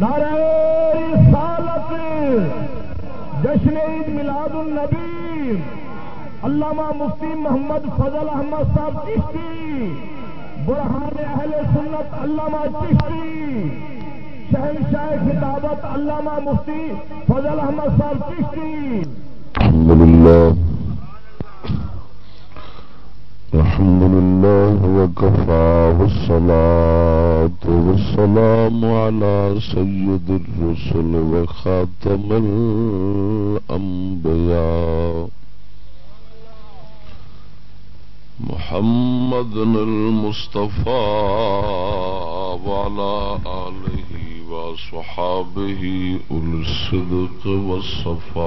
نعرہ رسالت جشن عید میلاد النبی، علامہ مفتی محمد فضل احمد صاحب چشتی، برہان اہل سنت علامہ چشتی، شہنشاہ خطابت علامہ مفتی فضل احمد صاحب چشتی۔ الحمد الحمد لله وكفى والصلاة والسلام على سيد الرسل وخاتم الأنبياء محمد المصطفى وعلى آله وصحابه أولي الصدق والصفاء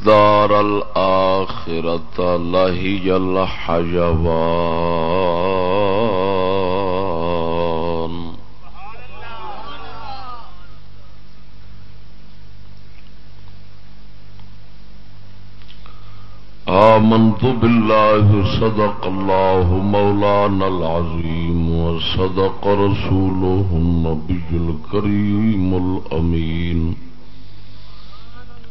الدار الآخرة لهي الحيوان. آمنت بالله صدق الله مولانا العظيم وصدق رسوله النبي الكريم الأمين.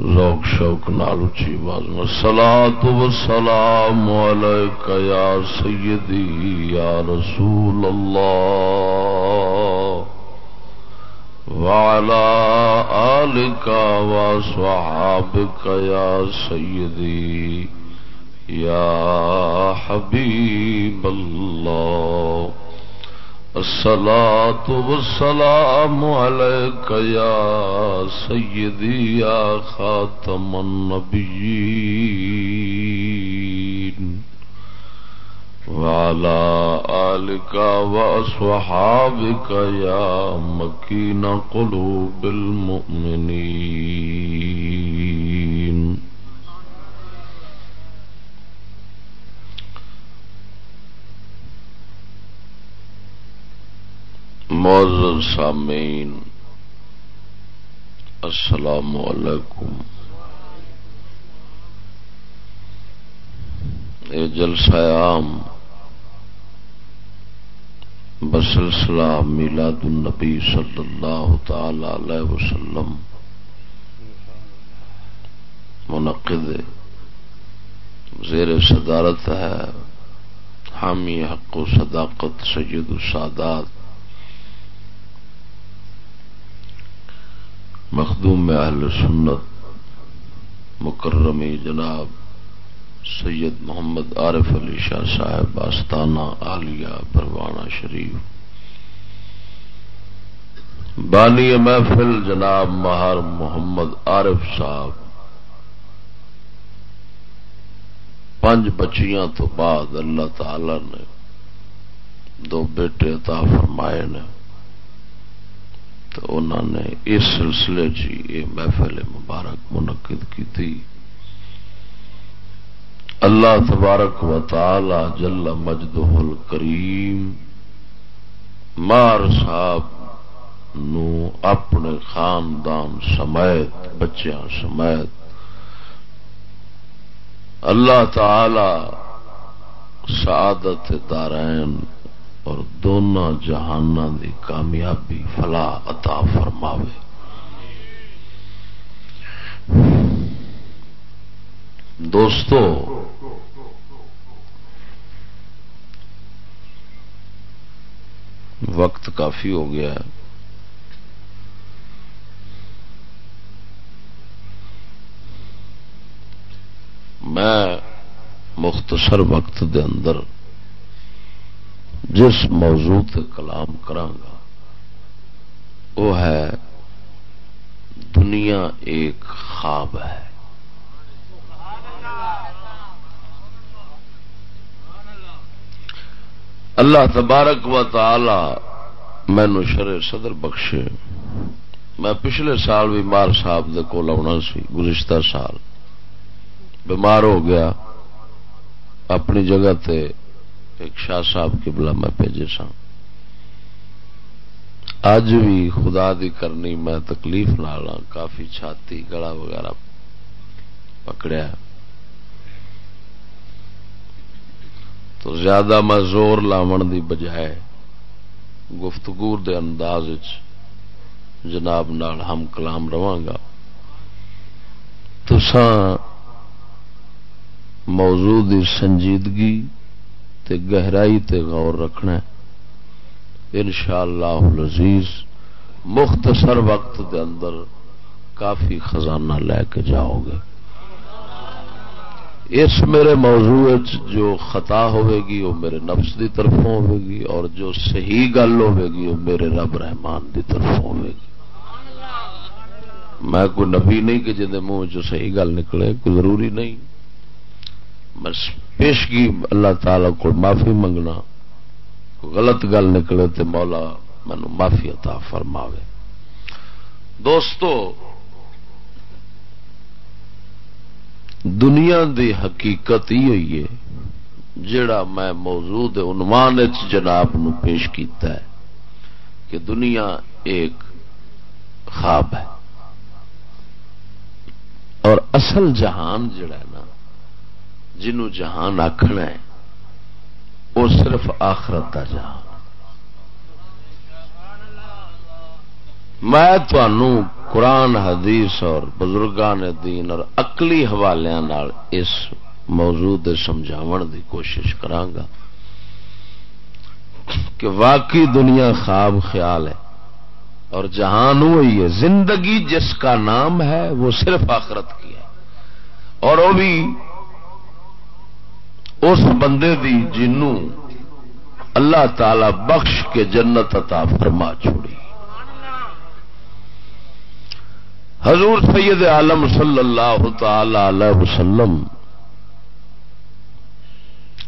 ذوق، شوق، نال اچھی آواز میں سلام و سلام یا سیدی، یا رسول اللہ وعلى آلك وصحابك يا سيدي يا حبيب الله الصلاة والسلام عليك يا سيدي، يا خاتم النبيين. وعلى آلك وأصحابك يا مكين قلوب المؤمنين. معزز سامعین، السلام علیکم۔ یہ جلسہ عام، بسلسلہ میلاد النبی صلی اللہ تعالی علیہ وسلم۔ منعقد، زیر صدارت ہے، حامی حق و صداقت سید السادات۔ مخدوم اہل سنت مکرمی جناب سید محمد عارف علی شاہ صاحب، آستانہ عالیہ پروانہ شریف۔ بانی محفل جناب مہر محمد عارف صاحب۔ پانچ بچیاں تو بعد اللہ تعالی نے دو بیٹے عطا فرمائے نے۔ تو انہوں نے اس سلسلے چی یہ محفل مبارک منعقد کی تھی۔ اللہ تبارک و تعالی جل مجدہ الکریم مار صاحب نو اپنے خاندان سمیت، بچیاں سمیت اللہ تعالی سعادت دارین اور دونوں جہان دی کامیابی فلا عطا فرماوے۔ دوستو، وقت کافی ہو گیا ہے۔ میں مختصر وقت دے اندر جس موضوع کلام کرانگا وہ ہے دنیا ایک خواب ہے۔ اللہ تبارک و تعالی مینو شر صدر بخشے۔ میں پچھلے سال بھی مار صاحب دے کول آنا سی، گزشتہ سال۔ بیمار ہو گیا، اپنی جگہ تے ایک شاہ صاحب کی بلا میں بھیجے سا اج بھی خدا دی کرنی میں تکلیف نال ہاں، کافی چھاتی، گلا وغیرہ پکڑیا۔ تو زیادہ میں زور لاون دی بجائے گفتگور دے انداز جناب نال ہم کلام رواں تو موضوع دی سنجیدگی تے گہرائی تے غور رکھنا ان شاء اللہ مختصر وقت دے اندر کافی خزانہ لے کے جاؤ گے۔ اس میرے موضوع جو خطا ہوے گی، وہ میرے نفس دی طرفوں ہوے گی، اور جو صحیح گل ہوے گی، وہ میرے رب رحمان دی طرفوں ہوے گی۔ میں کوئی نبی نہیں کہ جن منہ جو صحیح گل نکلے، کوئی ضروری نہیں۔ بس پیشگی اللہ تعالی کو معافی منگنا، غلط گل نکلے تو مولا مینو معافی عطا فرماوے۔ دوستو، دنیا دی حقیقت ہی ہوئی ہے جڑا میں موجود عنوان جناب نو پیش کیتا ہے، کہ دنیا ایک خواب ہے۔ اور اصل جہان جڑا ہے نا جنوں جہان آخنا ہے، وہ صرف آخرت کا جہان۔ میں تنوع قرآن، حدیث اور بزرگان دین اور اقلی حوالوں اس موضوع سمجھاو دی کوشش کرانگا کہ واقعی دنیا خواب خیال ہے اور جہان ہوئی ہے، زندگی جس کا نام ہے وہ صرف آخرت کی ہے۔ اور وہ بھی اس بندے دی جنوں اللہ تعالی بخش کے جنت عطا فرما چھوڑی۔ حضور سید عالم صلی اللہ تعالی علیہ وسلم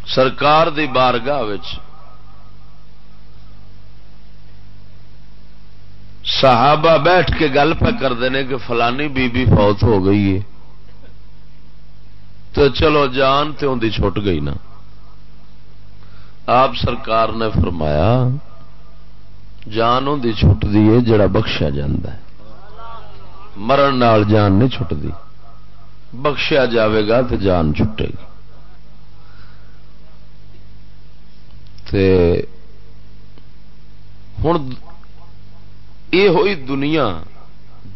سرکار دی بارگاہ صحابہ بیٹھ کے گل پہ کرتے ہیں کہ فلانی بی بی فوت ہو گئی ہے۔ تو چلو جان تو اندی چھٹ گئی نا۔ آپ سرکار نے فرمایا، جان اندی چھٹ دی ہے جڑا بخشا جاندہ ہے۔ مرن نال جان نہیں چھٹتی بخشیا جاوے گا تو جان چھٹے گی۔ ہوں یہ ہوئی دنیا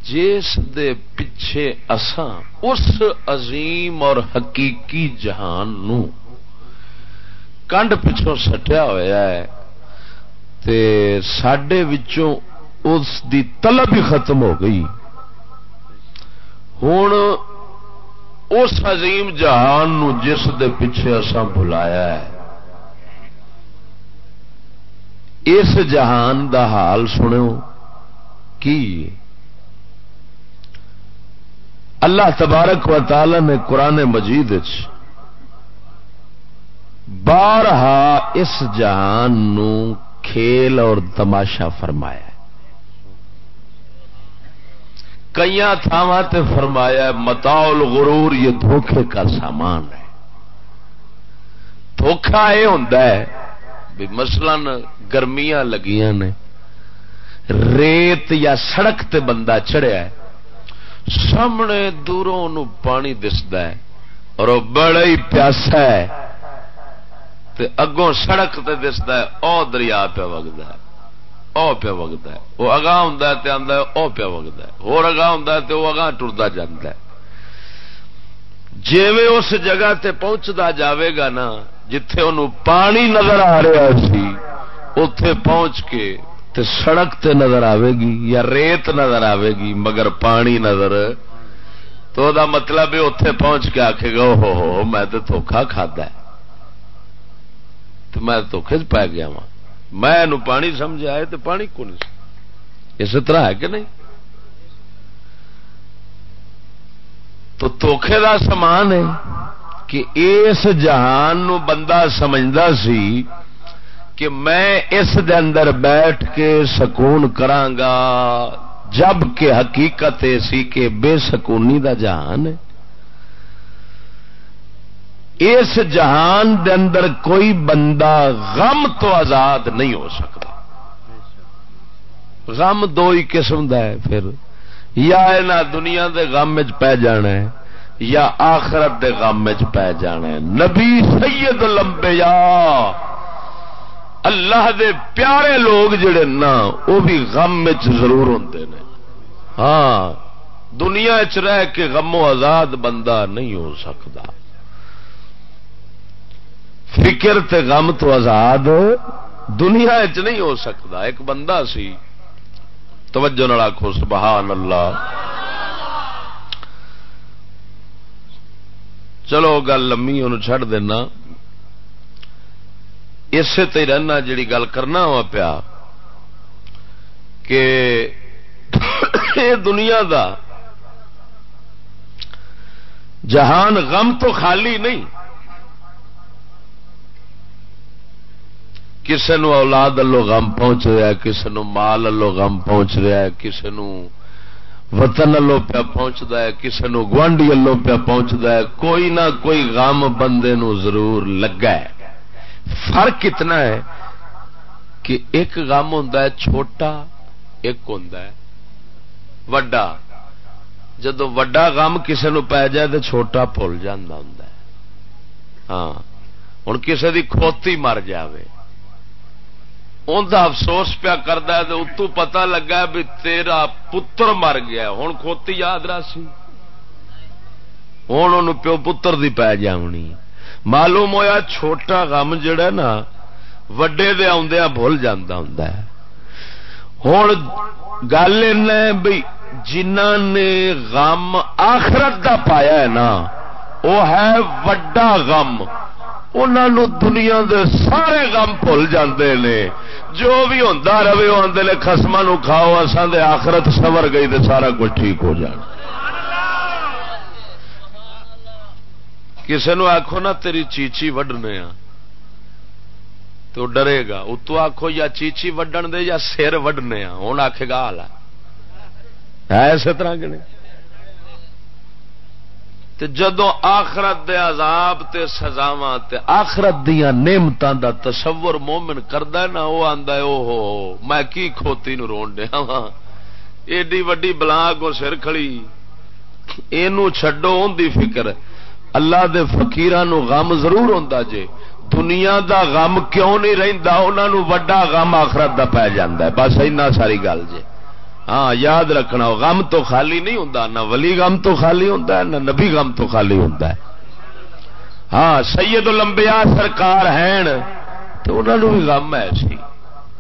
جس دے پچھے اساں اس عظیم اور حقیقی جہان نو کنڈ پچھوں سٹیا ہوا ہے، تے سڈے اس دی طلب ہی ختم ہو گئی۔ ہوں اس عظیم جہان نو جس دے پیچھے اسا بلایا ہے۔ اس جہان دا حال سنو کی؟ اللہ تبارک و تعالی نے قرآن مجید بارہا اس جہان نو کھیل اور تماشا فرمایا کئی تھاواں فرمایا متاؤل غرور یہ دھوکھے کا سامان ہے۔ دھوکھا یہ ہوتا ہے بھی مثلاً گرمیاں لگیاں نے، ریت یا سڑک تے بندہ چڑھیا ہے سامنے دوروں پانی دستا ہے اور وہ بڑا ہی پیاسا ہے تے اگوں سڑک تے دستا ہے، او دریا پہ وگتا ہے، او پیا وگتا ہے۔ وہ اگاں ہوں تو آدھا او پیا وگتا ہے۔ ہو اگاں ہوں تو وہ اگاں ٹرتا جاتا ہے۔ جیویں اس جگہ تے پہنچتا جاوے گا نا، جتھے انہوں پانی نظر آ رہا سی اتے پہنچ کے تے سڑک تے نظر آئے گی یا ریت نظر آئے گی، مگر پانی نظر۔ تو دا مطلب ہے اتے پہنچ کے آخے گا ہو ہو، میں تو دھوکھا کھدا ہے۔ تو میں دھوکھے چ پی گیا وا میں پانی سمجھ آئے تو پانی کو نہیں اس طرح ہے کہ نہیں؟ تو دھوکھے دا سامان ہے کہ اس جہان نو بندہ سمجھتا سی کہ میں اس دے اندر بیٹھ کے سکون کرانگا، جبکہ حقیقت سی کہ بے سکونی دا جہان ہے۔ اس جہان دے اندر کوئی بندہ غم تو آزاد نہیں ہو سکتا۔ غم دو ہی قسم دا ہے پھر۔ یا دنیا دے غم پی جانا ہے، یا آخرت دے غم پی جانا ہے۔ نبی سید لمبیا اللہ دے پیارے لوگ جڑے نا، وہ بھی غم ضرور ہوتے ہیں ہاں دنیا چ رہ کے غم و آزاد بندہ نہیں ہو سکتا۔ فکر تے غم تو آزاد دنیا چ نہیں ہو سکتا۔ ایک بندہ سی، توجہ نہ آخو سبحان اللہ۔ چلو، گل لمی ان چڑ دینا۔ اسے تے رہنا جڑی گل کرنا ہوا پیا کہ دنیا دا جہان غم تو خالی نہیں۔ کسی نو اولاد الو غم پہنچ رہا ہے کسی نو مال الو غم پہنچ رہا ہے کسی نو وطن الو پیا پہنچتا ہے کسی نو گوانڈی الو پیا پہنچتا ہے۔ کوئی نہ کوئی غم بندے نو ضرور لگا ہے۔ فرق اتنا ہے کہ ایک غم ہوں چھوٹا، ایک ہوں وڈا۔ جدو وڈا غم کسی نو پی جائے تو چھوٹا بھول جانا ہوں ہاں۔ ہوں کسی کی کھوتی مر جائے افسوس پیا کرتا ہے تو اتو پتا لگا بھی تیرا پتر مر گیا ہوں کھوتی یاد سی۔ ہوں ان پیو پتر دی پی جانی معلوم ہویا چھوٹا غم جڑا نا، وڈے دے آدھا بھول جانا ہوں ہوں گل بھائی جنہ نے غم آخرت دا پایا ہے نا وہ ہے وڈا غم۔ انہوں دنیا دے سارے غم بھول جاندے نے۔ جو بھی ہوتا رہے وہ آدھے خسما نو کھاؤ اصل دے آخرت سور گئی تو سارا کچھ ٹھیک ہو جانا۔ کسی نو آخو نا تیری چیچی وڈنے تو ڈرے گا۔ اتو آخو یا چیچی وڈن دے یا سر وڈنے ہوں آخے گا حال ہے اسی طرح کہ نہیں؟ تے جدو آخرت دے عذاب تے سزاواں تے آخرت دیا نعمتاں دا تصور مومن کردا ہے نا، او آندا ہے او ہو میں کی کھوتی نو رون دیا وا ایڈی وڈی بلا کو سر کھڑی۔ اینو چھڈو، اون دی فکر اللہ دے فقیراں نو غم ضرور ہوندا جے۔ دنیا دا غم کیوں نہیں رہندا؟ انہاں نو وڈا غم آخرت دا پے جاندا ہے۔ بس اینا ساری گل جے۔ ہاں یاد رکھنا، غم تو خالی نہیں ہوں نہ ولی غم تو خالی ہوں نہ نبی غم تو خالی ہوں ہاں سید لمبیا سرکار ہیں۔ تو انہوں بھی غم ہے سی۔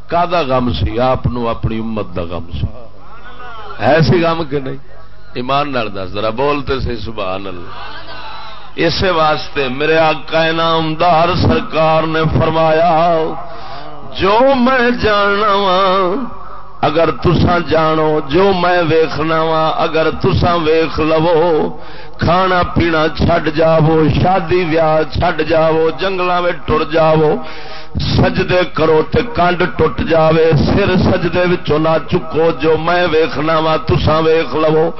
کا غم سی؟ آپ اپنی امت دا غم سی۔ ایسی غم کہ نہیں؟ ایمان نال دس، ذرا بولتے سی، سبحان اللہ۔ اس واسطے میرے آقا نامدار سرکار نے فرمایا، جو میں جاننا وا اگر تسا جانو، جو میں ویخنا وا اگر تسا ویخ لو کھانا پینا چھڈ جاو شادی ویاہ چھڈ جاو جنگل میں ٹر جاو سجدے کرو تے کنڈ ٹوٹ جاوے سر سجدے وچوں نہ چکو جو میں ویخنا وا تسا ویخ لو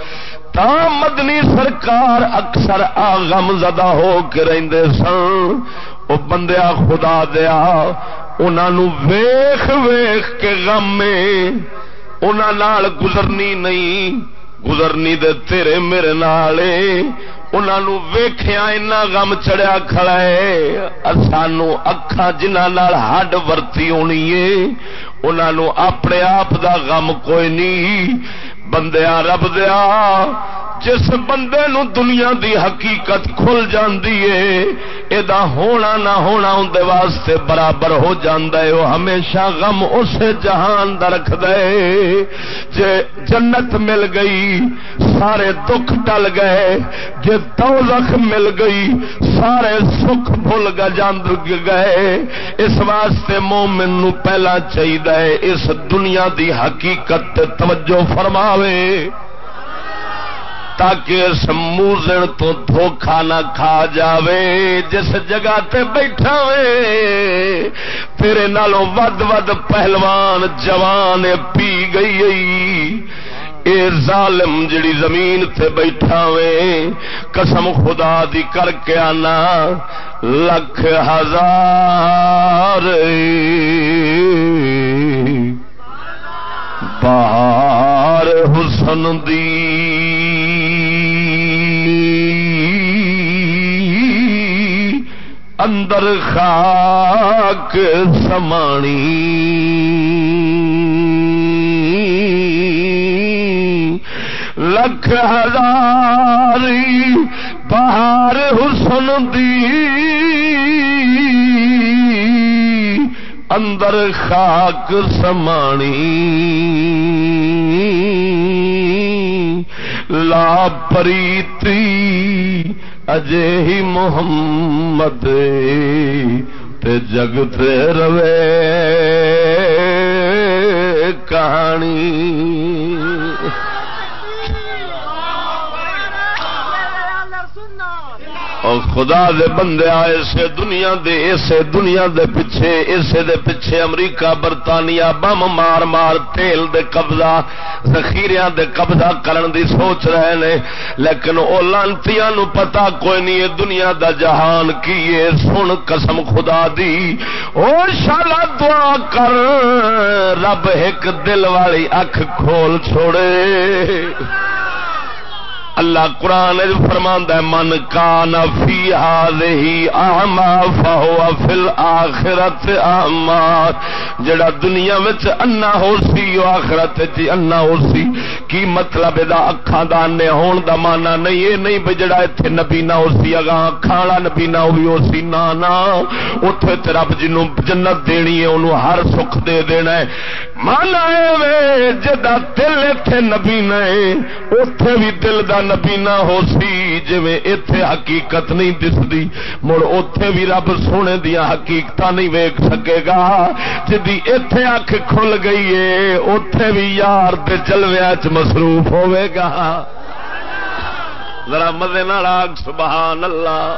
تا مدنی سرکار اکثر آغم زدہ ہو کے رہندے سن او بندیا خدا دیا انہوں ویخ ویخ کے غم انہوں گزرنی نہیں گزرنی دے تیرے میرے نال انہوں ویخیا اینا غم چڑیا کھڑا ہے۔ سانو اکھا جنہ ہڈ ورتی ہونی ہے انہوں اپنے آپ دا غم کوئی نہیں۔ بندیا رب دیا جس بندے نو دنیا دی حقیقت کھل جاندی ہے ادا ہونا نہ ہونا اندر واسطے برابر ہو جاندہ ہے۔ وہ ہمیشہ غم اس جہان دا رکھ دے جے جنت مل گئی، سارے دکھ ٹل گئے۔ جے دوزخ مل گئی، سارے سکھ بھول گا جاند گئے۔ اس واسطے مومن نو پہلا چاہیے اس دنیا دی حقیقت توجہ فرماوے۔ تاکہ اس موزن تو دھوکھا نہ کھا جاوے، جس جگہ تے بیٹھا وے تیرے نالوں ود ود پہلوان جوان پی گئی اے ظالم جڑی زمین تے بیٹھا وے قسم خدا دی کر کے آنا، لکھ ہزار۔ بہار حسن دی اندر خاک سمانی۔ لکھ ہزاری بہار حسن دی۔ اندر خاک سمانی۔ لا پریتی اجے ہی محمد تے جگتے روے کہانی۔ اور خدا دے بندے آئے سے دنیا دے اسے دنیا دے پیچھے اسے دے پیچھے امریکہ، برطانیہ، بم مار مار، تیل دے قبضہ، ذخیریاں دے قبضہ کرن دی سوچ رہے نے، لیکن او لانتیاں نو پتا کوئی نہیں دنیا دا جہان کی ہے؟ سن قسم خدا دی۔ او شالا دعا کر، رب ایک دل والی اکھ کھول چھوڑے۔ اللہ قرآن فرماند من کا نفی ہی آما فہو فل آخرت آما جڑا دنیا انا ہو سی آخرت جی انا ہو سی، کی مطلب یہ اکھان دا انے ہون دا مانا نہیں، یہ نہیں بھائی جڑا اتنے نبی نہ ہو سی، اگاں کھانا نبی نہ ہوئی ہو سی نا نا اتے تے رب جنوں جنت دینی ہے انہوں ہر سکھ دے دینا ہے۔ مانا ہے جدا دل اتنے نبی نہ اتے بھی دل دا نبی نہ ہو سی جی اتے حقیقت نہیں دستی مڑ اتے بھی رب سونے دیا حقیقت نہیں ویک سکے گا۔ جی اتے اکھ کھل گئی ہے اتے بھی یار دے چلویا چ مصروف ہوے گا۔ ذرا مزے آگ، سبحان اللہ۔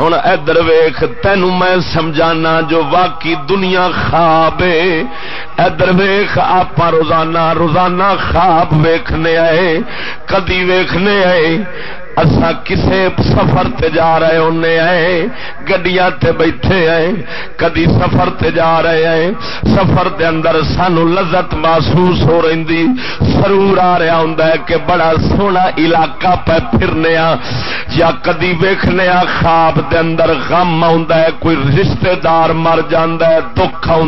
ہوں ادھر ویخ تین میں سمجھانا جو واقعی دنیا خواب ادھر ویخ آپ روزانہ روزانہ خواب ویخنے آئے، کدی ویخنے آئے۔ اسا کسے سفر تے جا رہے ہونے آئے، گڈیاں تے بیٹھے آئے، کدی سفر تے جا رہے آئے، سفر دے اندر سانو لذت محسوس ہو رہی سرور آ رہا ہوں کہ بڑا سونا علاقہ پہ پھرنے آ یا کدی ویکھنے آ خواب دے اندر غم آ کوئی رشتہ دار مر جاندہ ہے، دکھ آ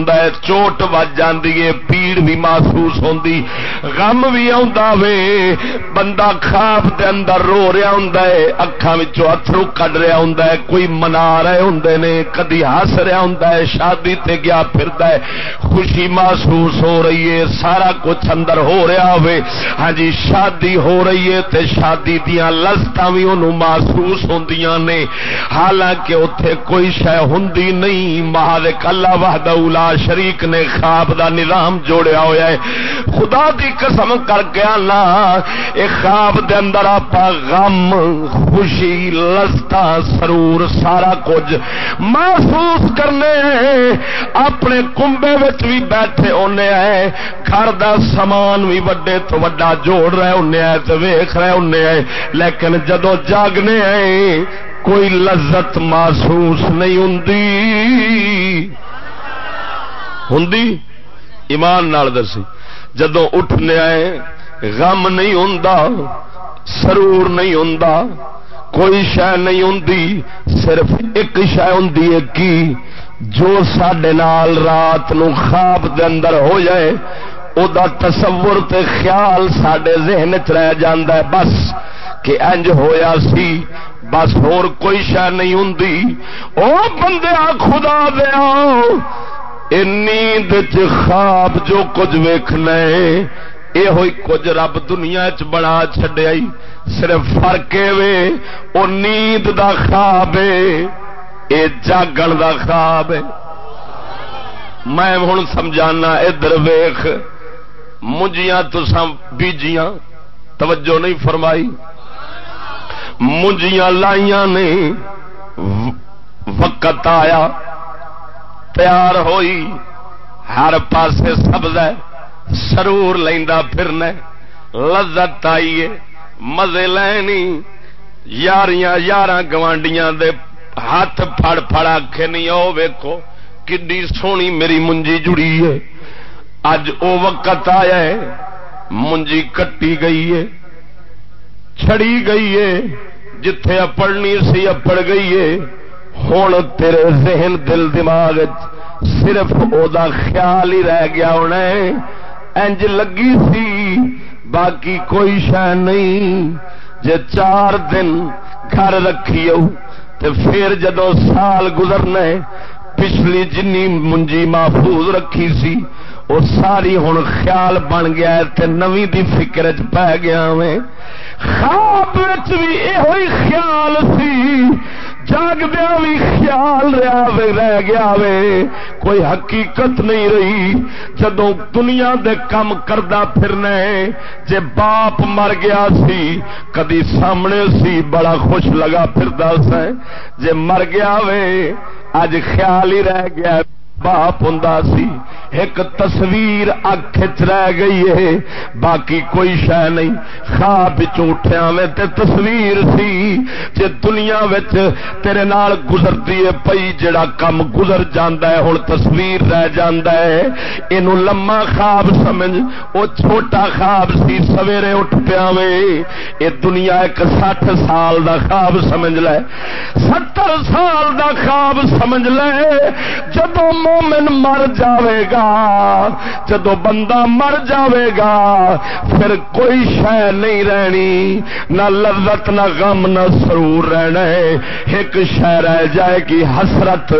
چوٹ وج جاندی ہے پیڑ بھی محسوس ہوندی، غم بھی آ بندہ خواب دے اندر رو رہا ہوں اکھان اترو کڈ رہا ہوں کوئی منا رہے ہوں نے، کدی ہس رہا ہوں شادی تے گیا پھر خوشی محسوس ہو رہی ہے، سارا کچھ اندر ہو رہا ہوئے۔ ہاں جی شادی ہو رہی ہے تے شادی دیا لذت بھی انہوں محسوس ہوں نے۔ حالانکہ اتے کوئی شہ ہوں نہیں مہارک اللہ وحد اولا شریک نے خواب دا نظام جوڑیا ہوا ہے۔ خدا دی قسم کر کے آنا، اے خواب دے اندر آپ غم غم خوشی لذتا سرور، سارا کچھ محسوس کرنے اپنے کمبے بھی بیٹھے ہونے آئے گھر دا سامان بھی وڈے تو وڈا جوڑ رہے ہونے آئے تو ویخ رہے ہونے آئے لیکن جدو جاگنے آئے کوئی لذت محسوس نہیں ہوں ہوں ایمان نال دسی جدو اٹھنے آئے غم نہیں ہوں سرور نہیں ہوں کوئی شہ نہیں ہوں صرف ایک شہ ہوں کی جو سڈے نال رات نو خواب دے اندر ہو جائے، او دا تصور تے خیال سڈے ذہن چ رہ جاندہ ہے، بس کہ انج ہویا سی، بس ہور کوئی شہ نہیں ہوں او بندے خدا دیا نیند خواب جو کچھ ویخنا یہ ہوئی کچھ رب دنیا چ بڑا چڈیا صرف فرق وے او نیند دا خواب اے جاگن دا خواب ہے میں ہوں سمجھانا ادھر ویخ منجیاں تسان بیجیاں توجہ نہیں فرمائی منجیاں لائیاں نے وقت آیا تیار ہوئی ہر پاسے سبز ہے سرور لینا پھرنا لذت آئیے، مزے لینی۔ یاریاں یار گوانڈیاں دے ہاتھ پھڑ پھڑ آخے نہیں او ویکو کنی سونی میری منجی جڑی ہے۔ اج او وقت آیا ہے، منجی کٹی گئی ہے، چھڑی گئی ہے۔ جتھے اپڑنی سی اپڑ گئی ہے۔ ہوں تیرے ذہن، دل، دماغ صرف او دا خیال ہی رہ گیا ہونا ہے۔ انج لگی سی، باقی کوئی شہ نہیں۔ جے چار دن گھر رکھی پھر جدو سال گزرنا پچھلی جنی منجی محفوظ رکھی سی وہ ساری ہوں خیال بن گیا تے نوی دی فکر چ پی گیا میں۔ خواب بھی یہ خیال سی۔ جاگدیا بھی خیال رہا وے، رہ گیا وے۔ کوئی حقیقت نہیں رہی۔ جدو دنیا دے کم کردہ پھرنا جے باپ مر گیا سی، کدی سامنے سی بڑا خوش لگا پھردا سا جے مر گیا وے اج خیال ہی رہ گیا۔ باپ ہوں سی، ایک تصویر اک رہ گئی ہے، باقی کوئی شہ نہیں۔ خواب اٹھیا میں تے تصویر سی، جے دنیا وچ تیرے نال گزرتی ہے پئی جڑا کم گزر جاندا ہے، ہن تصویر رہ جاندا ہے۔ اینو لمما خواب سمجھ، او چھوٹا خواب سی، سویرے اٹھ پیا وے۔ اے دنیا ایک سٹھ سال دا خواب سمجھ لے، ستر سال دا خواب سمجھ لے۔ جدوں مومن مر جاوے گا۔ جدو بندہ مر جاوے گا، پھر کوئی شہ نہیں رہنی۔ نہ لذت، نہ غم، نہ سرور رہنا ہے۔ ایک شہ رہ جائے گی حسرت،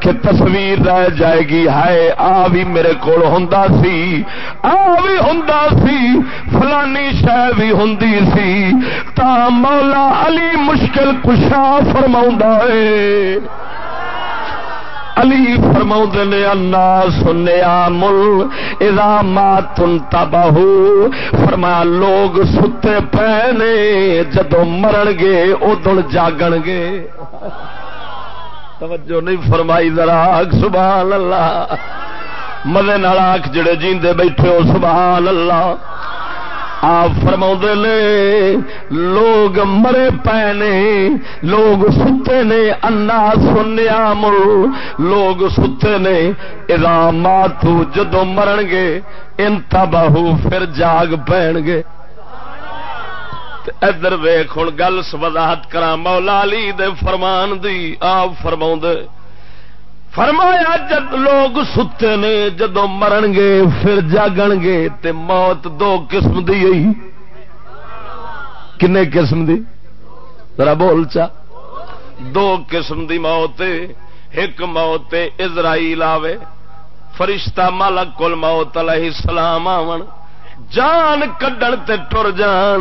کہ تصویر رہ جائے گی۔ ہائے، آ بھی میرے کو ہوں سی۔ آ بھی ہوں سی۔ فلانی شہ بھی ہوں سی۔ تا مولا علی مشکل کشا فرما ہے۔ علی فرما نے، انا سنیا مل ادا ماتن تباہ فرمایا، لوگ ستے پے جدو مرن گے ادو جاگن گے۔ توجہ نہیں فرمائی ذرا، سبحان اللہ۔ مزے نال آخ جڑے جیندے بیٹھے ہو، سبحان اللہ۔ آپ فرما نے، لوگ مرے پے نے، لوگ ستے نے، انا سنیا مل لوگ ستے نے ادامات جدو مرن گے انتا بہو پھر جاگ پین گے۔ ادھر ویخ ہوں گل وضاحت کرا مولا علی دے فرمان دی آپ فرما فرمایا جد لوگ ستے نے جدو مرن گے پھر جاگن گے تے موت دو قسم دی کنے قسم دی؟ ذرا بول چا۔ دو قسم دی موت ایک موت اسرائیل آوے۔ فرشتہ مالک کل موت علیہ السلام آون۔ جان کڈن تے ٹر جان۔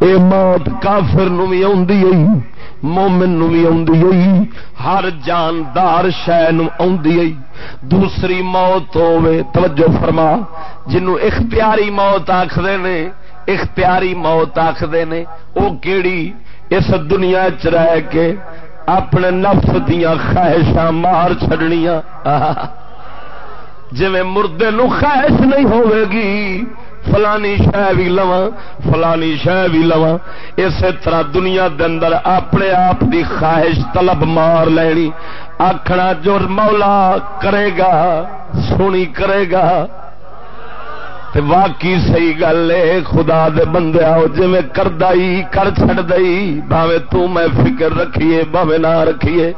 اے موت کافر نو بھی آئی مومن نو بھی آئی ہر جاندار شہ آئی دوسری موت ہوے توجہ فرما جنو اختیاری موت آخر نے، اختیاری موت آخر نے وہ کیڑی اس دنیا چ رہ کے اپنے نفس دیا خواہشاں مار چڈنیا جی مردے نو خواہش نہیں ہوے گی فلانی شہ بھی لوا فلانی شہ بھی لوا اسی طرح دنیا دے اندر اپنے آپ دی خواہش طلب مار لینی۔ آخنا جو مولا کرے گا، سونی کرے گا۔ تے واقعی صحیح گل ہے، خدا دے بندے آؤ جی کردائی، کر چڑ دئی بھاوے تو میں فکر رکھیے، بھاوے نہ رکھیے۔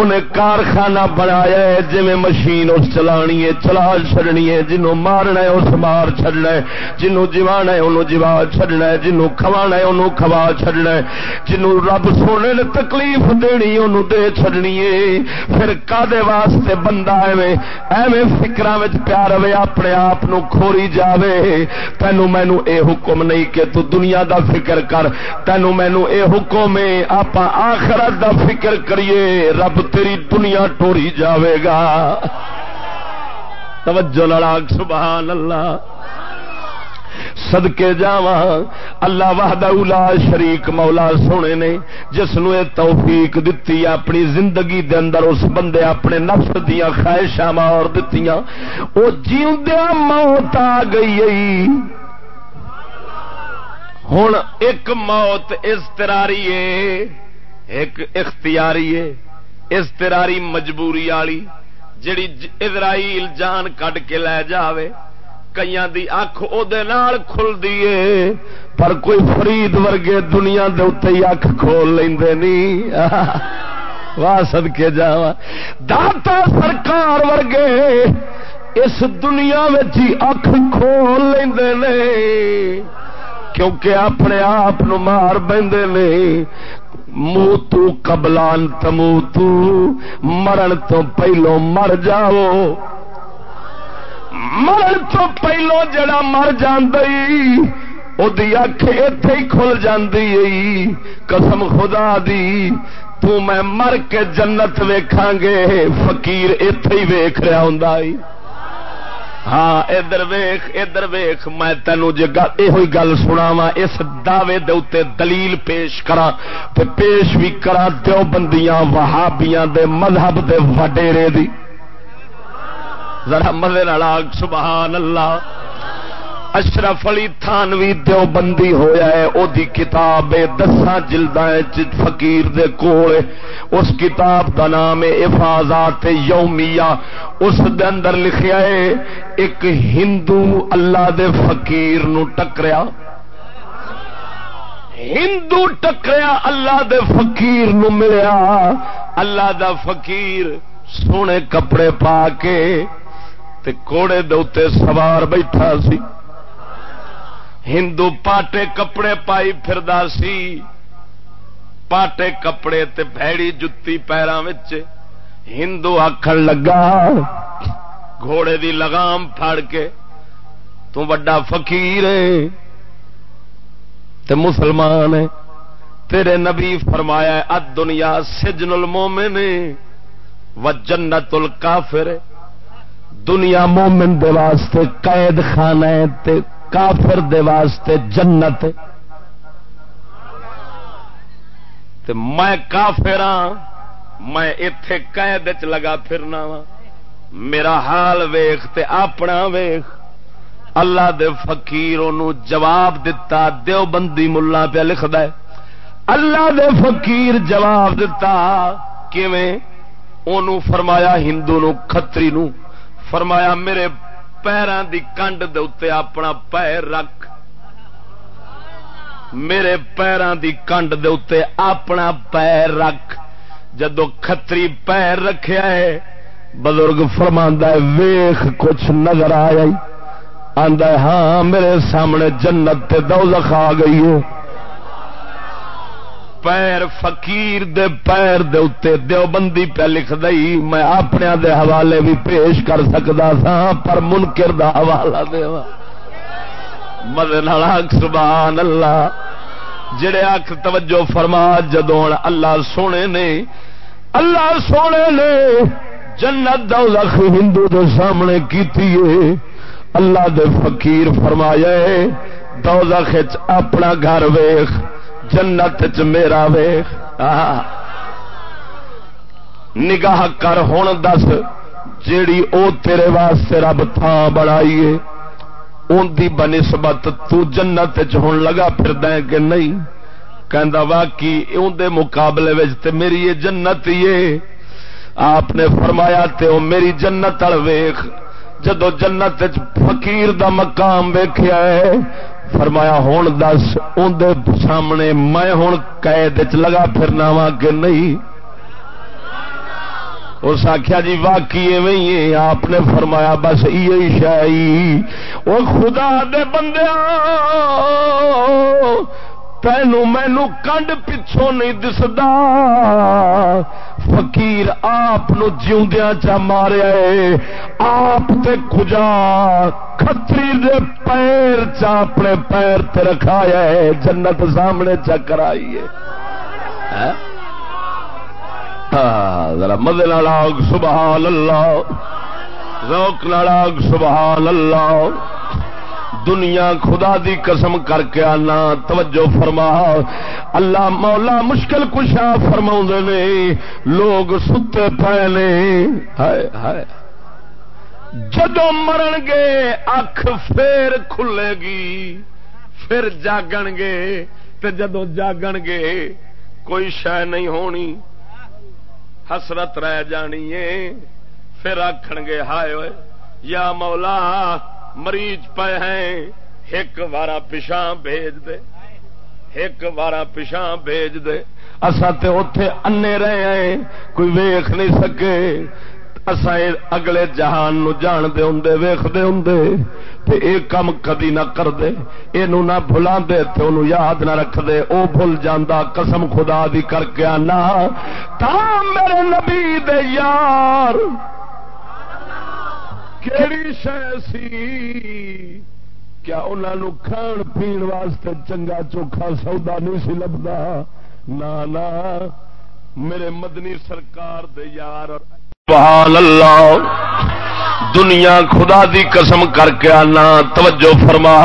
انہیں کارخانہ بنایا ہے جی مشین اس چلانی ہے، چلا چڈنی ہے جنوں مارنا ہے، اس مار چڈنا ہے جنوں جوانا ہے، انہوں جوا چڈنا ہے جنوں کھوانا ہے، انہوں کھوا چڈنا ہے۔ جنوں رب سونے نے تکلیف دینی انہوں دے چڈنی ہے۔ پھر کدے واسطے بندہ ایویں ایویں فکر پیا رہے، اپنے آپ کھوری جاوے۔ تینوں مینو اے حکم نہیں کہ تو دنیا دا فکر کر تینوں مینو اے حکم ہے آپ آخرت دا فکر کریے۔ رب تیری دنیا ٹوری جاوے گا۔ توجہ لڑاک سبحان اللہ۔ سدکے جا اللہ واہد شریک مولا سونے نے جس نو توفیق دتی، اپنی زندگی دے اندر اس بندے اپنے نفس دیا خواہشاں مار دیا وہ جیوندیا موت آ گئی ہوں ایک موت استراری ہے ایک اختیاری ہے استراری مجبوری والی جڑی اسرائیل جان کڈ کے لے جاوے کئی دی اکھ او دے نال کھل دیے پر کوئی فرید ورگے دنیا دے ہی اکھ کھول لیندے نہیں واہ سد کے جا داتا سرکار ورگے اس دنیا میں اکھ کھول لیندے نہیں کیونکہ اپنے آپ مار بہندے نے۔ منہ تو قبلان تمو تو مرن تو پہلو مر جاؤ۔ مرن تو پہلو جڑا مر جی اکھ اتے ہی کھل جی قسم خدا دی، تو میں مر کے جنت ویکھاں گے، فقیر اتے ہی ویخ رہا ہوں ہاں ادھر ویخ ادھر ویخ، میں تینوں جی یہ گل سنا وا اس دعوے دے دلیل پیش کرا تے پیش بھی کرا دو بندیاں وہابیاں دے مذہب دے وڈیرے دی۔ ذرا مزے سبحان اللہ۔ اشرف علی تھانوی دیو بندی ہویا ہے، او دی کتاب دساں جلداں فقیر دے کول اس کتاب دا نام ہے افاظات یومیہ۔ اس دے اندر لکھیا ہے، ایک ہندو اللہ دے فقیر نو ٹکریا۔ ہندو ٹکریا، اللہ دے فقیر نو ملیا۔ اللہ دا فقیر سونے کپڑے پا کے تے کوڑے دے سوار بیٹھا سی۔ ہندو پاٹے کپڑے پائی پھردا سی۔ پاٹے کپڑے تے بھڑی جتی پیروں ہندو آخر لگا، گھوڑے دی لگام پھڑ کے تو وڈا فقیر ہے۔ تے مسلمان ہے۔ تیرے نبی فرمایا اد دنیا سجن المومن و جنت الکافر دنیا مومن دے واسطے قید خانہ تے کافر دے واسطے جنت۔ تے میں کافر ہاں میں اتے قید چ لگا پھرنا وا میرا حال ویخ تے اپنا ویخ اللہ دے فقیر جواب دتا دیو بندی ملا پہ لکھد اللہ دے فقیر جواب دتا، کیویں؟ اونوں فرمایا ہندو نو کتری نو فرمایا میرے پیران دی کنڈ دے اپنا پیر رکھ میرے پیران دی کنڈ دے اپنا پیر رکھ جدو کتری پیر رکھیا ہے بزرگ فرما ویخ کچھ نظر آیا آدھا ہاں میرے سامنے جنت دوزخ آ گئی ہے پیر فقیر دے پیر دے اتے دیوبندی پہ لکھ دئی میں اپنے دے حوالے بھی پیش کر سکتا سا پر منکر دا حوالہ دے مدن سبحان اللہ۔ جڑے آخ توجہ فرما جدو اللہ سونے نے، اللہ سونے نے جنت دوزخ ہندو دے سامنے کیتی ہے۔ اللہ دے فقیر فرمایا دوزخ اپنا گھر ویخ جنت چ میرا ویخ۔ نگاہ کر ہوں دس جیڑی او تیرے واسطے رب تھان بنائی ان کی بنسبت تو تنت ہون لگا پھر دیں کہ نہیں۔ کہ واقعی اندر مقابلے تے میری یہ جنت ہی آپ نے فرمایا تے او میری جنت ویخ۔ جدو جنت فقیر دا مقام ویخیا ہے فرمایا ہوں دس اندر سامنے میں ہوں قید چ لگا پھرنا وا کہ نہیں؟ اس آخیا جی واقعی ہے آپ نے فرمایا، بس یہ شاہی وہ خدا دے بندے تینو مینو کنڈ پچھوں نہیں دسدا۔ فقیر آپ جیوندیا چا ماریا آپ تے کجا کتری دے پیر چا اپنے پیر تے رکھایا ہے جنت سامنے چکر آئی ہے ہاں؟, ہاں؟ ذرا مد لاگ سبحان اللہ۔ روک لاگ سبحان اللہ۔ دنیا خدا دی قسم کر کے آنا، توجہ فرما۔ اللہ مولا مشکل کشا فرما نے، لوگ ستے پے نے۔ جدو مرن گے، اکھ پھر کھلے گی، پھر جاگن گے۔ جدو جاگن گے، کوئی شہ نہیں ہونی۔ حسرت رہ جانی ہے، پھر آخر گے، ہائے ہوئے یا مولا مریض پے ہیں، ایک بارہ پچھا بھیج دے۔ ایک بارہ پچھا بھیج دے۔ اصا تو اتے انے رہے ہیں، کوئی ویخ نہیں سکے۔ اصا اگلے جہان نو جانتے ہوں ویختے ہوں تے اے کم کدی نہ کر دے اینو نہ بھلا دے تے انو یاد نہ رکھ دے او بھول جاندا، قسم خدا دی کر کے آنا۔ تا میرے نبی دے یار۔ کیڑی شے سی؟ کیا انہاں نو کھان پین واسطے چنگا چوکھا سودا نہیں سی لبدا نا نا، میرے مدنی سرکار دے یار۔ سبحان اللہ دنیا خدا دی قسم کر کے آنا، توجہ فرما۔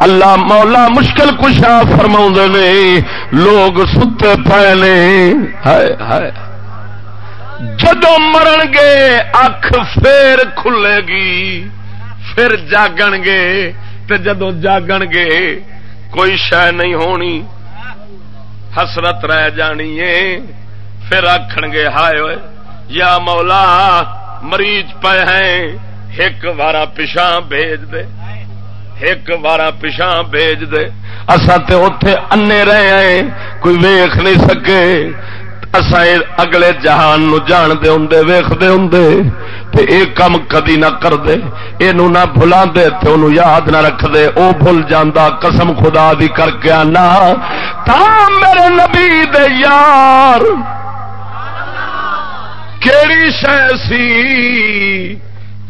اللہ مولا مشکل کشا فرما نے، لوگ ستے پے نے۔ جدو مرن گے، اکھ پھر کھلے گی، پھر جاگن گے۔ تے جدو جاگن گے، کوئی شہ نہیں ہونی۔ حسرت رہ جانی ہے۔ پھر آخن گے، ہائے ہوئے یا مولا، مریض پے ہیں۔ ایک بارہ پچھا بھیج دے۔ ایک بارہ پچھا بھیج دے۔ اصا تے اتے انے رہے ہیں، کوئی ویخ نہیں سکے۔ اصا اگلے جہان نو جان جانتے ہوں ویختے ہوں تے اے کم کدی نہ کر دے یہ نہ بھلا دے تے انہوں یاد نہ رکھ دے او بھول جاندہ قسم خدا دی کر کے آنا۔ تا میرے نبی دے یار، کیڑی شہ سی؟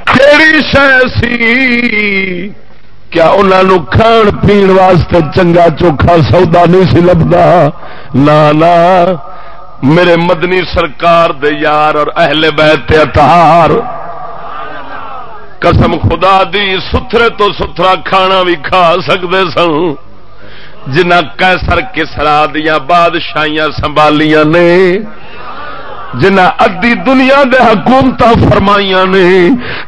کیڑی شہ سی؟ کیا انہوں کھان پین واسطے چنگا چوکھا سودا نہیں سی لبدا نا نا میرے مدنی سرکار دے یار اور اہل بیت اتہار قسم خدا دی، ستھرے تو ستھرا کھانا بھی کھا سکتے سن۔ جنہ کیسر کسرا دیا بادشاہیاں سنبھالیاں نے، جنہ ادی دنیا دے حکومت فرمائیاں نے،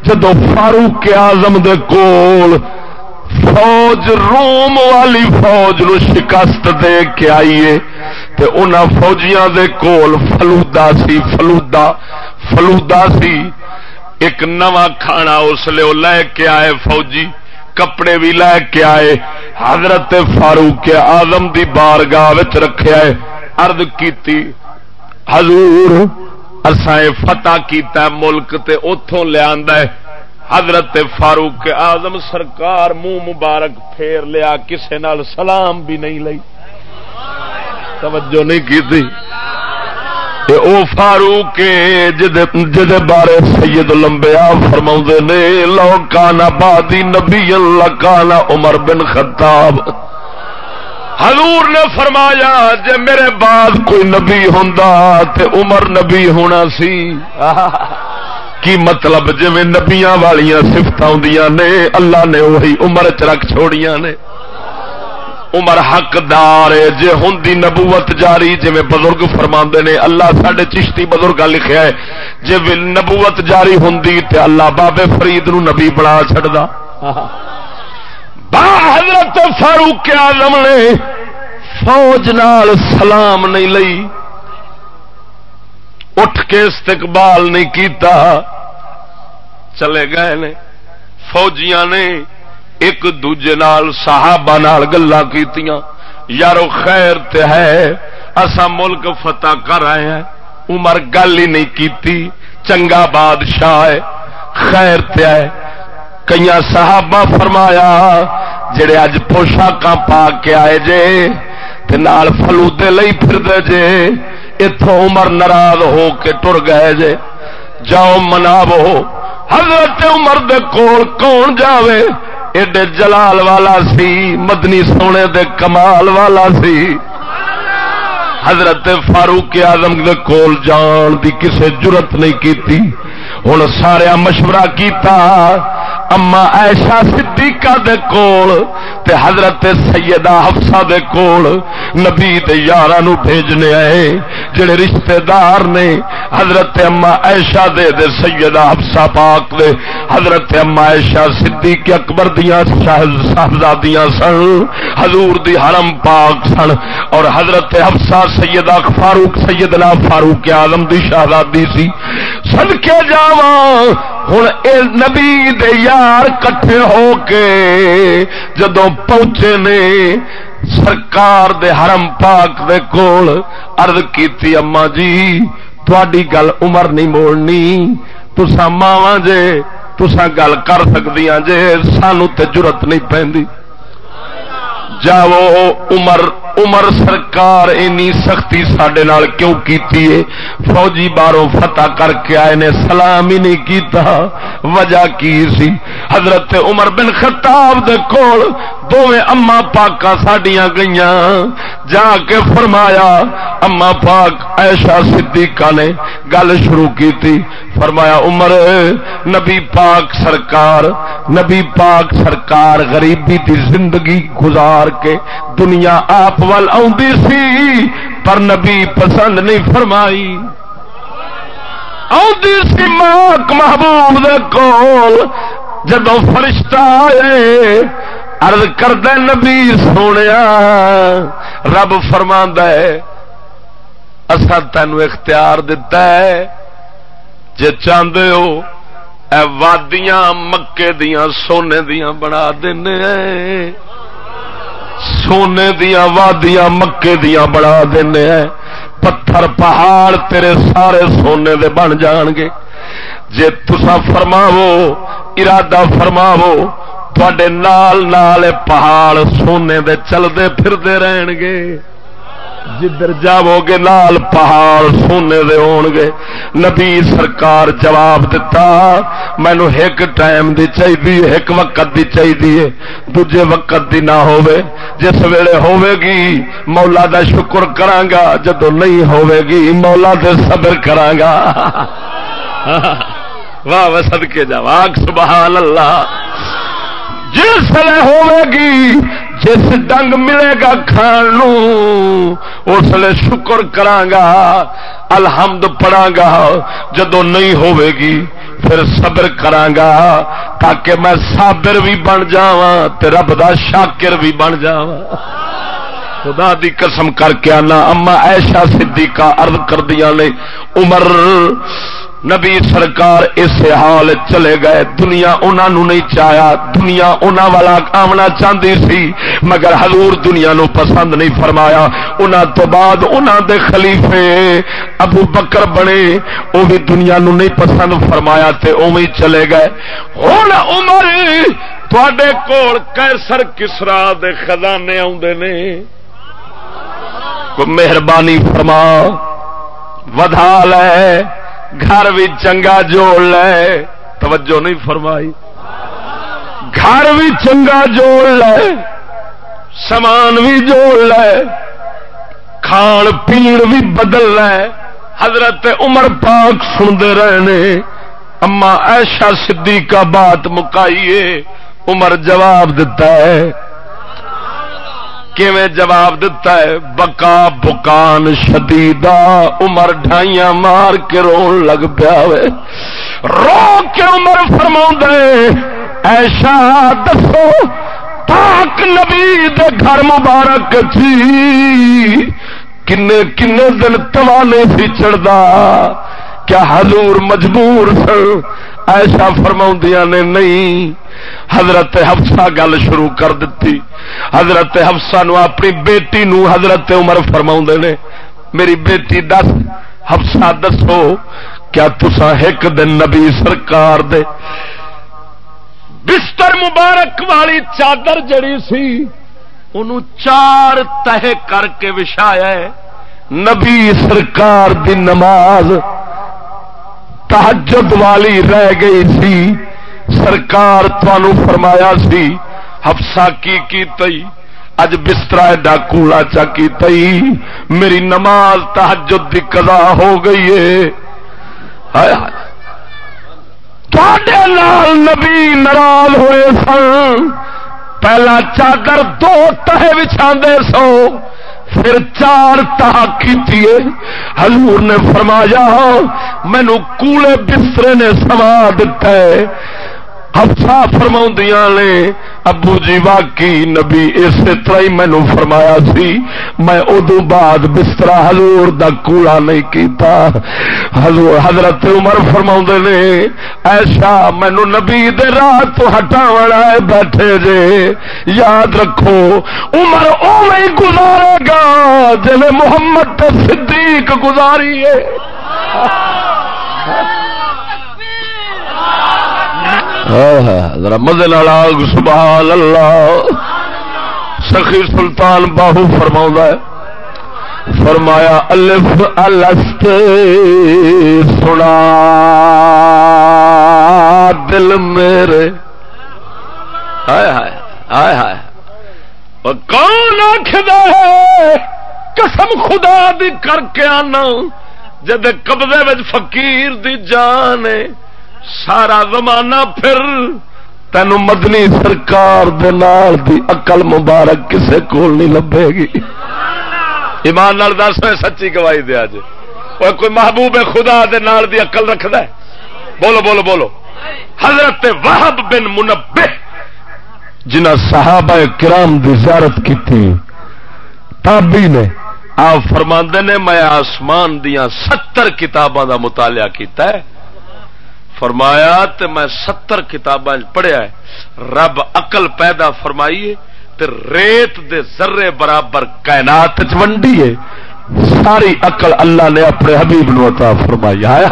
جدو فاروق آزم دے کول فوج روم والی فوج نو شکست دے کے آئیے تے انہاں فوجیاں دے کول فلودا سی فلودا فلودا سی۔ ایک نواں کھانا اس لیے لے کے آئے فوجی، کپڑے بھی لے کے آئے۔ حضرت فاروق آزم دی بارگاہ رکھے آئے ارد کیتی، حضور اسائیں فتح کیتا ہے، ملک تے اتوں لیا حضرت فاروق آزم سرکار منہ مبارک پھیر لیا، کسے نال سلام بھی نہیں لئی۔ توجہ نہیں کی تھی۔ او فاروق جد بارے سید لمبیا فرما نے، لو کانا بادی نبی اللہ کانا عمر بن خطاب۔ حضور نے فرمایا، جے میرے بعد کوئی نبی ہوں تے عمر نبی ہونا سی۔ کی مطلب؟ جی نبیا والیا سفت نے، اللہ نے وہی عمر چ رکھ چھوڑیاں نے۔ عمر حقدار جے ہوں نبوت جاری جی بزرگ فرما نے، اللہ سڈے چشتی بزرگ لکھا ہے جی نبوت جاری ہوں تے اللہ بابے فرید نو نبی بنا چڑھتا حضرت فاروق آزم نے فوج نال سلام نہیں لئی، اٹھ کے استقبال نہیں کیتا، چلے گئے نے، فوجیاں نے ایک دوجے نال صحابہ نال گلا کیتیاں، یارو خیر تے ہے اسا ملک فتح کر رہے ہیں، عمر گل ہی نہیں کیتی، چنگا بادشاہ ہے، خیر تے ہے۔ کئی صحابہ فرمایا، جڑے اج پوشاک پا کے آئے جے، تے نال فلودے لئی پھر دے جے اتوں عمر ناراض ہو کے ٹر گئے جے۔ جاؤ مناو حضرت عمر دے کول کون جاوے؟ ایڈے جلال والا سی، مدنی سونے دے کمال والا سی۔ حضرت فاروق آزم دے کول جان دی کسے جرت نہیں کیتی۔ ہوں سارا مشورہ کیتا۔ اما ایشا صدیقہ دے کول تے حضرت سیدہ حفصہ دے کول نبی دے یاراں نو بھیجنے آئے، جڑے رشتہ دار نے حضرت اما ایشا دے دے سیدہ حفصہ پاک دے۔ حضرت اما ایشا صدیق اکبر دیاں صاحبزادیاں سن، حضور دی حرم پاک سن۔ اور حضرت حفصہ سیدہ فاروق سیدنا فاروق اعظم دی شہزادی سی۔ صدکے جاواں، ہن اے نبی دے یار کٹھے ہو کے جدو پہنچے نے، سرکار دے حرم پاک دے کول عرض کیتی، اما جی تھوڑی گل عمر نہیں موڑنی تسا ماوا جے تسا گل کر سکدیاں جے سانو تے جرت نہیں پیندی جاو عمر عمر سرکار اینی سختی سڈے کیوں کیتی ہے فوجی باروں فتح کر کے آئے نے سلام ہی نہیں کیتا وجہ کی سی حضرت عمر بن خطاب دے کول دونیں اما پاکا سڈیا گئی جا کے فرمایا، اما پاک ایشا صدیقہ نے گل شروع کی تھی فرمایا، عمر، نبی پاک سرکار، نبی پاک سرکار غریبی دی زندگی گزار کے دنیا آپ وال سی، پر نبی پسند نہیں فرمائی۔ سی ماک محبوب دے کول۔ جدو فرشتہ آئے ارد کرد نبی سونے رب فرما ہے اصا تین اختیار دتا ہے، جے چاہتے ہو، اے وادیاں مکے دیاں، سونے دیاں بنا دینے سونے دیا وادیاں مکے دیا بنا دینے پتھر، پہاڑ تیرے سارے سونے دے بن جان گے۔ جے تسا فرماو ارادہ فرماو تھوڑے نال نال پہاڑ سونے دے چلتے پھرتے رہن گے جدھر جاو گے لال پہاڑ سونے دے ہون گے نبی سرکار جواب دتا مینو ایک ٹائم دی چاہیے ایک وقت دی چاہیے دوجے وقت دی نہ ہوے جس ویلے ہوے گی مولا دا شکر کرانگا جدو نہیں ہوے گی مولا دے صبر کرانگا واہ واہ صدقے جا واہ سبحان اللہ جس ہوے گی، جس ڈنگ ملے گا کھان اس لیے شکر کرانگا الحمد پڑا گا جدو نہیں ہوے گی، پھر صبر کرانگا تاکہ میں صابر بھی بن جا رب دا شاکر بھی بن جا خدا دی قسم کر کے آنا۔ اما ایشا صدیقہ عرض کر دیا نے، عمر نبی سرکار اس حال چلے گئے۔ دنیا انہوں نہیں چاہیا۔ دنیا انہوں والا آمنا چاہتی سی، مگر حضور دنیا نو پسند نہیں فرمایا۔ انہوں تو بعد انہوں دے خلیفے ابو بکر بنے۔ وہ بھی دنیا نو نہیں پسند فرمایا تے اوی چلے گئے۔ ہوں عمر تھوڑے کول کیسر کسرا دے خزانے آدھے نے۔ مہربانی فرما۔ ودھا لے۔ گھر بھی چنگا جوڑ لے۔ توجہ نہیں فرمائی۔ گھر بھی چنگا جوڑ لے۔ سامان بھی جوڑ لے۔ کھان پین بھی بدل لے۔ حضرت عمر پاک سنتے رہنے۔ اما ایشا سدھی کا بات مکائیے۔ عمر جواب دیتا ہے۔ کیویں جواب دیتا ہے؟ بکا بکان شدیدا عمر ڈھائیاں مار کے رون لگ پیا رو کے عمر فرما ایشا دسو، پاک نبی دے گھر مبارک تھی۔ کنے کنے دن توانے سی چڑھتا کیا حضور مجبور سن؟ ایسا فرما نے نہیں۔ حضرت ہفسا گل شروع کر دیتی حضرت ہفسا نو اپنی بیٹی نو حضرت عمر فرما نے۔ میری بیٹی دس ہفسا دسو کیا تسا ایک دن نبی سرکار دے بستر مبارک والی چادر جڑی سی ان چار تہ کر کے وشایا ہے۔ نبی سرکار دی نماز تحجد والی رہ گئی سی سرکار تھانو فرمایا سی ہفسا کی کی تئی اج بستر ایڈا کوڑا چا کی تئی میری نماز تحجد دی قضا ہو گئی ہے۔ لال نبی ناراض ہوئے سن۔ پہلا چادر دو تہ بچھا سو۔ پھر چار تہ کی حضور نے فرمایا مینو کوڑے بسترے نے سما دتا ہے۔ افسا فرما نے ابو جی واقعی نبی اسی طرح ہی مینو فرمایا سی، میں ادو بعد بستر ہزور دا کوڑا نہیں کیتا۔ حضور، حضرت عمر فرما نے ایسا مینو نبی دے راہ تو ہٹا ہے، بیٹھے جے۔ یاد رکھو، عمر او گزارے گا جی محمد صدیق گزاری ہے۔ ہاں، ہاں، ہاں، ذرا مزے آگ سبحان اللہ سخی سلطان باہو فرما ہے۔ فرمایا، الف الست، سنا۔ دل میرے۔ ہائے ہائے ہائے ہائے۔ کون آخر ہے، قسم خدا دی کر کے آنا۔ جد قبضے فقیر دی جان ہے۔ سارا زمانہ پھر تین مدنی سرکار دی اقل مبارک کسے کول نہیں لبے گی۔ ایمان نال دس سچی گواہی دیا جی۔ کوئی محبوب خدا دے نال دی اقل رکھد بولو بولو بولو۔ حضرت وحب بن منبے جنہ صحابہ کرام دی زیارت کی تھی تابی نے آپ فرما نے، میں آسمان دیا ستر کتاباں دا مطالعہ کیتا ہے۔ فرمایا تو میں ستر کتاباں پڑھیا ہے۔ رب اقل پیدا فرمائیے تے ریت دے ذرے برابر کائنات ونڈی ہے ساری اقل اللہ نے اپنے حبیب نو عطا فرمائی۔ ہے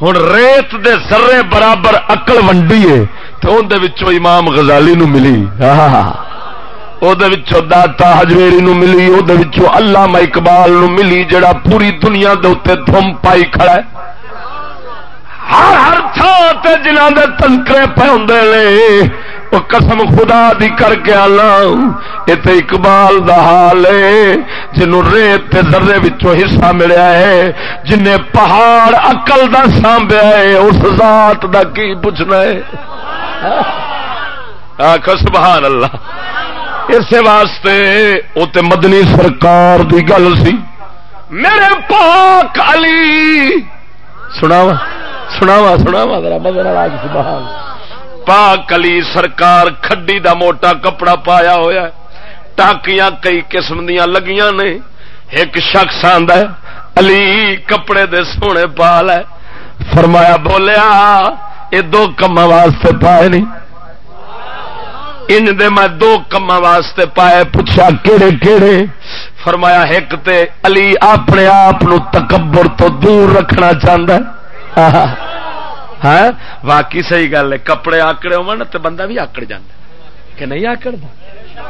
ہوں ریت دے ذرے برابر اقل ونڈی ہے تو اندر امام غزالی نو ملی۔ داتا ہجویری نو ملی وہ اللہ اقبال نو ملی، جڑا پوری دنیا دے دھم پائی کھڑا ہے۔ ہر ہر تھان جنہ دے تنکرے پہ ہوں وہ قسم خدا دی کر کے آنا۔ یہ اقبال دا حال ہے جنوں ریت ذرے وچوں حصہ ملیا ہے جن پہاڑ اقل دا سانبیا ہے، اس ذات دا کی پوچھنا ہے؟ آخو سبحان اللہ۔ اس واسطے وہ مدنی سرکار دی گل سی۔ میرے پاک علی سنا سناوا سناوا ذرا مزے سبحان۔ پاک کلی سرکار کھڈی دا موٹا کپڑا پایا ہویا ہے۔ ٹاکیاں کئی قسم دیا لگیاں نے۔ ایک شخص آندا ہے، علی کپڑے دے سونے پال ہے۔ فرمایا، بولیا یہ دو کما واسطے پائے نہیں ان دے میں دو کما واسطے پائے، پوچھا، کیڑے کیڑے؟ فرمایا، ایک تے علی اپنے آپ تکبر تو دور رکھنا چاہتا ہے۔ ہاں واقعی صحیح گل ہے کپڑے آکڑے ہو بندہ بھی آکڑ جانا کہ نہیں آکڑ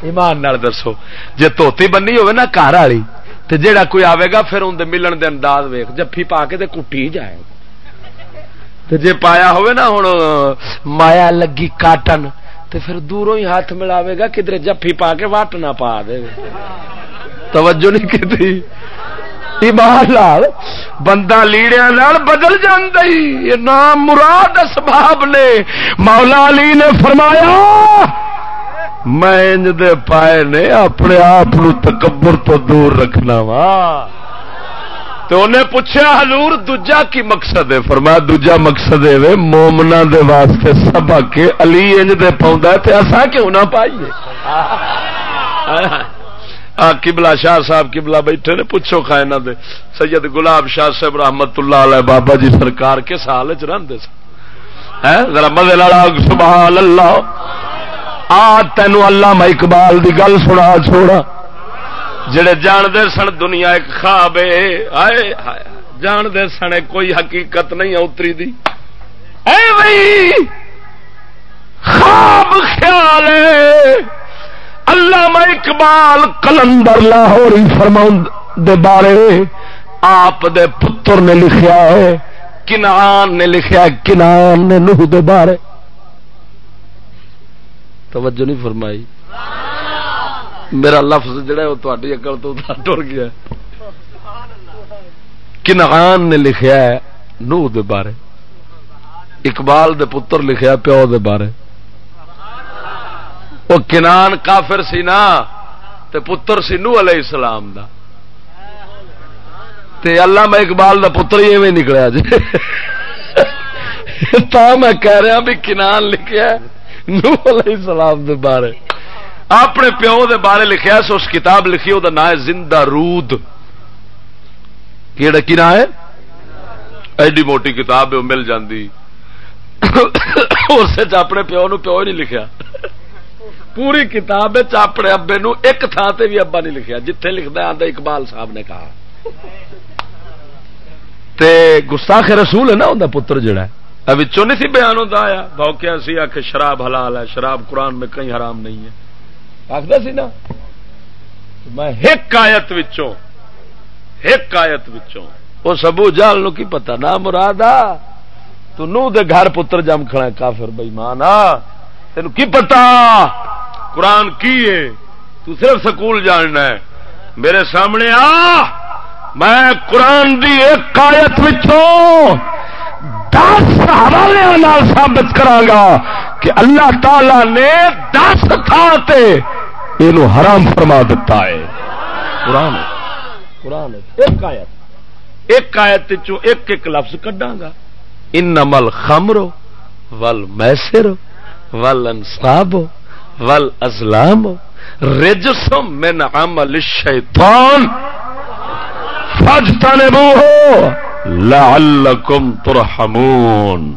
ایمان نال دسو جی توتی بنی ہوئے نا کار والی تو جہا کوئی آئے گا پھر اندر ملن دے انداز ویخ جفی پا کے کٹی جائے گا جی پایا ہوئے نا ہوں مایا لگی کاٹن تو پھر دوروں ہی ہاتھ ملاوے گا کدھر جفی پا کے واٹ نہ پا دے توجہ نہیں کی ایمان لال بندہ لیڑیا نال بدل جی نام مراد اسباب نے مولا علی نے فرمایا میں دے پائے نے اپنے آپ تکبر تو دور رکھنا وا تو انہیں پوچھا حضور دوجا کی مقصد ہے فرمایا دوجا مقصد ہے مومنا دے واسطے سبا کے علی انج دے پاؤں تے اسا کیوں نہ پائیے کبلا شاہ صاحب کبلا بیٹھے نے، پوچھو کھائنا دے۔ سید گلاب شاہ صاحب رحمت اللہ علیہ بابا جی سرکار کے سال چ رہتے ذرا مزے لالا سبحان اللہ آ تین اللہ میں اقبال دی گل سنا، چھوڑا۔ جڑے جانتے سن دنیا ایک خواب جان دے سنے کوئی حقیقت نہیں اتری دی۔ اے بھائی خواب خیال ہے۔ اللہ اقبال کلندر لاہور فرما دے بارے آپ دے پتر نے لکھیا ہے کنان نے لکھیا ہے کنان نے نوح دے بارے۔ توجہ نہیں فرمائی۔ میرا لفظ جڑا ہے وہ تاری اکل تو ٹر گیا کنان نے لکھیا ہے نوح دے بارے۔ اقبال دے پتر لکھیا پیو دے بارے۔ وہ کنان کافر سی نا، تے پتر سی نو علیہ السلام دا۔ تے اللہ میں اقبال دا پتر ہی ایویں نکلیا جی۔ تا میں کہہ رہا بھی کنان لکھیا نو علیہ السلام دے بارے۔ اپنے پیو دے بارے لکھیا سو اس کتاب لکھی وہ نام ہے زندہ رود۔ کیڑا کی نام ہے؟ ایڈی موٹی کتاب ہے وہ مل جاندی۔ اس اپنے پیو نو پیو نہیں لکھیا۔ پوری کتاب اپنے ابے نو ایک تھان تے بھی ابا نہیں لکھیا، جتھے لکھتا آدھا اقبال صاحب نے کہا۔ تے گستاخ رسول ہے نا انہیں پتر جڑا ہے۔ بچوں نہیں سی بیان ہوتا آیا؟ بوکیا سی، آ شراب حلال ہے، شراب قرآن میں کہیں حرام نہیں ہے۔ آخر سی نا، میں ایک آیت وچوں، ایک آیت وچوں وہ سبو جال نو کی پتا نہ مراد آ تو نو دے گھر پتر جم کھڑا ہے، کافر بئی مانا تین کی پتا قرآن کی ہے؟ تو صرف سکول جاننا ہے۔ میرے سامنے آ۔ میں قرآن دی ایک آیت وچوں دس حوالے ثابت کرا کہ اللہ تعالی نے دس تھان یہ حرام فرما دیتا ہے۔ قرآن قرآن ایک آیت۔ ایک آیت ایک ایک لفظ کڈا گا ان نمل خمرو ول میسر ول انصاب ول ازلام رجسم من عمل الشیطان فاجتنبوه لعلکم ترحمون۔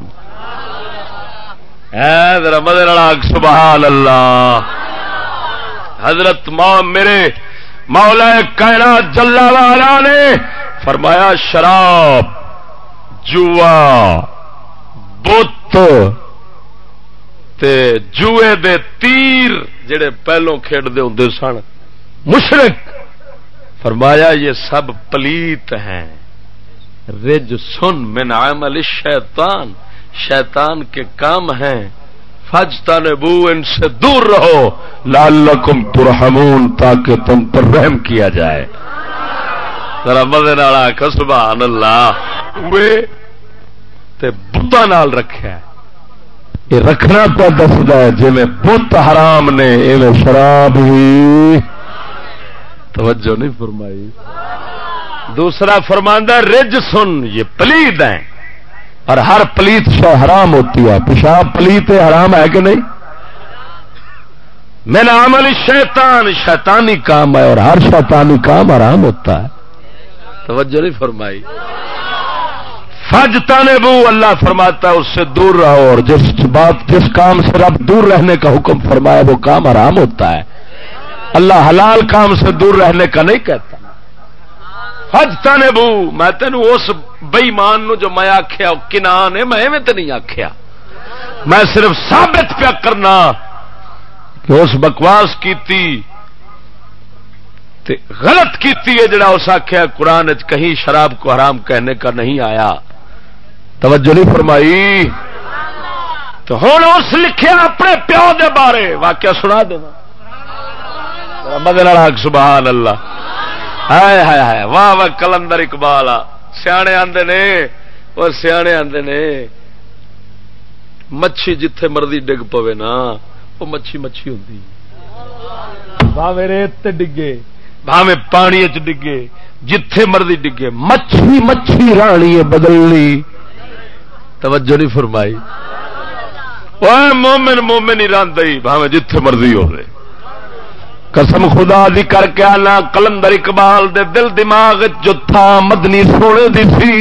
حضرت مدر سبحان اللہ حضرت ماں میرے مولا کائنات جلا والا نے فرمایا، شراب، جوا، بت جوئے دے تیر جڑے پہلوں کھیڈتے ہوں سن۔ مشرق! فرمایا، یہ سب پلیت ہیں۔ رج سن من عمل شیطان شیطان کے کام ہیں۔ فجتا بو ان سے دور رہو۔ لعلکم ترحمون، تاکہ تم پر رحم کیا جائے۔ ذرا مزے نال سبحان اللہ۔ تے بتا نال رکھا یہ رکھنا تو دستا ہے جی بت حرام نے ایویں شراب بھی توجہ نہیں فرمائی۔ دوسرا فرماندہ، رج سن، یہ پلیت ہیں۔ اور ہر پلیت سے حرام ہوتی ہے۔ پیشاب پلیت حرام ہے کہ نہیں؟ میں نام علی شیطان، شیطانی کام ہے اور ہر شیطانی کام حرام ہوتا ہے۔ توجہ نہیں فرمائی۔ فج تانے بو، اللہ فرماتا ہے، اس سے دور رہو، اور جس بات، جس کام سے رب دور رہنے کا حکم فرمایا، وہ کام حرام ہوتا ہے۔ اللہ حلال کام سے دور رہنے کا نہیں کہتا۔ حج تانے بو، میں تین اس بئیمان جو میں آخیا کنان ہے، میں تو نہیں آخیا میں صرف ثابت پیا کرنا کہ اس بکواس کیتی تے غلط کیتی ہے، جڑا اس آخیا قرآن کہیں شراب کو حرام کہنے کا نہیں آیا۔ توجہ نہیں فرمائی تو ہوں اس لکھیا اپنے پیو دے بارے واقعہ سنا دینا مدن سبحان اللہ۔ ہائے ہائے ہائے۔ واہ واہ، کلندر اقبال۔ سیانے آدھے نے اور سیانے آدھے نے۔ مچھی جتھے مرضی ڈگ پوے نا، وہ مچھی مچھی ہوتی بھاوے ریت ڈگے، بھاوے پانی چ ڈگے، جتھے مرضی ڈگے۔ مچھی مچھی رانی بدلنی۔ توجہ نہیں فرمائی۔ مومن مومن ہی راندئی بھاوے جتھے مرضی ہو رہے قسم خدا دی کر کے آنا، کلندر اقبال دے دل دماغ جو تھا مدنی سونے دی سی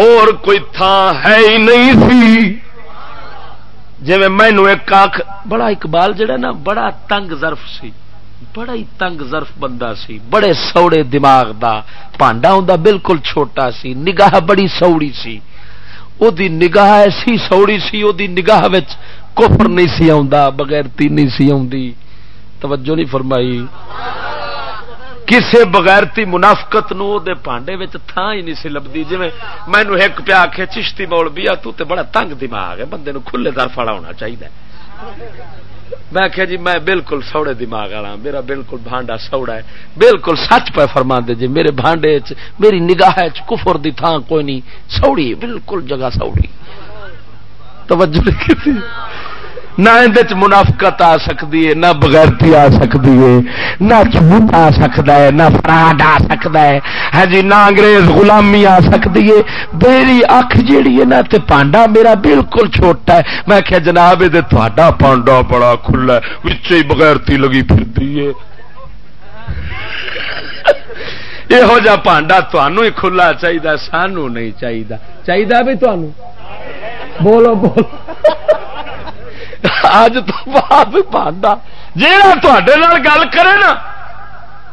اور کوئی تھان ہے ہی نہیں سی۔ جی مینو ایک آخ بڑا اقبال جڑا نا، بڑا تنگ ظرف سی۔ بڑا ہی تنگ ظرف بندہ سی، بڑے سوڑے دماغ دا، پانڈا ہوں بالکل چھوٹا سی، نگاہ بڑی سوڑی سی۔ او دی نگاہ ایسی سوڑی سی او دی نگاہ وچ کفر نہیں سی آندا بغیرتی نہیں سی آندی توجہ نہیں فرمائی کسے بغیرتی منافقت نو دے پانڈے وچ تھا ہی نہیں سی لبدی جویں مینوں ایک پیا کہ چشتی مولوی تو تے بڑا تنگ دماغ ہے بندے نو کھلے در والا ہونا چاہیے میں کہ جی میں بالکل سوڑے دماغ والا میرا بالکل بھانڈا سوڑا ہے۔ بالکل سچ پہ فرما دے جی میرے بھانڈے چ، میری نگاہ کفر دی تھان کوئی نہیں، سوڑی، بالکل جگہ سوڑی۔ توجہ نہیں نہ اندر منافقت آ سکتی ہے، نہ بغیرتی آ سکتی ہے، نہ جھوٹ آ سکتا ہے، نہ فراڈ آ سکتا ہے۔ ہاں جی نہ انگریز غلامی آ سکتی ہے۔ میری اکھ جیڑی ہے نا تے پانڈا میرا بالکل چھوٹا ہے۔ میں کہ جناب، یہ تا پانڈا بڑا کھلا ہے ہی بغیرتی لگی پھر ہے۔ یہو جا پانڈا تنوع ہی کھلا چاہیے سانو نہیں چاہیے چاہیے بھی تمہوں بولو بولو۔ اج تو بعد پانڈا جا گل کرے نا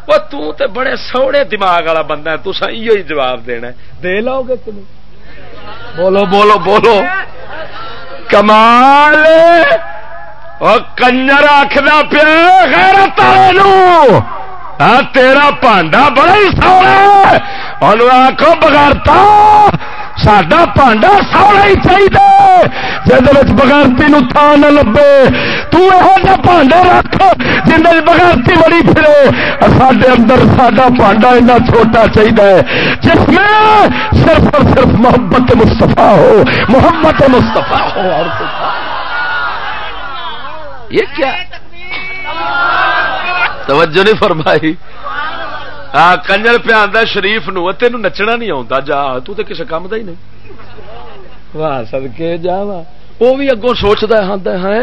وہ تے بڑے سوڑے دماغ والا بندہ ہے تسا یہ جواب دینا ہے دے لو گے تم بولو بولو بولو کمال اور کنجر آخر پیا غیرت ہاں تیرا پانڈا بڑا ہی سوڑا آخو بغیرتا سڈا پانڈا سوڑا ہی چاہیے جہد بغیرتی نو تھان نہ لبے تہو پانڈا رکھ جن بغیرتی بڑی پھرے سڈے اندر سڈا پانڈا اینا چھوٹا چاہیے جس میں صرف اور صرف محبت مستفا ہو محمد مستفا ہو اور یہ کیا توجہ نہیں فرمائی ہاں کنجر پہ آتا شریف نو تین نچنا نہیں آتا جا، تو تے کسی کام کا ہی نہیں۔ واہ سدکے جا وہ بھی اگوں سوچتا ہاں ہے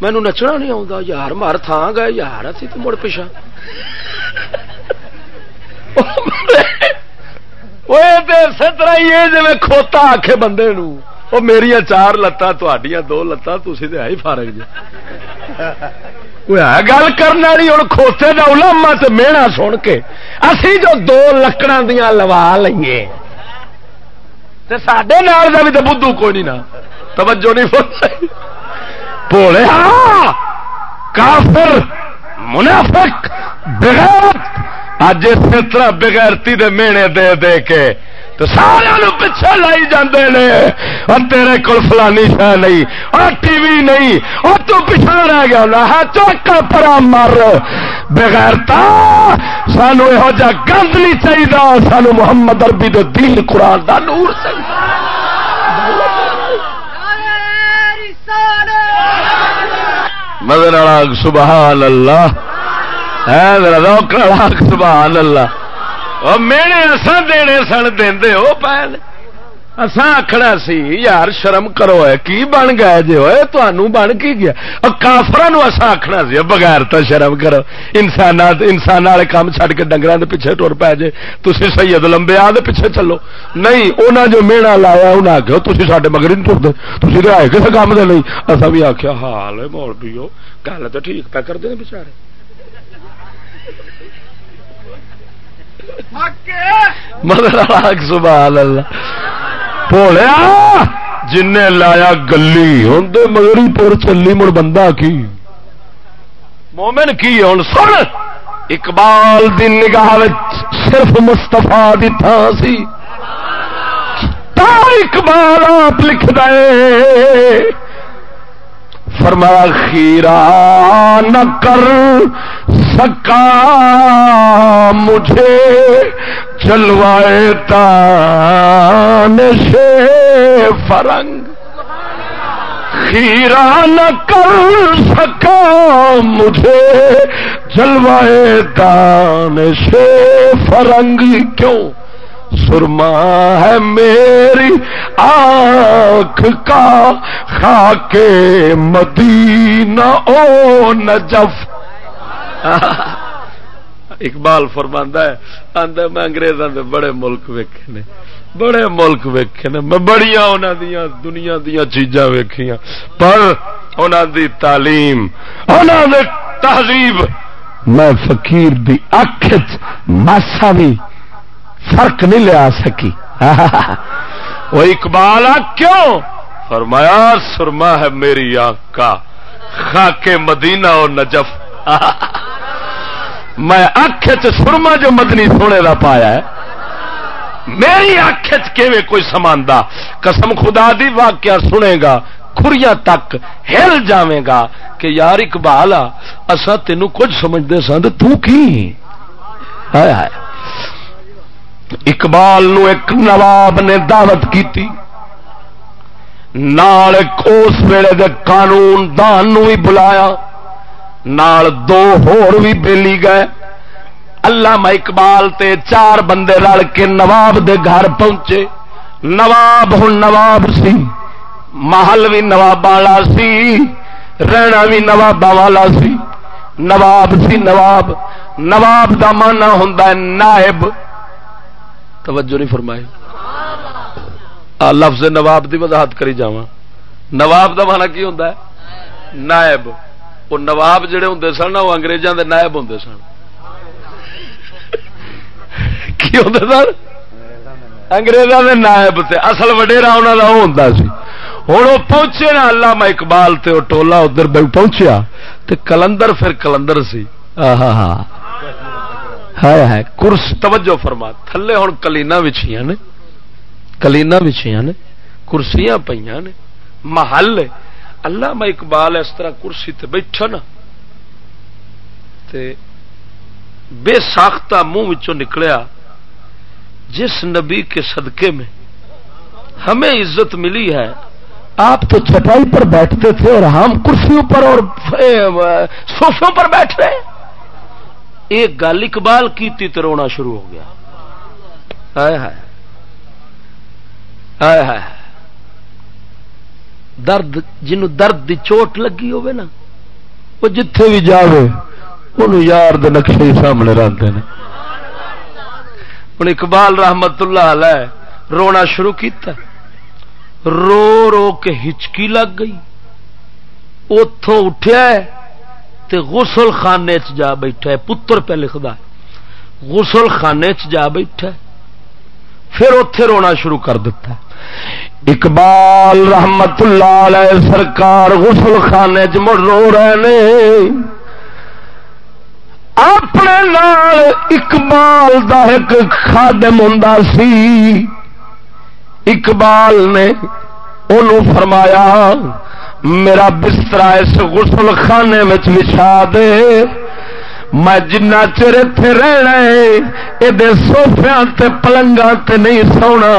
مینو نچنا نہیں آتا یار، مار تھان گئے یار اتنی تو مڑ پیچھا۔ سترا یہ جی کھوتا آخے بندے نو وہ میری چار لتاں دو لتاں تھی تو ہے ہی فارغ جی گل کرنے والی ہوں کھوتے کا الاما سے میڑا سن کے اسی جو دو لکڑا دیا لوا لیے سڈے نال کا بھی تو بدھو کوئی نہیں نا توجہ نہیں بولے کافر منافق بغیر اج اس طرح بغیرتی دے مینے دے دے کے تو سارا پیچھے لائی جاندے نے۔ اور تیرے کول فلانی شہ نہیں، اور ٹی وی نہیں، اور تو پیچھا رہ گیا۔ ہے چوکا پرا مر۔ بغیر سانو یہو جا گند نہیں چاہیے سانو محمد اربی دے دین، قرآن دا نور چاہیے مدر سبحان اللہ۔ سبحان اللہ۔ میرے اصا دینے سن دے وہ پہل اصا آخنا سی یار شرم کرو ہے کی بن گیا جی ہوئے تمہوں بن کی گیا کافر اصا آخنا سی بغیر تو شرم کرو انسان انسان والے کام چڈ کے ڈنگر پیچھے ٹر پی جے تھی سید لمبے آ پیچھے چلو نہیں انہیں جو مینا لایا انہیں آخیا تھی سارے مگر نہیں ٹرتے تھی تو آئے کسی کام دے نہیں اصا بھی آخیا حال ہے مول پیو گل تو ٹھیک پہ کرتے ہیں بچارے مگر سبحان اللہ۔ بولیا جن لایا گلی، ہوں مگر ہی پور چلی، مڑ بندہ کی؟ مومن کی ہوں سن، اقبال دی نگاہ صرف مستفا دی تھان سی۔ اقبال آپ لکھ دے۔ فرما خیرا نہ کر سکا مجھے چلوائے تان سے فرنگ۔ خیرا نہ کر سکا مجھے چلوائے تان سے فرنگ۔ کیوں؟ سرما ہے میری آنکھ کا خاک مدینہ، او نجف۔ اقبال فرماندہ ہے آدھا میں انگریزوں کے بڑے ملک ویکھے نے۔ بڑے ملک ویکھے نے۔ میں بڑی انہوں دیا دنیا دیا چیزاں ویکھیاں۔ پر انہوں دی تعلیم انہوں نے تہذیب، میں فقیر دی اکھ ماسا بھی فرق نہیں لیا سکی۔ وہ اقبال کیوں؟ فرمایا، سرما ہے میری آنکھ کا۔ خاک مدینہ اور نجف۔ میں اکھ سرما جو مدنی سونے کا پایا ہے۔ میری اکھ کوئی سماندہ قسم خدا دی واقعہ سنے گا خریاں تک ہل جاویں گا کہ یار اقبال آ اصا تین کچھ سمجھتے سن تو کی؟ اقبال نو ایک نواب نے دعوت کی نال اس ویلے دے قانون دان نو بھی بلایا، نال دو ہور بھی بیلی گئے۔ اللہ اقبال تے چار بندے رل کے نواب دے گھر پہنچے۔ نواب ہوں نواب سی، محل بھی نواب والا سی، رہنا بھی نواب والا سی۔ نواب سی نواب۔ نواب دا مانا ہوں نائب۔ توجہ نہیں فرمائی۔ لفظ نواب دی وضاحت کری جا نواب دا مانا کی ہوں نائب۔ وہ نواب جڑے ہوں سن وہ انگریزوں دے نائب ہوں سن۔ کی ہوں سن؟ انگریزوں کے نائب سے اصل وڈیرا انہوں کا وہ ہوں سی۔ ہوں وہ پہنچے نا اللہ میں اقبال تے وہ ٹولا ادھر پہنچیا۔ تے کلندر پھر کلندر سی۔ ہاں ہاں ہے۔ کرس توجہ فرما۔ تھلے ہوں کلینا بچھیا نے۔ کلینا بچھیا نے۔ کرسیاں پہ نے۔ محل اللہ میں اقبال اس طرح کرسی تے بیٹھا نا۔ تے بے ساختہ منہ نکلیا۔ جس نبی کے صدقے میں ہمیں عزت ملی ہے۔ آپ تو چٹائی پر بیٹھتے تھے اور ہم کرسیوں پر اور سوفوں پر بیٹھ رہے۔ ہیں ایک گل اقبال کی تو رونا شروع ہو گیا۔ درد جن درد دی چوٹ لگی ہوئے نا، وہ جتھے بھی جاوے، انہوں یار دے نقشے سامنے رہتے ہیں۔ ہوں اقبال رحمت اللہ علیہ رونا شروع کیتا۔ رو رو کے ہچکی لگ گئی۔ اتوں اٹھیا تے غسل خانے چ جا بیٹھا ہے۔ پتر پہ لکھتا ہے۔ غسل خانے چ جا بیٹھا ہے۔ پھر اتے رونا شروع کر دیتا ہے۔ اقبال رحمت اللہ علیہ سرکار غسل خانے چ مڑ رو رہے ہیں اپنے نال اقبال دا ایک خادم ہوں سی۔ اقبال نے انہوں فرمایا میرا بستر اس غسل خانے میں بچھا دے۔ میں جنا چر اتے رہنا یہ سوفیا پلنگا تے نہیں سونا۔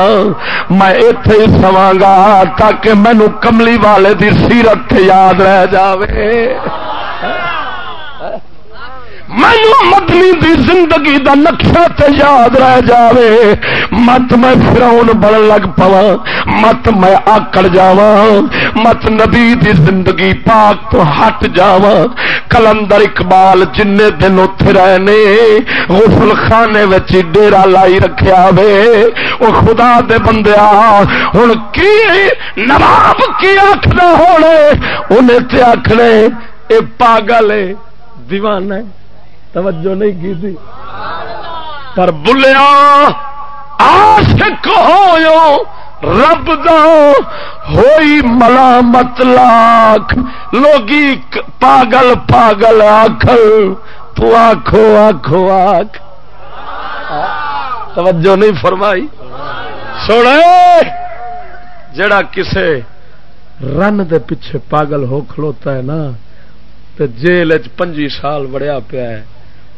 میں اتے ہی سوا گا تاکہ مینو کملی والے دی سیرت یاد رہ جاوے۔ مینو مدنی دی زندگی دا نقشہ تے یاد رہ جاوے۔ مت میں فراؤن بن لگ پوا مت میں آکڑ جاوا مت نبی دی زندگی پاک تو ہٹ جاوا کلندر اقبال جن دن اتے رہنے غسل خانے ڈیرا لائی رکھیا وے۔ وہ خدا دے بندیا ہوں کی نواب کی آخر ہونے؟ انہیں تے آخنے اے پاگل ہے دیوانہ ہے توجہ نہیں کی تھی۔ پر بلیا آشک ہو رب دا ہوئی ملامت لاکھ۔ لوگی پاگل پاگل آخر تو آخو آخو آخ توجہ نہیں فرمائی۔ سوڑے جڑا کسے رن دے پیچھے پاگل ہو کھلوتا ہے نا تو جیل پنجی سال وڑیا پیا ہے۔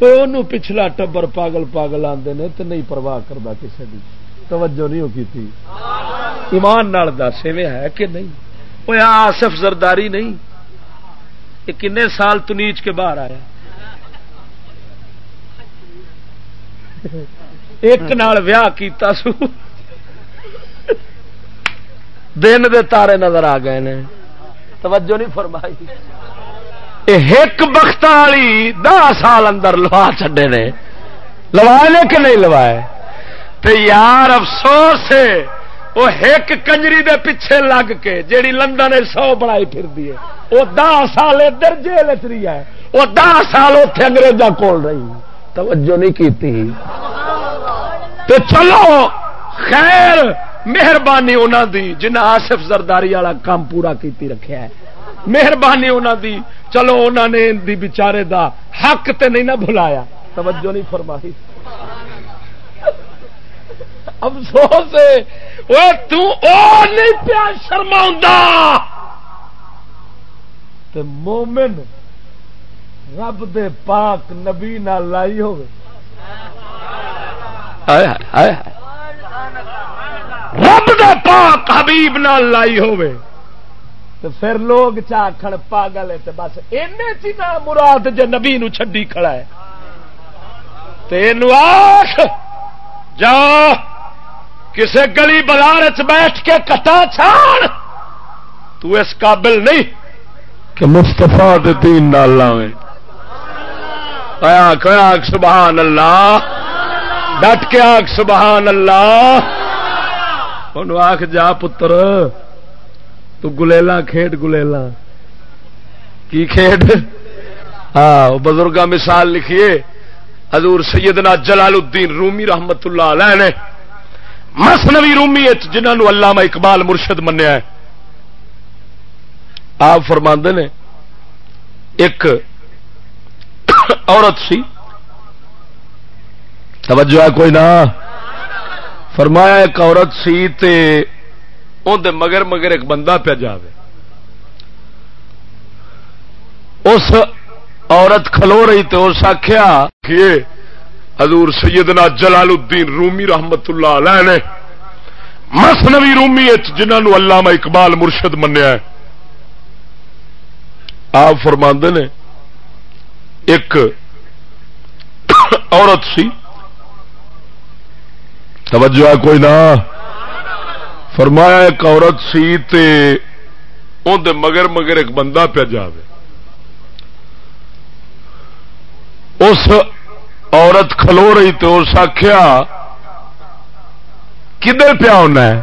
پچھلا ٹبر پاگل پاگل آتے نے تو نہیں پرواہ کرتا کسی کی توجہ نہیں ہوگی تھی ایمان نال دس، ایویں ہے کہ نہیں؟ وہ آصف زرداری نہیں؟ یہ کن سال تنیچ کے باہر آیا؟ ایک نال ویاہ کیتا سو۔ دن دے تارے نظر آ گئے نے۔ توجہ نہیں فرمائی۔ ایک بخت والی دہ سال اندر لوا چڈے نے۔ لوائے نے کہ نہیں لوائے؟ تو یار افسوس ہے، وہ ایک کنجری دے پیچھے لگ کے جیڑی لندن سو بنائی پھر دی وہ دہ سال ادھر جیل چری ہے۔ وہ دہ سال اتنے اگریزاں کول رہی۔ توجہ نہیں کی تو چلو، خیر، مہربانی انہوں دی جنہ آصف زرداری والا کام پورا کیتی رکھا ہے۔ مہربانی انہوں دی۔ چلو انہوں نے دی بچارے دا حق تے نہیں نہ بھلایا۔ توجہ نہیں فرمائی۔ افسوس نہیں پیا شرما مومن رب دے پاک نبی نہ لائی ہو رب دے پاک حبیب نہ لائی ہوئے۔ تو پھر لوگ چاخڑ پاگل ہے بس اینے چی مراد جے نبی نو چھڈی کھڑا ہے۔ تین آخ جا، کسے گلی بازار بیٹھ کے کٹا چھاڑ۔ تو اس قابل نہیں کہ مستفا دین نال لاوے۔ آخ آخ سبحان اللہ۔ ڈٹ کے آخ سبحان اللہ۔ آخ جا پتر۔ تو گلیلا کھیڈ گلیلا کی کھیڈ؟ ہاں بزرگ مثال لکھیے۔ حضور سیدنا جلال الدین رومی رحمت اللہ علیہ نے مسنوی رومی جنہوں علامہ اقبال مرشد منیا ہے۔ آپ فرما نے، ایک عورت سی۔ توجہ ہے کوئی نہ۔ فرمایا ایک عورت سی تے اندر مگر مگر ایک بندہ پہ جاوے۔ اس عورت کھلو رہی تو اس آخیا کہ حضور سیدنا جلال الدین رومی رحمت اللہ علیہ نے مسنوی رومی جنہوں علامہ اقبال مرشد منیا ہے۔ آپ فرما نے ایک عورت سی۔ توجہ کوئی نہ۔ فرمایا ایک عورت سی تے اندر مگر مگر ایک بندہ پہ جاوے۔ اس عورت کھلو رہی تو اس آخیا کدھر پیا ہونا ہے؟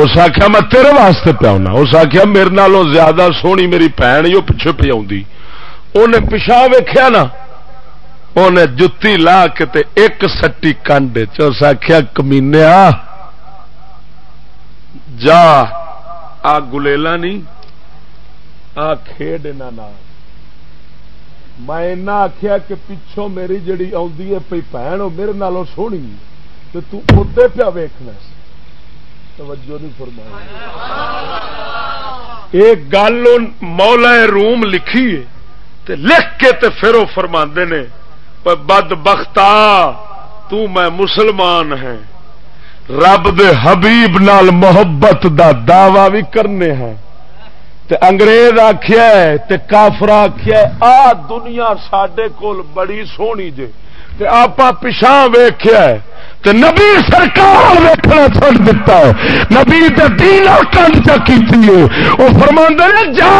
اس آخیا میں تیرے واسطے پیا ہونا۔ اس آخیا میرے نالوں زیادہ سونی میری بھن ہی وہ پچھے پی انہیں پچھا ویخیا نا؟ انہیں جتی لا کے تے ایک سٹی کنڈ چس آخیا کمینیا جا، آ گلیلا نہیں، آ کھیڈ نہ میں آخیا کہ پچھوں میری جڑی آئی پی بھن وہ میرے نالوں سونی تو تے پیا ویخنا توجہ نہیں فرمایا ایک گل مولا روم لکھی تے لکھ کے تے پھر وہ فرما نے بد بختا تو میں مسلمان ہے رب دے حبیب نال محبت دا دعوی بھی کرنے ہیں۔ تے انگریز آخیا تے کافر آخیا آ دنیا سڈے کول بڑی سونی جے۔ تے آپ پچھا ویخیا تے نبی سرکار ویکنا چھڑ دیتا ہے۔ نبی تے دین کنڈ چکی تھی وہ فرما جا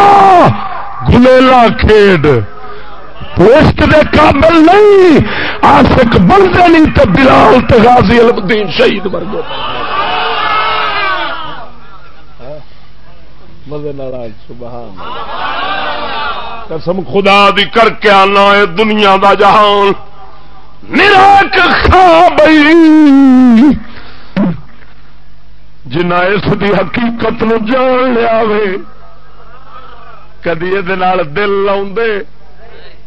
گلیلا کھیڈ۔ پوسٹ دے قابل نہیں۔ آسک بنتے نہیں تو بلال تغازی الدین شہید مر گئے مزے سبحان قسم خدا دی کر کے آنا ہے دنیا دا جہان۔ نراک خواب جنا اس دی حقیقت نو جان لیا کدی یہ دل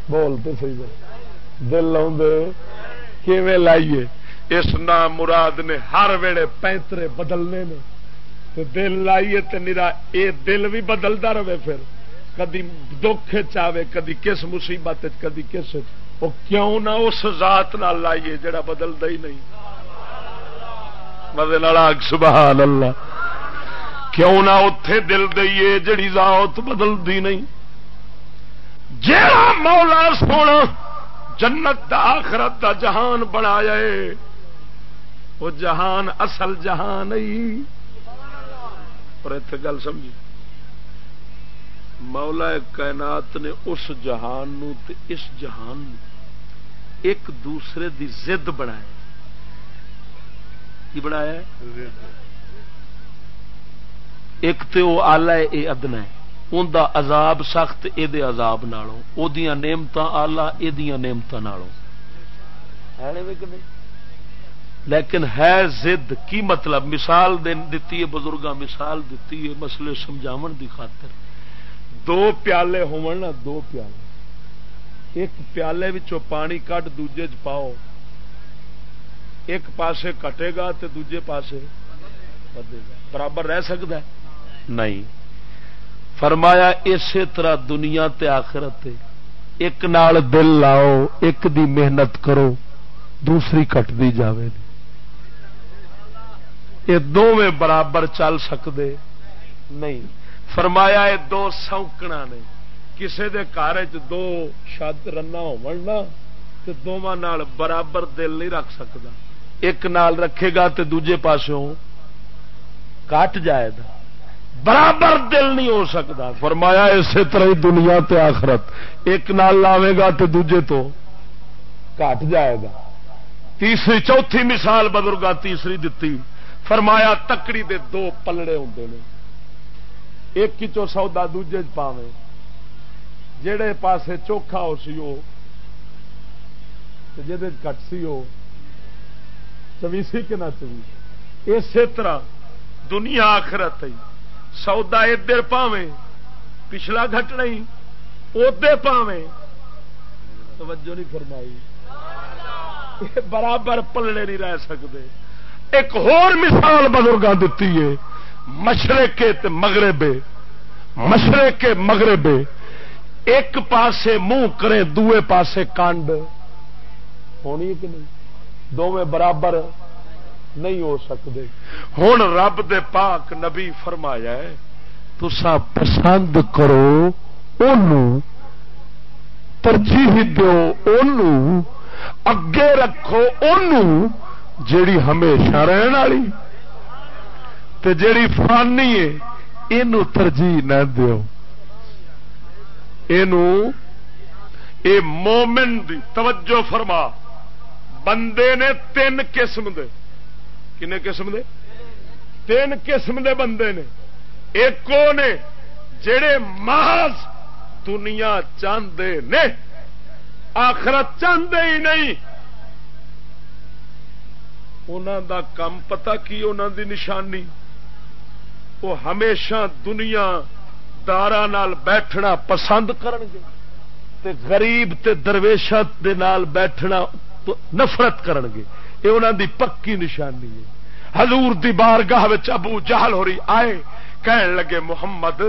لاؤ بولتے سی دل لاؤ لائیے اس نام مراد نے ہر ویڑے پینترے بدلنے نے دل لائیے تو نرا یہ دل بھی بدلتا رہے پھر کدی دکھ چاہے کدی کس مصیبت کدی کس وہ کیوں نہ اس ذات نہ لائیے جڑا بدلتا ہی نہیں مدد سبحان اللہ کیوں نہ اتے دل دئیے جڑی ذات بدلتی نہیں جا مولا سونا جنت دا آخرت دا جہان بنایا وہ جہان اصل جہان ہی۔ اور اتنے گل سمجھی۔ مولا کائنات نے اس جہان نو تے اس جہان نو ایک دوسرے دی زد بنایا۔ کی بنایا ایک تو وہ آلہ ہے یہ ادنا ہے۔ ان دا عذاب سخت یہ عذاب نالوں او دیاں نعمت آلہ یہ نعمت نالوں لیکن ہے زد کی مطلب؟ مثال دیتی ہے بزرگاں مثال دیتی ہے مسئلے سمجھاو دی خاطر۔ دو پیالے ہون دو پیالے۔ ایک پیالے وچوں پانی کٹ دوجے چ پاؤ۔ ایک پاسے کٹے گا تے دوجے پاسے بدے گا۔ برابر رہ سکتا ہے؟ نہیں۔ فرمایا اسی طرح دنیا تے آخرت ایک نال دل لاؤ، ایک دی محنت کرو، دوسری کٹ دی جاوے دی۔ یہ دونوں برابر چل سکتے نہیں۔ فرمایا یہ دو سوکنا نے۔ کسے دے کار دو شد رنا ہو دونوں برابر دل نہیں رکھ سکتا ایک نال رکھے گا تو دوجے پاسوں کٹ جائے گا۔ برابر دل نہیں ہو سکتا۔ فرمایا اسی طرح ہی دنیا تے آخرت۔ ایک نال لاوے گا تو دوجے تو کٹ جائے گا۔ تیسری، چوتھی مثال بدرگا تیسری دتی۔ فرمایا تکڑی دے دو پلڑے ہوں نے۔ ایک چو سودا، دوجے پاوے۔ جہے پاسے چوکھا ہو سی وہ جی کٹ سی وہ چویسی کہ نہ چوی اسی طرح دنیا آخرت سودا ادھر پاوے پچھلا گھٹ نہیں ادے پاوے توجہ نہیں فرمائی برابر پلڑے نہیں رہ سکتے ایک ہور مثال بزرگاں دیتی ہے مشرقے مغربے مشرقے مغربے ایک پاسے منہ کرے دوے پاسے کانڈ ہونی کہ نہیں دونوں برابر نہیں ہو سکتے۔ ہوں رب دے پاک نبی فرمایا ہے تسا پسند کرو ترجیح دو اگے رکھو جیڑی ہمیشہ رہن والی۔ تے جیڑی فانی ہے یہ ترجیح نہ دیو۔ اے مومن دی توجہ فرما، بندے نے تین قسم دے۔ کنے قسم دے؟ تین قسم دے بندے نے۔ ایک نے جڑے محض دنیا چاہتے نے، آخرت چاہتے ہی نہیں۔ انہوں دا کم پتا کی انہوں دی نشانی؟ وہ ہمیشہ دنیا دارا نال بیٹھنا پسند کرن گے تے غریب تے درویشت دے نال بیٹھنا نفرت کرن گے۔ یہ انہوں دی پکی نشانی ہے۔ حضور دی بارگاہ ابو جہل ہو رہی آئے، کہن لگے، محمد،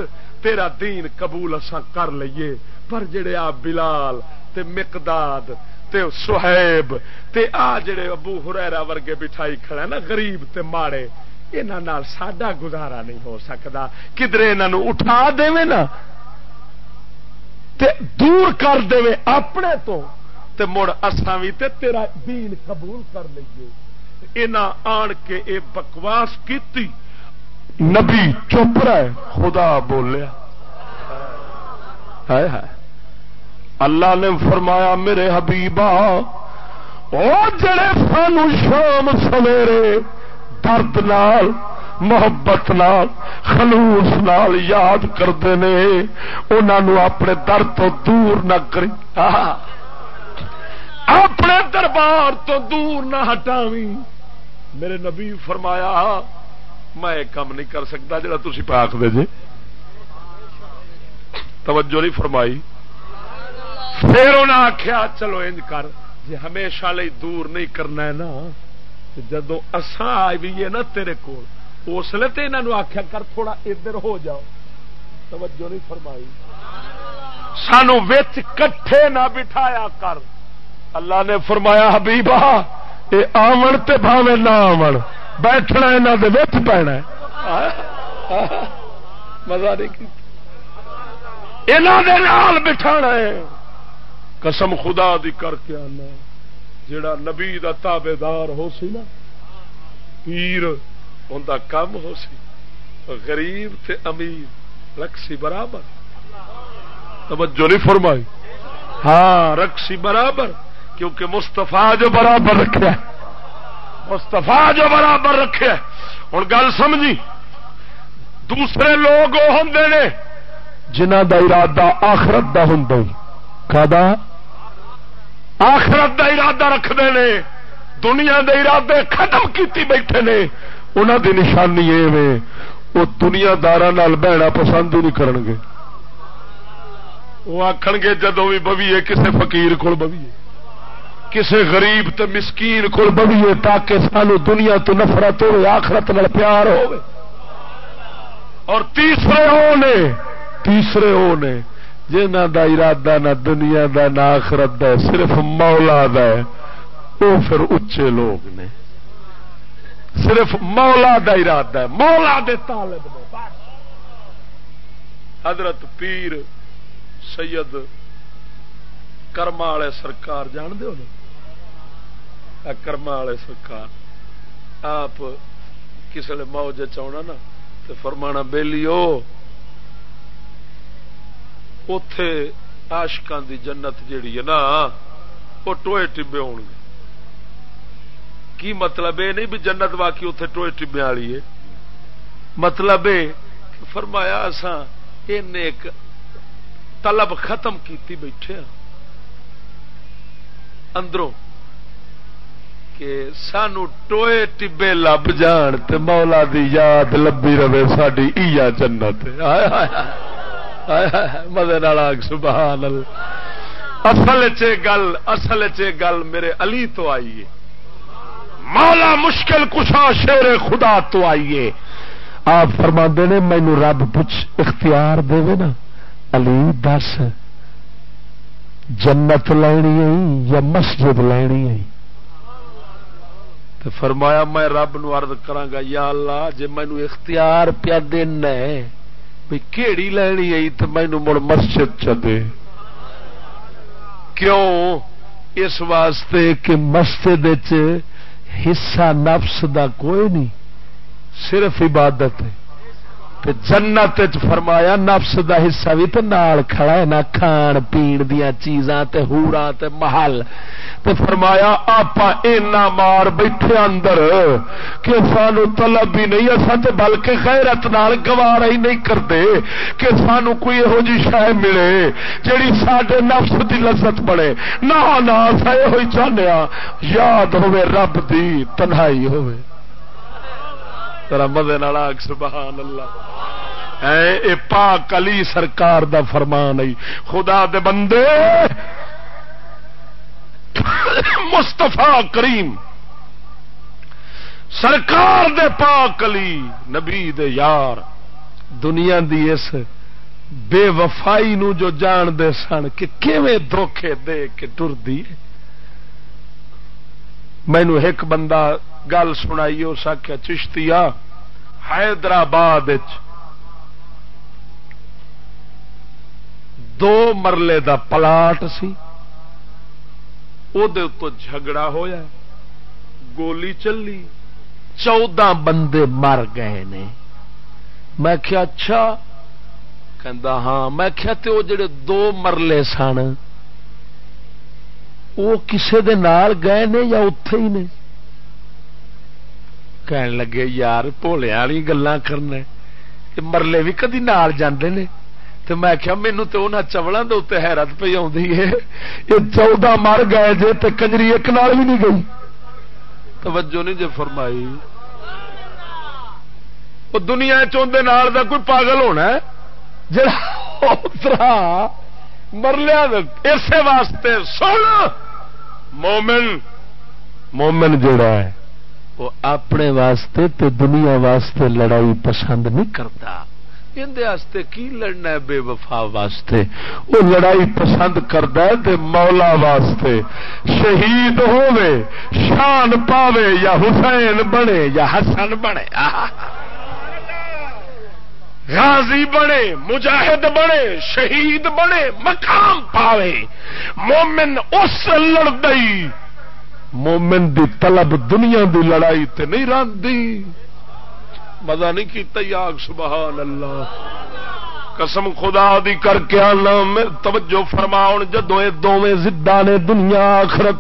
تیرا دین قبول اساں کر لئیے، پر جڑے آ بلال، تے مقداد، تے سہیب، تے آ جڑے ابو ہریرا ورگے بٹھائی کھڑا نا، غریب تے ماڑے یہاں ساڈا گزارا نہیں ہو سکتا کدھر یہ اٹھا دے نا، تے دور کر دے اپنے تو۔ تے مڑ اساں بھی تے تیرا دین قبول کر لیے اینا آن کے اے بکواس کیتی۔ نبی چپ رہے، خدا بولیا۔ ہائے ہائے۔ اللہ نے فرمایا، میرے حبیبا، او جڑے سانو شام سویرے درد نال، محبت نال، خلوص نال یاد کرتے نے انہوں اپنے درد تو دور نہ کری۔ اپنے دربار تو دور نہ ہٹاوی میرے نبی فرمایا، میں کام نہیں کر سکتا جا تھی پاک دے جے توجہ نہیں فرمائی۔ پھر انہیں آخیا چلو انج کر جی ہمیشہ لئی دور نہیں کرنا ہے نا جدو اسان آئیے نا تیرے کو اس لیے تو یہاں آخیا کر تھوڑا ادھر ہو جاؤ۔ توجہ نہیں فرمائی۔ سانو وچ کٹھے نہ بٹھایا کر۔ اللہ نے فرمایا حبیبا یہ آمن تے بھاوے نہ آمن، بیٹھنا یہاں دے وچ پینا مزہ نہیں یہاں بٹھانا ہے۔ قسم خدا دی کر کے آنا جڑا نبی دا تابے دار ہو سی نا، پیر ان دا کم ہو سی۔ غریب تے امیر، رکسی برابر۔ توجہ نہیں فرمائی۔ ہاں رکسی برابر۔ کیونکہ مستفا جو برابر رکھا مستفا جو برابر رکھے ہوں گل سمجھی؟ دوسرے لوگ وہ ہوں نے جنہ دا ارادہ آخرت دا ہوں کا آخرت دا ارادہ رکھتے ہیں دنیا دے ارادے ختم کیتی بیٹھے نے۔ انہوں دی نشانی یہ وہ دنیا دار بہنا پسند ہی نہیں کرن گے وہ آخن گے جدو بھی بویے، کسے فقیر کو بویے۔ کسے غریب تے مسکین کو بویے تاکہ سانو دنیا تو نفرت ہو آخرت نال پیار ہو اور تیسرے وہ نے تیسرے وہ نے جنہ دا ارادہ نہ دنیا دا نہ آخرت دا صرف مولا دا ہے، وہ پھر اچے لوگ نے۔ صرف مولا دا ارادہ ہے، مولا دے طالب نے۔ حضرت پیر سید کرما والے سرکار، جان دو کرما والے سرکار آپ کسی نے موج چاہنا نا تو فرمانا بہلی اتے آشکان دی جنت جیڑی ہے نا وہ ٹوئے ٹبے ہو گے کی مطلب یہ نہیں بھی جنت واقعی اتنے ٹوئے ٹبے والی ہے مطلب یہ فرمایا ایک طلب ختم کیتی بیٹھے اندروں کہ سانو ٹوئے ٹبے لب جان تے مولا دی یاد لبی رہے ساری اییا جنت مدے سبحان اللہ۔ اصل چ گل، اصل چ گل میرے علی تو آئیے مولا مشکل کشا شیر خدا تو آئیے آپ فرما نے، مینو رب پوچھ اختیار دے نا۔ علی، دس۔ جنت لینی یا مسجد لینی ہے۔ تو فرمایا میں رب نو عرض کرانگا یا اللہ، جے مینوں اختیار پیا دینا ہے، بھئی کیڑی لینی ہے تو مینوں مڑ مسجد چدے کیوں؟ اس واسطے کہ مسجد حصہ نفس دا کوئی نہیں، صرف عبادت ہے۔ جنت فرمایا، نفس دا حصہ بھی تو نال کھڑا ہے، نہ کھان پین دیا چیزاں تے ہورا تے محل۔ تے فرمایا آپ اینا مار بیٹھے اندر کہ سانو طلب بھی نہیں اصا تے بلکہ خیرت نال گوارا ہی نہیں کرتے کہ سانو کوئی یہو جی شہ ملے جیڑی سڈے نفس دی لذت بڑے نہ نہ سا یہ چاہنے ہاں، یاد ہوے رب دی تنہائی ہوئے مدے سبحان اللہ۔ اے پاک علی سرکار دا فرمان آئی خدا دے بندے۔ مستفا کریم۔ سرکار دے پاک علی، نبی دے یار۔ دنیا دی اس بے وفائی نو جو جان دے سن، کہ کیویں دھوکھے دے کے ٹر دی مینو ایک بندہ گل سنائی اس آخیا چشتی حیدرآباد دو مرلے دا پلاٹ سی تو جھگڑا ہویا، گولی چلی، چودہ بندے مر گئے نے۔ میں کیا اچھا کہ ہاں میں کیا تے وہ جڑے دو مرلے سن وہ کسے دے نال گئے نے یا اتے ہی نے؟ کہن لگے، یار بھولیا والی گلا کرنا مرلے بھی کدی نال جاندے نے؟ تو میں کیا مینو تو انہیں چوڑوں کے اتنے حیرت پہ آئی ہے۔ یہ چودہ مر گئے جے تے کنجری ایک نال بھی نہیں گئی۔ توجہ نہیں جی فرمائی۔ وہ دنیا چوندے نال دا کوئی پاگل ہونا ہے؟ جا مرلیا اسی واسطے سن! مومن مومن جڑا ہے، وہ اپنے واسطے تے دنیا واسطے لڑائی پسند نہیں کرتا۔ اندر کی لڑنا ہے؟ بے وفا واسطے۔ وہ لڑائی پسند کرتا ہے تے مولا واسطے۔ شہید ہوے شان پاوے یا حسین بنے یا حسن بنے۔ غازی بنے، مجاہد بنے، شہید بنے، مقام پاوے۔ مومن اس لڑ مومن دی طلب دنیا دی لڑائی تے نہیں راندی۔ مزہ نہیں کیتا یاگ سبحان اللہ قسم خدا دی کر کے آنا میں توجہ فرماؤ جدو یہ دونیں زدہ نے دنیا آخرت،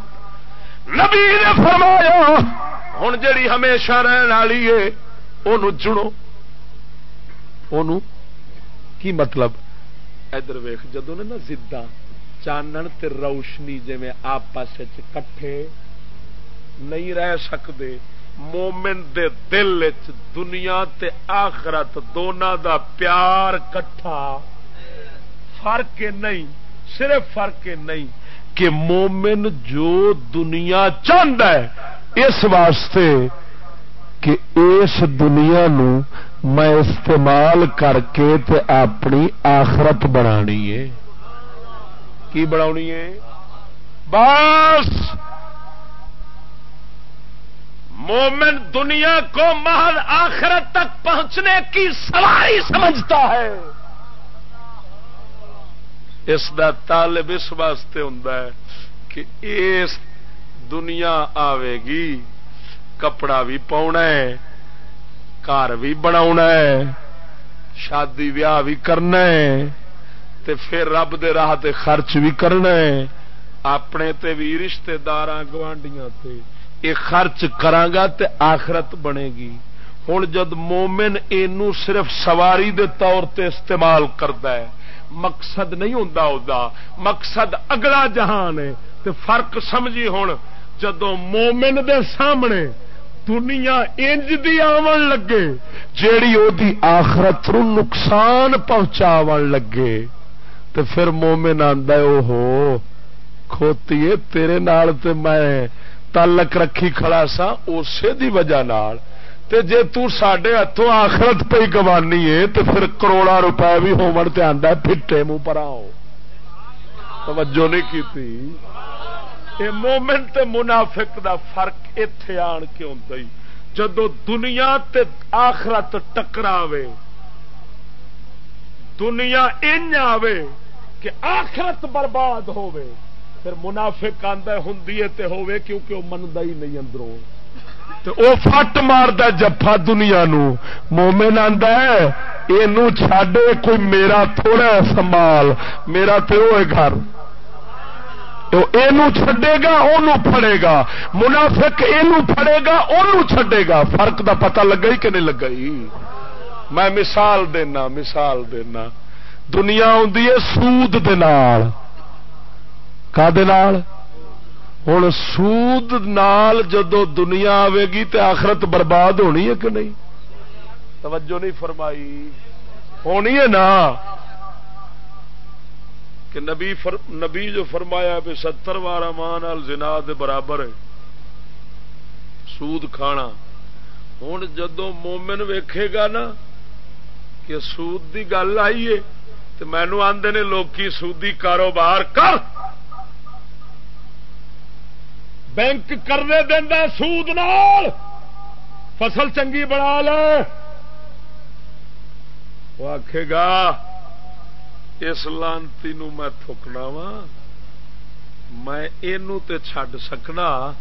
نبی نے فرمایا ہوں جڑی ہمیشہ رہن والی ہے وہ چنو۔ کی مطلب؟ ادھر ویخ جدو نے نا زدہ، چانن تے روشنی جی آپس کٹھے نہیں رہ سکتے مومن دے دل دنیا تے آخرت دونوں دا پیار کٹھا۔ فرق نہیں، صرف فرق نہیں کہ مومن جو دنیا چاہتا ہے، اس واسطے کہ اس دنیا نو میں استعمال کر کے تے اپنی آخرت بنا کی بنا ہے؟ بس! مومن دنیا کو محض آخرت تک پہنچنے کی سواری سمجھتا ہے۔ اس دا طالب اس واسطے ہوں کہ اس دنیا آئے گی کپڑا بھی پاؤنا ہے، گھر بھی بنا شادی ویاہ بھی کرنا ہے، تے پھر رب دے راہ تے خرچ بھی کرنا ہے۔ اپنے تے بھی رشتے دار گوانڈیاں تے یہ خرچ کرانگا تے آخرت بنے گی۔ ہوں جد مومن اینو صرف سواری دے طور تے استعمال کرتا ہے، مقصد نہیں ہوں مقصد اگلا جہان ہے۔ تے فرق سمجھی ہوں جدو مومن دے سامنے دنیا انج دی آن لگے، جیڑی او دی آخرت رو نقصان پہنچا لگے تو پھر مومن آندا او ہو کھوتی تیرے نال تے میں تعلق رکھی کھڑا سا اسی دی وجہ نال۔ تے جے تو ساڈے ہتھوں آخرت پہ گوانی ہے، تے پھر کروڑا روپے بھی ہون تے آندا پھٹے منہ پر آؤ۔ توجہ نہیں کیتی۔ اے مومن تے منافق دا فرق اتے آن کے ہوں جدو دنیا تے آخرت ٹکراوے، دنیا ان آوے کہ آخرت برباد ہووے، پھر منافق آدھا ہوں تے ہووے کیونکہ وہ منتا ہی نہیں اندروں۔ تو او فٹ مارد جفا دنیا نو۔ مومن آدھا ہے یہ چڈے کوئی میرا تھوڑا سنبھال، میرا تو گھر۔ تو یہ چڈے گا ان پڑے گا۔ منافق یہ پڑے گا ان چڈے گا۔ فرق دا پتہ لگا ہی کہ نہیں لگا ہی میں مثال دینا مثال دینا۔ دنیا آدھی ہے سود ہوں سود نال جدو دنیا آئے گی تو آخرت برباد ہونی ہے کہ نہیں؟ توجہ نہیں فرمائی۔ ہونی ہے نا؟ کہ نبی فر... نبی جو فرمایا بھی ستر وار مان زنا دے برابر ہے، سود کھانا۔ ہوں جدو مومن ویکھے گا نا کہ سود دی گل آئی ہے تو مینو آدھے نے لوکی سودی کاروبار کر۔ بینک کرنے دینا سود نال۔ فصل چنگی بنا لے۔ وہ آخے گا اس لانتی نو میں تھکنا وا میں یہ چھڈ سکنا،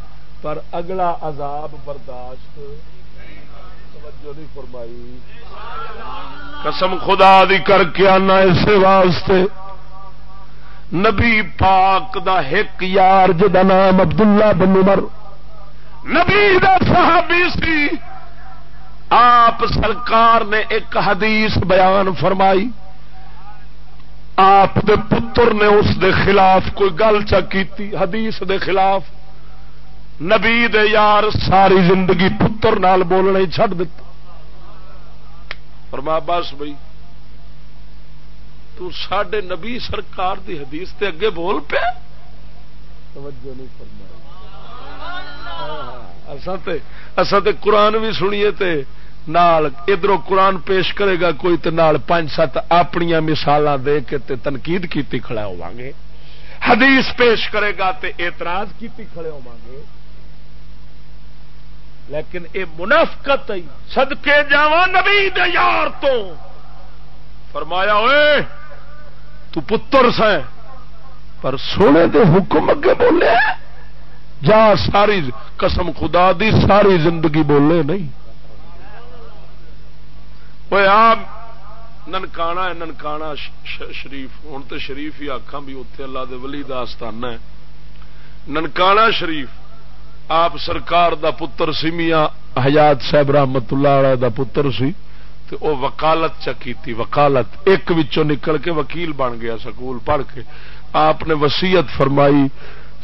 پر اگلا عذاب برداشت نہیں فرمائی۔ قسم خدا دی کر کے آنا اس واسطے۔ نبی پاک دا ایک یار جا نام عبداللہ بن عمر، نبی دا صحابی سی، آپ سرکار نے ایک حدیث بیان فرمائی۔ آپ دے پتر نے اس دے خلاف کوئی گل چا کیتی حدیث دے خلاف نبی دے یار ساری زندگی پتر نال بولنا ہی چھڈ دیتا فرما بس بھائی تو ساڈے نبی سرکار دی حدیث تے اگے بول پیا توجہ نہیں فرمایا اصا تے قرآن بھی سنیے تے نال ادھر قرآن پیش کرے گا، کوئی تے نال پانچ سات اپنی مثال دے کے تے تنقید کیتی کھڑا ہوا گے۔ حدیث پیش کرے گا تے اعتراض کیتی کھڑے ہوا گے۔ لیکن اے منافقت سدکے جا نبی دے یار تو۔ فرمایا ہوئے تو پتر سے پر سونے دے حکم اگے بولے، جا ساری قسم خدا دی ساری زندگی بولے، نہیں۔ ننکانا ہے ننکانا شریف ہوں تو شریف ہی آخا بھی اتے اللہ دے ولی داستان ہے ننکانا شریف آپ سرکار دا پتر سی میاں حیات صاحب رحمت اللہ علیہ دا پتر سی وہ وکالت چکی تھی وکالت ایک وچوں نکل کے وکیل بن گیا سکول پڑھ کے آپ نے وسیعت فرمائی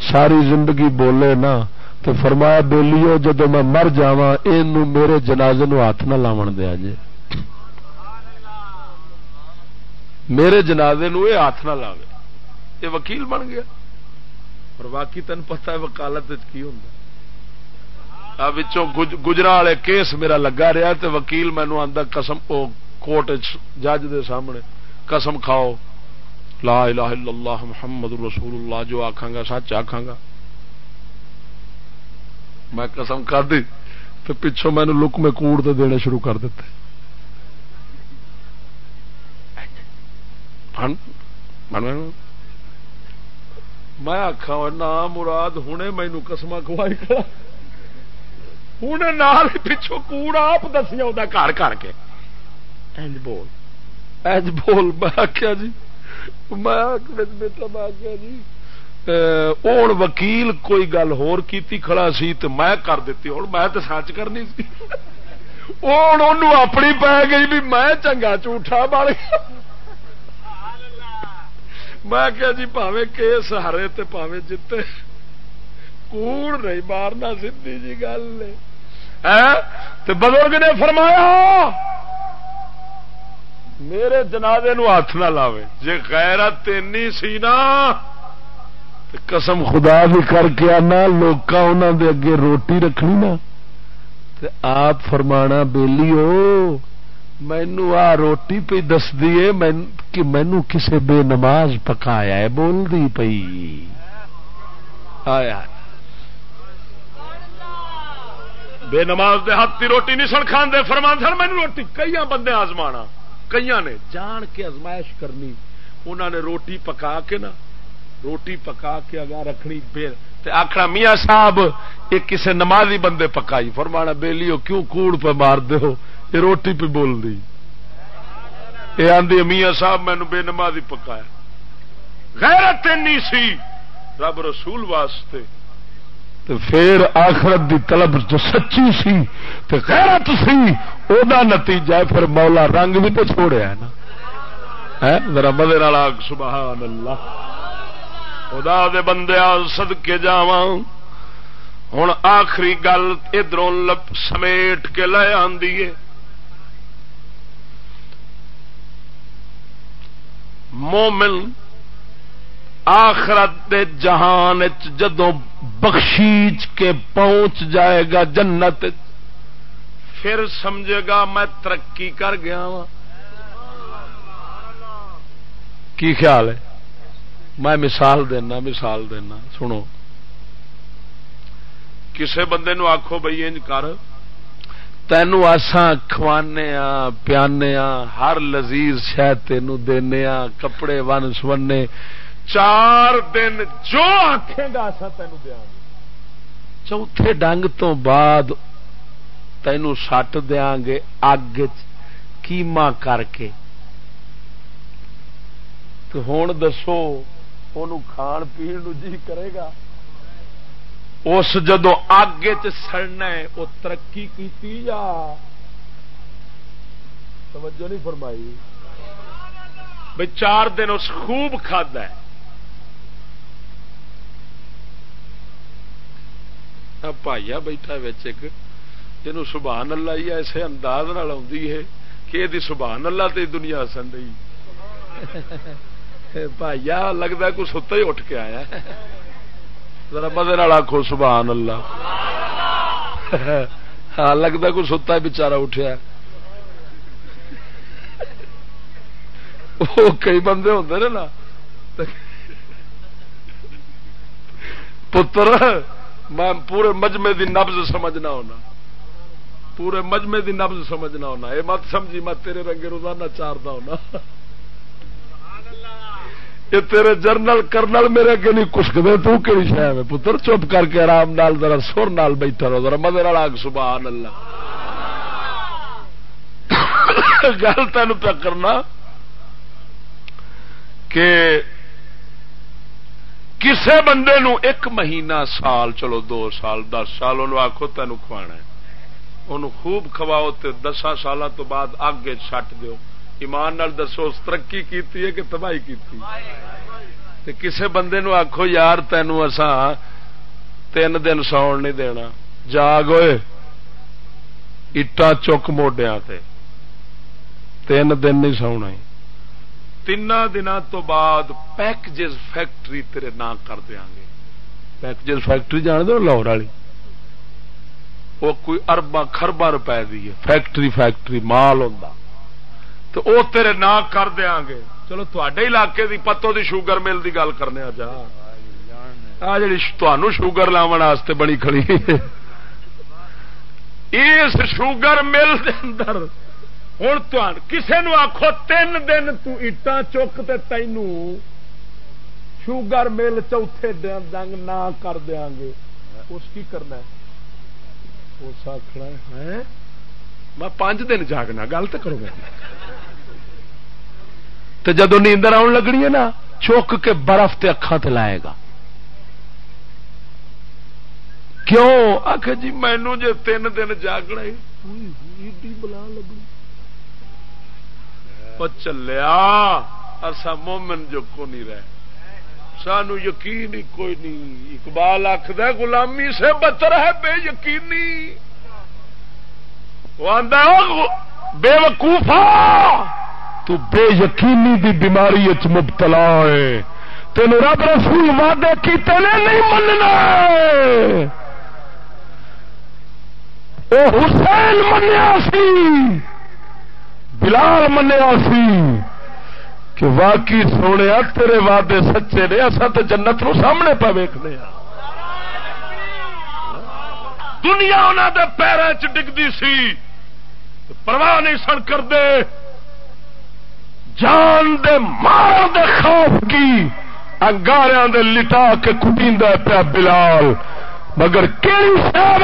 ساری زندگی بولے نا تو فرمایا بولیو جدو میں مر جا میرے جنازے نو ہاتھ نہ لاون دیا جی میرے جنازے نو ہاتھ نہ لاوے۔ یہ وکیل بن گیا۔ اور باقی تین پتا وکالت کی ہوں گجرا والے کیس میرا لگا رہا تو وکیل مینو آتا قسم کوٹ جج دے سامنے قسم کھاؤ۔ لا الہ الا اللہ محمد رسول اللہ جو آخا گا سچ آخا گا۔ میں قسم کر دی تو پچھوں مینو لک میں کوڑ دینے شروع کر دیتے۔ میں آخا نام مراد ہوں مینو کسما کھوائی ہوں نال پچھو کوڑا آپ دسیا گھر کر کے اینج بول اینج بول میں آخیا جی میں بیٹا میں آخیا جی ہوں وکیل کوئی گل ہور کیتی کھڑا سی تو میں کر دیتی ہوں میں تو سچ کرنی سی ہوں اپنی پی گئی بھی میں چنگا جھوٹا بڑھ میں کیا جی پاوے کیس ہرے تے پاوے جیتے کوڑ نہیں مارنا سی جی گل تے بزرگ نے فرمایا، میرے جنازے نو ہاتھ نہ لاوے جی غیرت تینی سی نا قسم خدا بھی کر کے آنا لوگ دے اگے روٹی رکھنی نا۔ آپ فرمانا بیلی ہو مینو آ روٹی پہ دس دیے کہ مینو کسے بے نماز پکایا ہے بول دی پئی۔ آیا۔ بے نماز دے ہاتھ کی روٹی نہیں سن کھان دے فرمان سن مینو روٹی۔ کئی بندے آزما کئی نے۔ جان کے ازمائش کرنی۔ انہوں نے روٹی پکا کے نا، روٹی پکا کے اگا رکھنی۔ بے آخنا میاں صاحب یہ کسے نمازی بندے پکائی۔ فرمانا بےلی کیوں کوڑ پہ مار دے ہو؟ یہ روٹی پہ بول دی۔ یہ آدھی میاں صاحب مینو بے نمازی پکایا غیرت نہیں سی۔ رب رسول واسطے۔ تو پھر آخرت دی طلب جو سچی سی تو غیرت سی، او دا نتیجہ پھر مولا رنگ بھی تو چھوڑیا ہے نا۔ ذرا مدر والا سبحان اللہ خدا دے بندے سد کے جاواں۔ ہوں آخری گل ادھر سمیٹ کے لے آدھی ہے۔ مومن آخرت دے جہان جدو بخشیچ کے پہنچ جائے گا جنت پھر سمجھے گا میں ترقی کر گیا وا کی خیال ہے؟ میں مثال دینا مثال دینا، سنو۔ کسے بندے نو آخو بھائی انج کر۔ تینو آسا کھوانے پیانے ہر لذیذ شہ تین دینے کپڑے ون سونے۔ چار دن جو آخے گا آسا تین دیا چوتھے ڈنگ تو بعد تینو سٹ دیا گے اگ کیما کر کے۔ ہوں دسو کھان پی جی کرے گا۔ اس جدو اگ چڑنا وہ ترقی کی جا۔ توجہ نہیں فرمائی۔ بھائی چار دن اس خوب کھد ہے۔ پائیا بیٹھا ایک جنوں سبحان اللہ ہی ایسے انداز ہے کہ یہ سبحان اللہ تے دنیا سن رہی۔ بھائیا لگتا کوئی ستا ہی اٹھ کے آیا۔ ذرا مدے آخو سبحان اللہ ہاں لگتا کوئی ستا بچارا اٹھیا وہ کئی بندے ہوتے نا۔ پتر، میں پورے مجمے دی نبز سمجھنا ہونا۔ پورے مجمے دی نبز سمجھنا ہونا۔ یہ مت سمجھی، میں تیرے رنگے روزانہ چارتا ہونا۔ یہ تیرے جرنل کرنل میرے اگے نہیں کچھ دے، تو کہڑی شہ میں پتر؟ چپ کر کے آرام نال، ذرا سر نال بیٹھا رہو، ذرا مدر والا سبحان اللہ۔ گل تین پہ کرنا کہ کسے بندے نو ایک مہینہ سال، چلو دو سال، دس سال ان آخو تین کھوانا ان خوب کھواؤ تے دسا سال تو بعد اگ چٹ دو ایمان نال دسو، اس ترقی کیتی ہے کہ تباہی کیتی تے کسے بندے نو آخو یار تینو اسا تین دن ساؤن نہیں دینا۔ جاگ ہوئے اٹا چک موڈیا تے۔ تین دن نہیں سونا تین دن تو بعد پیکجز فیکٹری تیرے نہ کر دیا گے۔ پیکجز فیکٹری جان دو لاہور والی؟ وہ کوئی اربا خربا روپے دی ہے۔ فیکٹری فیکٹری مال ہوں تو وہ تیرے نہ کر دیا گے۔ چلو تے علاقے دی پتو دی شوگر مل دی گل کرنے آ جا۔ آ جی شوگر لاون واسطے بنی کھڑی۔ اس شوگر مل دے اندر ہوں کسی نو آخو تین دن تٹا چک تین شوگر مل چوتھے دنگ نہ کر دیا گے۔ اس کی کرنا اس آخنا ہے ہاں؟ میں پانچ دن جاگنا، گل تو کرو۔ گا تو جدو نیندر آن لگنی ہے نا چک کے برف تے اکھان تے لائے گا۔ کیوں؟ آخ جی مینو جی تین دن جاگنا بلا لگنی۔ چلیا اصا مومن جو کو نہیں رہ سانو یقین ہی کوئی نہیں۔ اقبال آخد غلامی سے بتر ہے بے یقینی۔ وہ آدھا بے وقوفا۔ تو بے یقینی دی بیماری مبتلا ہے۔ تین رب رسول وعدے کی تینے نہیں مننا۔ او حسین منیا سی، بلال منیا سی کہ واقعی سونے تیرے وعدے سچے نے اصا تو جنت نو سامنے پہ ویکنے دنیا انہوں دے پیروں چ ڈگتی سی، پرواہ نہیں سن کر دے جان دے مار دے خوف کی انگاریا دے لٹا کے کٹی پیا بلال۔ مگر کہڑی سر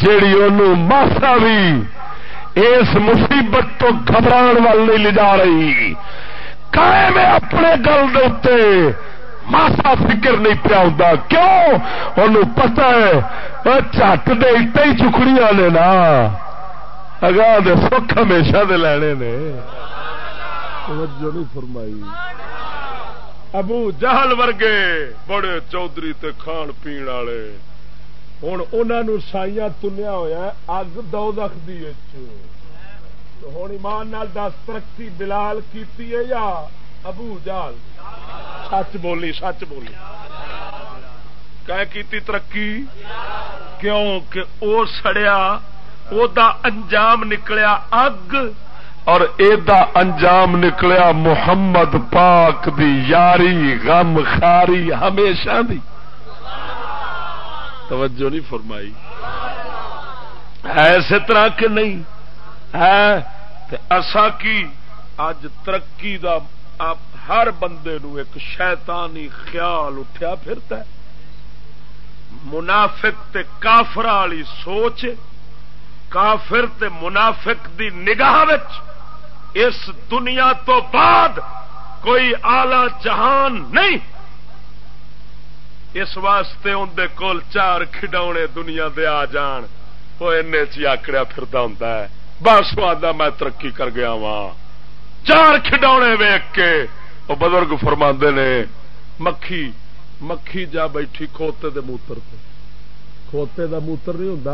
جیڑی انہوں ماسا بھی اس مصیبت تو گھبران وال نہیں لے جا رہی۔ قائم اپنے گل دے ماسا فکر نہیں پیا ہوں کیوں؟ ان پتا ہے چٹ دے اٹا ہی چکڑیاں نے نا۔ اگاں دے سکھ ہمیشہ دے لینے نے۔ توجہ نہیں فرمائی۔ ابو جہل ورگے بڑے چودھری تے کھان پین والے۔ ہوں انہوں سائیاں تنیا ہوا اگ دو دختی ہوں ایمان نال دس، ترقی بلال کی یا ابو جال سچ بولی سچ بولی۔ کی ترقی؟ کیوں؟ کہ او سڑیا او دا انجام نکلیا اگ اور اے دا انجام نکلیا محمد پاک دی یاری غم خاری ہمیشہ دی توجہ نہیں فرمائی ایسے طرح کے نہیں ہے اصا کی اج ترقی دا ہر بندے نو ایک شیطانی خیال اٹھیا پھرتا ہے منافق تے کافر والی سوچ کافر تے منافق دی نگاہ اس دنیا تو بعد کوئی آلہ جہان نہیں۔ اس واسطے اندر کول چار کھڈونے دنیا دے آ جان۔ وہ این چی آکڑیا پھر ہوں بس آدھا میں ترقی کر گیا وا چار کھڈونے ویک کے وہ بزرگ فرما نے، مکھی مکھی جا بیٹھی کھوتے دے موتر تے۔ کھوتے دا موتر نہیں ہوں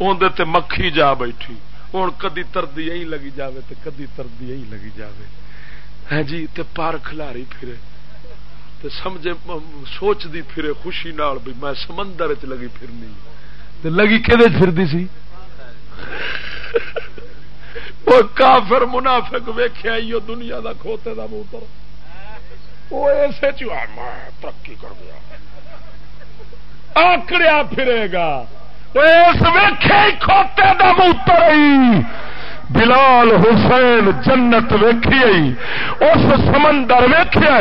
اندر تے مکھی جا بیٹھی۔ ہوں کدی تردی یہی لگی جاوے تے کدی تردی یہی لگی جاوے۔ ہاں جی تے پار کھلاری پھرے۔ تے سمجھے سوچتی پھرے خوشی نال بھی میں سمندر چ لگی پھرنی۔ تے لگی کہ سی؟ وہ کافر منافق ویخیا دنیا دا کھوتے دا موتر وہ اسے ترقی کر گیا۔ آکڑیا پھرے گا۔ اس ویخے کھوتے دا موتر بلال حسین جنت ویکھی اس سمندر ویخیا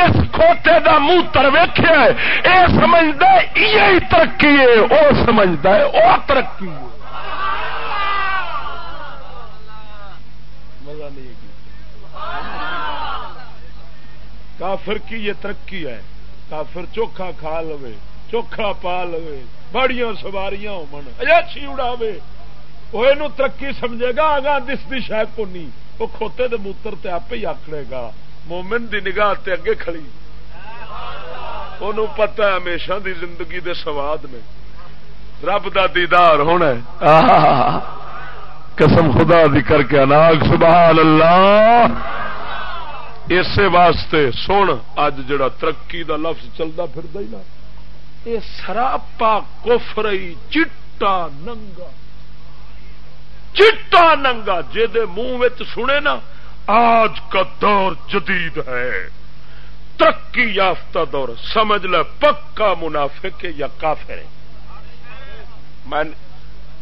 اس کھوتے دا موتر ویخیا یہ سمجھتا یہ ترقی ہے۔ وہ سمجھتا ہے وہ ترقی ہے۔ مزہ نہیں کافر کی یہ ترقی ہے۔ کافر چوکھا کھا لو چوکھا پا لو بڑیاں سواریاں ہوئی اڑاوے۔ وہ ترقی سمجھے گا آگا دس دی شاید کو نہیں وہ کھوتے دے موتر تے آپ ہی آکڑے گا۔ مومن دی نگاہ تے اگے کھڑی۔ وہ پتا ہمیشہ دی زندگی دے سواد نے۔ رب دا دیدار ہونا ہے۔ قسم خدا دی کر کے اناگ سبحان اللہ اسی واسطے سن اج جڑا ترقی دا لفظ چلتا پھر نا۔ یہ سراپا کوفرئی چٹا ننگا۔ چٹا ننگا، جے منہ سنے نا، آج کا دور جدید ہے۔ ترقی یافتہ دور، سمجھ لے، پکا منافق یا کافر ہے۔ میں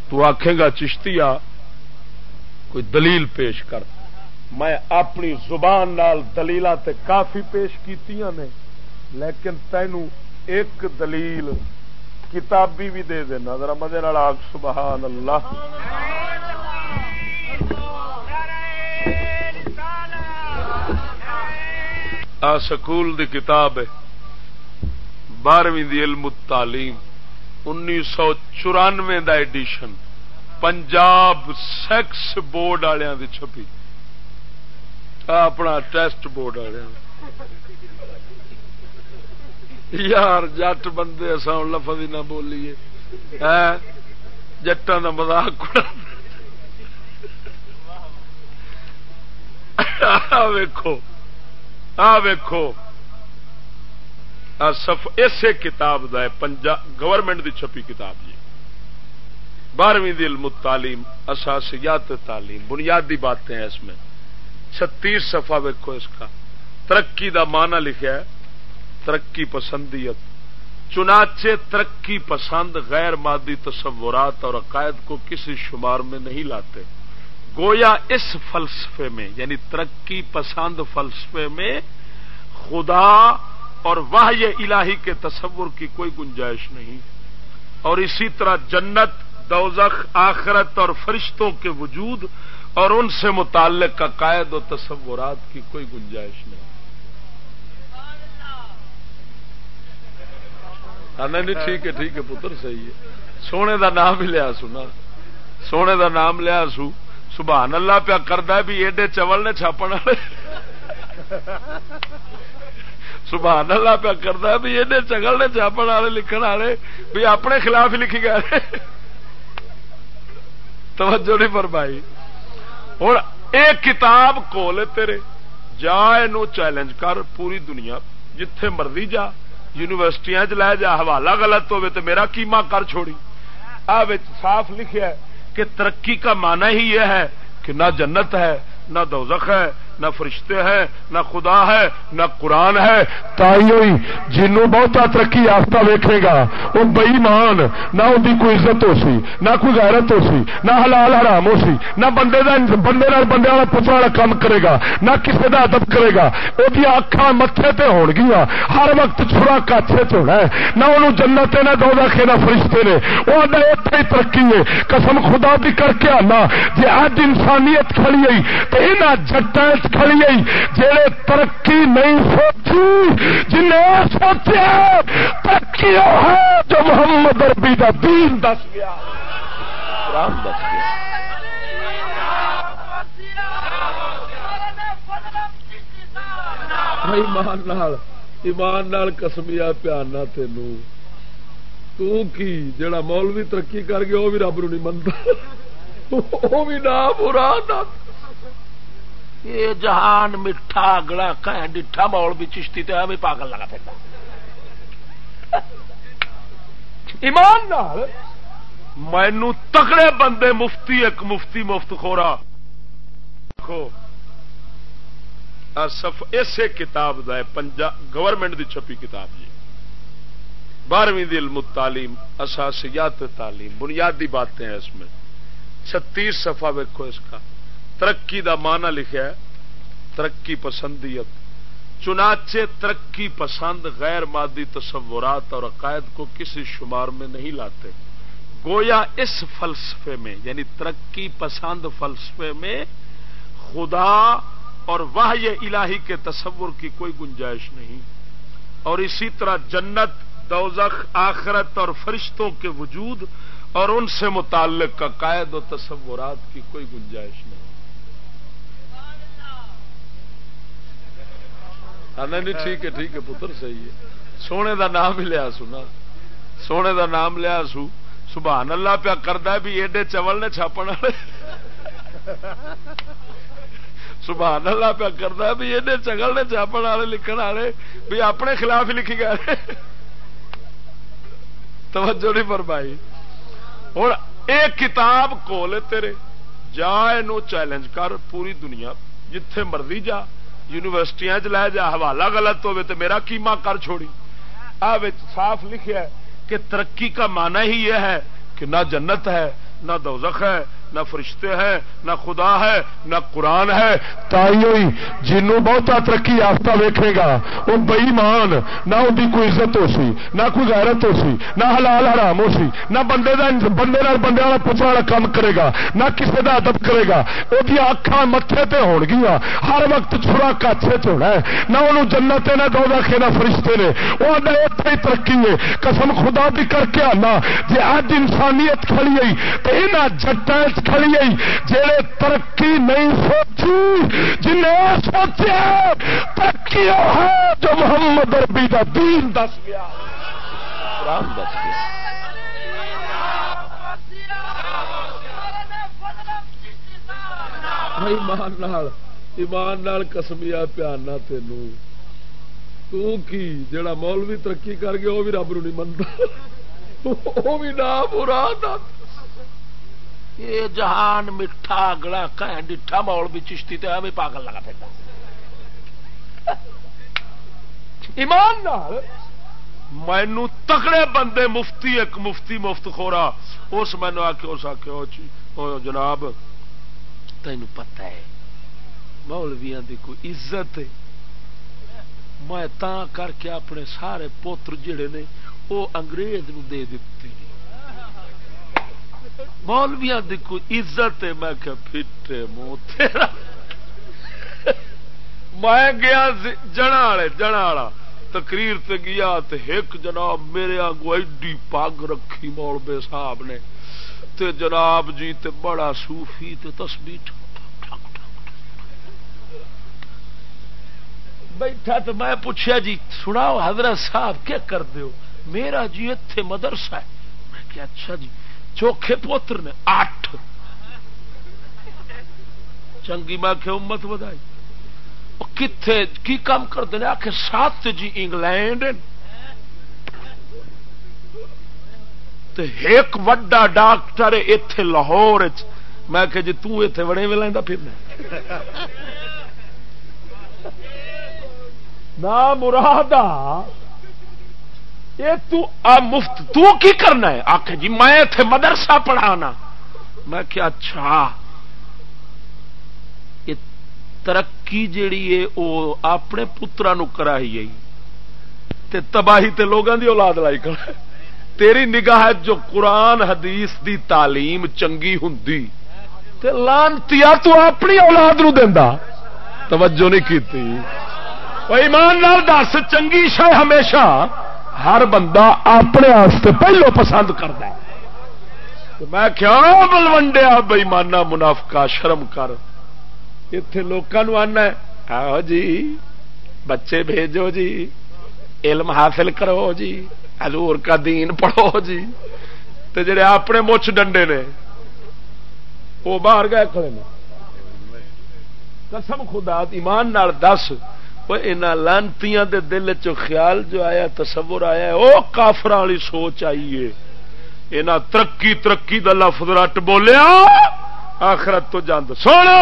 تو آخے گا چشتی کوئی دلیل پیش کر۔ میں اپنی زبان نال دلیل تے کافی پیش کی نے، لیکن تینو ایک دلیل کتابی بھی دے دینا، ذرا مدے آگ سبحان اللہ آ سکول دی کتاب ہے، بارہویں دی علم تعلیم انیس سو چورانوے دا ایڈیشن، پنجاب سیکس بورڈ والوں چھپی۔ اپنا ٹیسٹ بورڈ والے یار، جٹ بندے اصا لفظ ہی نہ بولیے۔ جٹان کا مزاق ویکو آ ویکو اسے کتاب کا گورنمنٹ دی چھپی کتاب جی۔ بارہویں دل تعلیم، اساسیات تعلیم، بنیادی باتیں ہیں اس میں۔ چھتیس سفا ویکو اس کا۔ ترقی دا معنی لکھا ہے۔ ترقی پسندیت، چنانچہ ترقی پسند غیر مادی تصورات اور عقائد کو کسی شمار میں نہیں لاتے۔ گویا اس فلسفے میں یعنی ترقی پسند فلسفے میں خدا اور واہ الہی کے تصور کی کوئی گنجائش نہیں۔ اور اسی طرح جنت، دوزخ، آخرت اور فرشتوں کے وجود اور ان سے متعلق عقائد و تصورات کی کوئی گنجائش نہیں۔ نہیں ٹھیک ہے ٹھیک ہے پتر، صحیح ہے۔ سونے دا نام بھی لیا سنا سونے دا نام لیا سو۔ سبحان اللہ پیا کرتا بھی ایڈے چول نے چھاپن والے۔ سبحان اللہ پیا کرتا بھی ایڈے چگل نے چھاپن والے، لکھن والے۔ بھی اپنے خلاف ہی لکھی گئے۔ توجہ نہیں فرمائی۔ ہوں ایک کتاب کول تیرے، جا چیلنج کر، پوری دنیا جتھے مرضی جا۔ یونیورسٹیاں چ لے جا، حوالہ غلط ہوے تو میرا کیما کر چھوڑی۔ آ صاف لکھیا ہے کہ ترقی کا معنی ہی یہ ہے کہ نہ جنت ہے، نہ دوزخ ہے نہ فرشتے ہیں، نہ خدا ہے، نہ قرآن ہے۔ تائی ہوئی جنوں بہتا ترقی یافتہ ویکھے گا۔ وہ بئیمان نہ ان کی کوئی عزت ہو سی نہ کوئی غیرت ہو سی نہ حلال حرام ہو سی نہ بندے دا بندے نال بندے والا پوچھنے والا کام کرے گا، نہ کسی کا ادب کرے گا۔ وہ اکھا متے تے ہون گیا ہر وقت چھڑا کاچے چ ہونا ہے۔ نہ انہوں جنت نہ دو رکھے نہ فرشتے نے۔ وہ آدھا اتنے ہی ترقی ہے۔ قسم خدا بھی کر کے آنا۔ جی اج انسانیت کھڑی آئی تو یہاں جٹا کھڑی آئی جہے ترقی نہیں سوچی، جنہیں سوچا ترقی وہ ہے جو محمد اربی کا دین دس گیا۔ رام دس گیا۔ ایمان ایمان نال کسمیا پیانا تینوں تو کی جڑا مولوی ترقی کر گیا وہ بھی رب نو نہیں منتا وہ بھی نہ برا نہ۔ یہ جہان میٹھا اگلا ڈٹھا مول بھی چشتی تو ہے پاگل لگا پھر ایمان مینو تکڑے بندے مفتی، ایک مفتی مفت خورا۔ سف اسے کتاب کا گورنمنٹ دی چھپی کتاب جی بارہویں دل تعلیم اساسیات تعلیم، بنیادی باتیں ہیں اس میں۔ چھتیس سفا ویکو اس کا۔ ترقی دا معنی لکھا ہے، ترقی پسندیت۔ چنانچہ ترقی پسند غیر مادی تصورات اور عقائد کو کسی شمار میں نہیں لاتے۔ گویا اس فلسفے میں یعنی ترقی پسند فلسفے میں خدا اور واہ الہی کے تصور کی کوئی گنجائش نہیں۔ اور اسی طرح جنت، دوزخ، آخرت اور فرشتوں کے وجود اور ان سے متعلق کا قائد و تصورات کی کوئی گنجائش نہیں۔ ہاں، نہیں ٹھیک ہے ٹھیک ہے پتر صحیح ہے۔ سونے دا نام ہی لیا سنا سونے دا نام لیا سو۔ سبحان اللہ پیا کرتا بھی ایڈے چول نے چھاپن والے۔ سبحان اللہ پیا کرتا بھی ایڈے چگل نے چھاپن والے لکھن والے۔ بھی اپنے خلاف ہی لکھی گئے۔ توجہ نہیں فرمائی۔ ہوں ایک کتاب کول تیرے۔ جا چیلنج کر پوری دنیا جتھے مرضی جا۔ یونیورسٹیاں چ لے جا حوالہ غلط ہوے تو میرا کیما کر چھوڑی۔ آ صاف لکھا کہ ترقی کا معنی ہی یہ ہے کہ نہ جنت ہے، نہ دوزخ ہے نہ فرشتے ہیں، نہ خدا ہے، نہ قرآن ہے۔ تائی ہوئی جنوں بہتا ترقی یافتہ ویکھے گا۔ وہ بئی مان نہ ان کی کوئی عزت ہو سی نہ کوئی غیرت ہو سی نہ حلال حرام ہو سی نہ بندے دا بندے نال بندے والا پوچھنے والا کام کرے گا، نہ کسی کا ادب کرے گا۔ وہ اکھان متے تے ہون گیا ہر وقت چھڑا کاچے چ ہونا ہے۔ نہ انہوں جنت نہ دو رکھے نہ فرشتے نے۔ وہ اتنے ہی ترقی ہے۔ قسم خدا بھی کر کے آنا۔ جی اج انسانیت کھڑی آئی تو یہاں جٹا کھڑی جہے ترقی نہیں سوچی، جنہیں سوچے ترقی ہے جو محمد اربی کا دین دس گیا۔ دس گیا۔ ایمان ایمان کسمیا پیانا تینوں۔ تو کی جڑا مولوی ترقی کر گیا وہ بھی رب نو نہیں منتا وہ بھی نہ برا یہ جہان میٹھا اگلا ڈٹھا مول بھی چشتی تو ہمیں پاگل لگا پھر ایمان مینو تکڑے بندے مفتی، ایک مفتی مفت خورا، اس مینو آ کے اس آ جناب تین پتہ ہے مولویا کی کوئی عزت میں تا کر کے اپنے سارے پوتر جڑے نے وہ انگریز نو دے دیتی مولویا دی کوئی عزت ہے؟ میں کہ پھٹے منہ، تیرا۔ میں گیا جنا والے، جنا والا۔ تقریر تے گیا تے ایک جناب میرے آگو ایڈی پگ رکھی مولبے صاحب نے۔ تے جناب جی تے بڑا صوفی تے تسبیح بیٹھا تو میں پوچھا جی سناؤ حضرت صاحب کیا کر دو میرا جی اتنے مدرسہ ہے۔ میں کہ اچھا جی۔ چوکھے پوتر نے اٹھ چنگی میں کہ امت بدائی کتنے کی کام کرتے ہیں آخر سات جی انگلینڈ۔ ایک وڈا ڈاکٹر اتے لاہور میں کہ جی تے بڑے میں لینا پھرنا نہ مراد یہ تو مفت تو کی کرنا ہے؟ آخ جی میں اتنے مدرسہ پڑھانا۔ میں کیا اچھا۔ یہ ترقی جیڑی ہے وہ اپنے پترا نو کرائی تے تباہی تے لوگوں دی اولاد لائی کر تیری نگاہ جو قرآن، حدیث دی تعلیم چنگی ہوں تے لانتی تو اپنی اولاد نو دینا توجہ نہیں کی ایمان نال دس، چنگی شہ ہمیشہ۔ ہر بندہ اپنے آستے پہلو پسند کرتا میں کیا بلوڈیا بئی مانا منافقا شرم کر۔ اتے لوگوں آنا آؤ جی بچے بھیجو جی علم حاصل کرو جی حضور کا دین پڑھو جی۔ تے جڑے اپنے مچھ ڈنڈے نے، وہ باہر گئے کھڑے نے۔ قسم خدا، ایمان نال دس۔ لانتی دل چ خیال جو آیا تصور آیا وہ کافر والی سوچ آئی ہے یہاں ترقی ترقی کا لفظ رٹ بولیا آخرت تو جاند سونا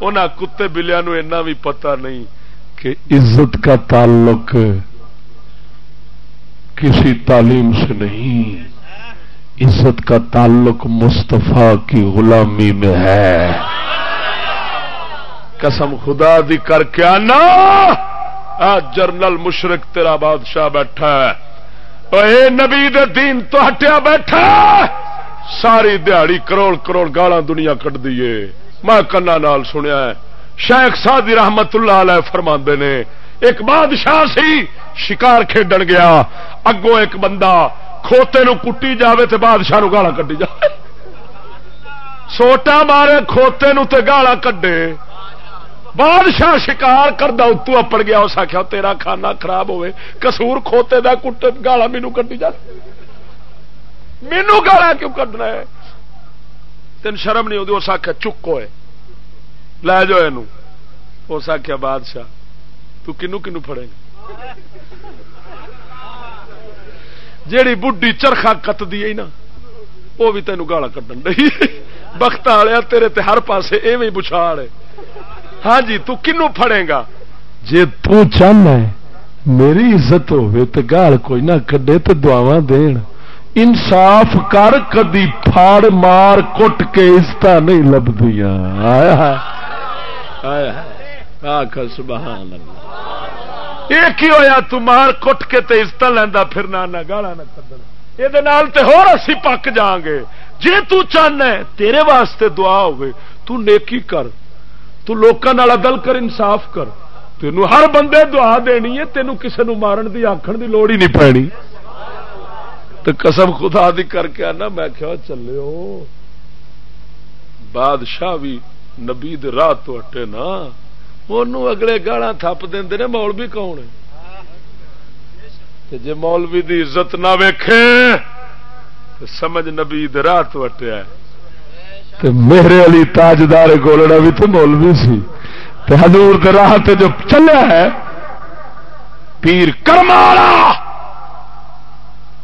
ان کتے بلیا نو بھی پتا نہیں کہ عزت کا تعلق کسی تعلیم سے نہیں عزت کا تعلق مستفا کی غلامی میں ہے قسم خدا دی کر کے آنا۔ جرنل مشرق، تیرا بادشاہ بیٹھا ہے۔ اے نبی دے دین تو ہٹیا بیٹھا ساری دیہڑی کروڑ کروڑ گالا دنیا کٹ دیے میں کنا نال سنیا ہے۔ شیخ سادی رحمت اللہ علیہ فرما نے، ایک بادشاہ سی، شکار کھیڈن گیا۔ اگوں ایک بندہ کھوتے نو کٹی جاوے تے بادشاہ نو گالا کٹی جائے۔ سوٹا مارے کھوتے نو تے گالا کڈے۔ بادشاہ شکار کردہ اتو اپڑ گیا، اس آخیا تیرا کھانا خراب ہوئے کسور کھوتے دا کٹے، گالا مینو کٹی جا۔ مینو گالا کیوں کڈنا ہے؟ تین شرم نہیں ہوتی اس آخیا چکو ہے لے جاؤ یہ اس آخیا بادشاہ، تو کنو کنو پڑے گا۔ جیڑی بڈی چرخا کت دی نا وہ بھی تینوں گالا کٹن ڈی بخت والیا تیرے تے ہر پاسے ایویں بچھاڑ ہے۔ ہاں جی تو کنو پھڑے گا؟ جی تاہنا میری عزت ہوے تو گال کوئی نہ کڈے تو دعوا دین۔ انصاف کر کدی پھاڑ مار کٹ کے عزت نہیں لبدیاں سبحان اللہ۔ ایک ہی ہویا تو مار کٹ کے تے عزت لینا پھر نہ گالا نہ کھدنا یہ ہو اسی پک جاؤں گے۔ جی تو چاہنا ہے تیرے واسطے دعا ہوئے تو نیکی کر۔ تو لوکاں نال عدل کر، انصاف کر۔ تینوں ہر بندے دعا دینی ہے، تینوں کسے نو مارن دی، آکھن دی لوڑ ہی نہیں پینی تو قسم خدا دی کر کے آنا، میں کیا چلے ہو۔ بادشاہ بھی نبی راہ تو ہٹے نا۔ انہوں اگلے گالا تھپ دیں نے، مولوی کون ہے؟ جی مولوی دی عزت نہ ویکھے سمجھ نبی راہ تو ہٹیا ہے۔ میرے علی تاجدار گولڑا بھی تو مولوی سی۔ حضور راہ جو چلیا ہے، پیر کرمالا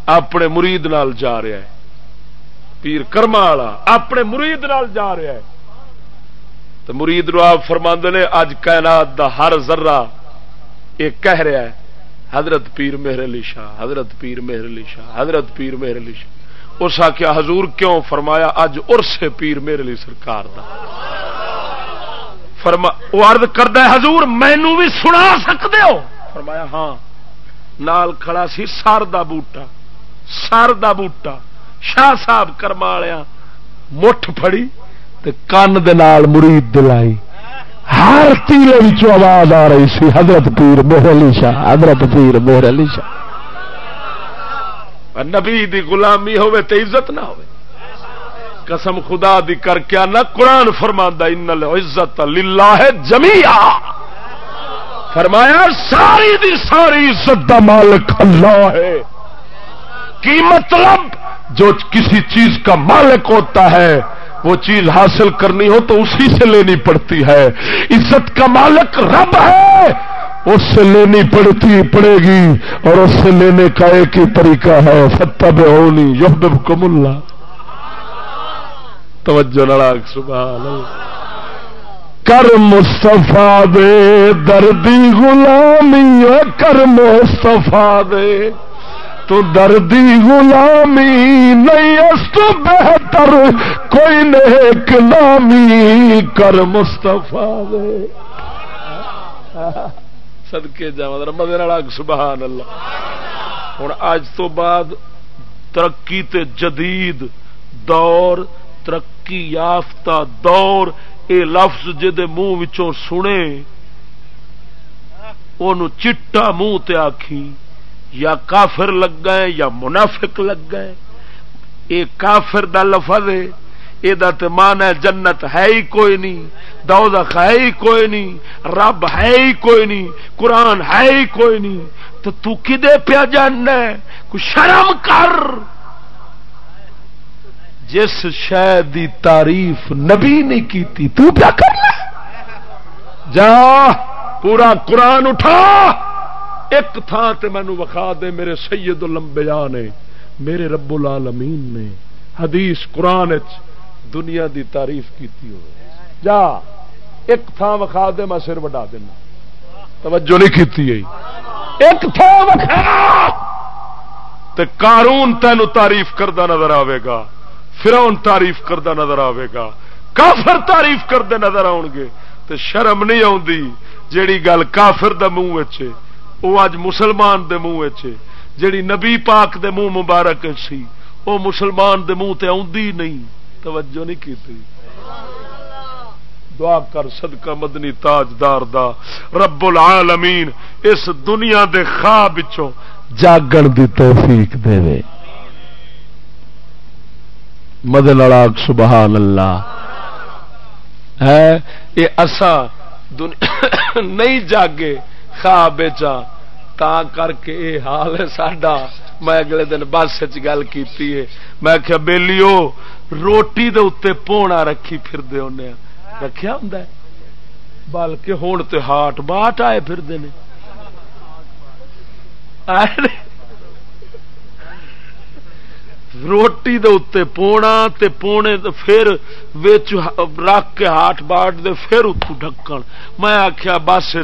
اپنے مرید نال جا رہا ہے۔ پیر کرما والا اپنے مرید نال جا رہا ہے۔ تو مرید نو آپ فرما نے اج کائنات دا ہر ذرہ یہ کہہ رہا ہے، حضرت پیر مہر علی شاہ، حضرت پیر مہر علی شاہ، حضرت پیر مہر علی شاہ۔ اس آخیا حضور کیوں فرمایا اج ارس پیر میرے لیے سرکار دا؟ فرما وہ ارد کرد حضور مینو بھی سنا سکتے ہو؟ فرمایا ہاں۔ نال کھڑا سی سر دا بوٹا، سر دا بوٹا۔ شاہ صاحب کرما مٹھ پھڑی تے کن دال مرید دلائی۔ ہر تیلے آواز آ رہی سی، حضرت پیر مہر علی شاہ، حضرت پیر مہر علی شاہ۔ نبی دی غلامی ہوے تے عزت نہ ہوے قسم خدا دی کر کیا نہ قرآن فرما ان عزت للہ جمیا فرمایا، ساری دی ساری عزت دا مالک اللہ ہے۔ کی مطلب؟ جو کسی چیز کا مالک ہوتا ہے، وہ چیز حاصل کرنی ہو تو اسی سے لینی پڑتی ہے۔ عزت کا مالک رب ہے۔ اس سے لینی پڑتی پڑے گی اور اس سے لینے کا ایک ہی طریقہ ہے فتح ہونی یب کم اللہ توجہ نڑاک سبحان کر مستفا دے دردی غلامی کر مستفا دے۔ تو دردی غلامی نہیں اس تو بہتر، کوئی نیک نامی، کر مستفا دے۔ سدکے جا مدد سبحان اللہ ہوں اج تو بعد ترقی تے جدید دور، ترقی یافتہ دور، اے لفظ جہد منہ سنے ان چٹا منہ تے آخی یا کافر لگ گئے یا منافق لگ گئے۔ یہ کافر دا لفظ ہے یہ مان ہے جنت ہے ہی کوئی نہیں، دوزخ ہے ہی کوئی نہیں، رب ہے ہی کوئی نہیں، قرآن ہے ہی کوئی نہیں۔ تو تو کدے پیا جاننا کوئی شرم کر۔ جس شہ دی تعریف نبی نے کی تو پیا کرنا جا، پورا قرآن اٹھا۔ ایک تھان تے مینو وکھا دے میرے سید لمبیا نے، میرے رب العالمین نے۔ حدیث قرآن دنیا دی تعریف کیتی ہو جا، ایک تھان وکھا دے، میں سر وڈا دینا۔ توجہ نہیں کیتی ہے۔ ایک تھان وکھا! تے قارون تین تعریف کردہ نظر آئے گا۔ فرعون تعریف کردہ نظر آئے گا۔ کافر تعریف کردے نظر آؤ گے۔ تے شرم نہیں آتی جیڑی گل کافر دا منہ وہ اج مسلمان دے منہ جیڑی نبی پاک دے منہ مبارک سی وہ مسلمان دے منہ تے آدھی نہیں۔ توجہ نہیں کی دعا کر صدقہ مدنی تاجدار دا۔ رب العالمین، اس دنیا دے خواب جاگن دی توفیق دے۔ وے مدن اڑاک سبحان اللہ۔ ہے یہ اسا نہیں جاگے خواب چا تا کر کے یہ حال ہے ساڈا۔ میں اگلے دن بس گل کی میں کیا بیلیو روٹی دے اتنے پونا رکھی پھر دے رکھیا ہوں بلکہ ہوں تو ہاٹ باٹ آئے پھر روٹی دے اتنے پونا تے پونے دے پھر رکھ کے ہاٹ باٹ دے پھر اتو ڈکن میں آخیا بس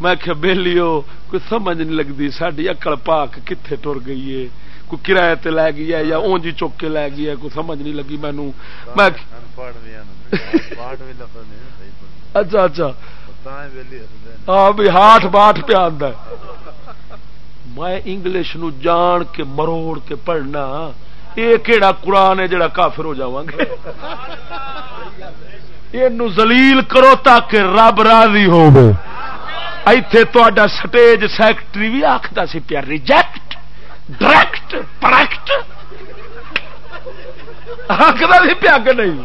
میں آخیا بہلیو کوئی سمجھ نہیں لگتی ساری اکڑ پاک کتنے ٹر گئی ہے؟ کوئی کرایہ تے لے گئی ہے یا اونجی چک کے لے گئی ہے کوئی سمجھ نہیں لگی مینو میں اچھا اچھا۔ ہاں بھی ہاٹ باٹ پہ آدھا میں انگلش نو جان کے مروڑ کے پڑھنا یہ کہڑا قرآن ہے جڑا کافر ہو جا گے؟ یہ زلیل کرو تاکہ رب راضی ہو ایتھے تو سٹیج سیکٹری بھی آخر سی پیا ریجیکٹ ڈائریکٹ پریکٹ آخر سی پیا کہ نہیں۔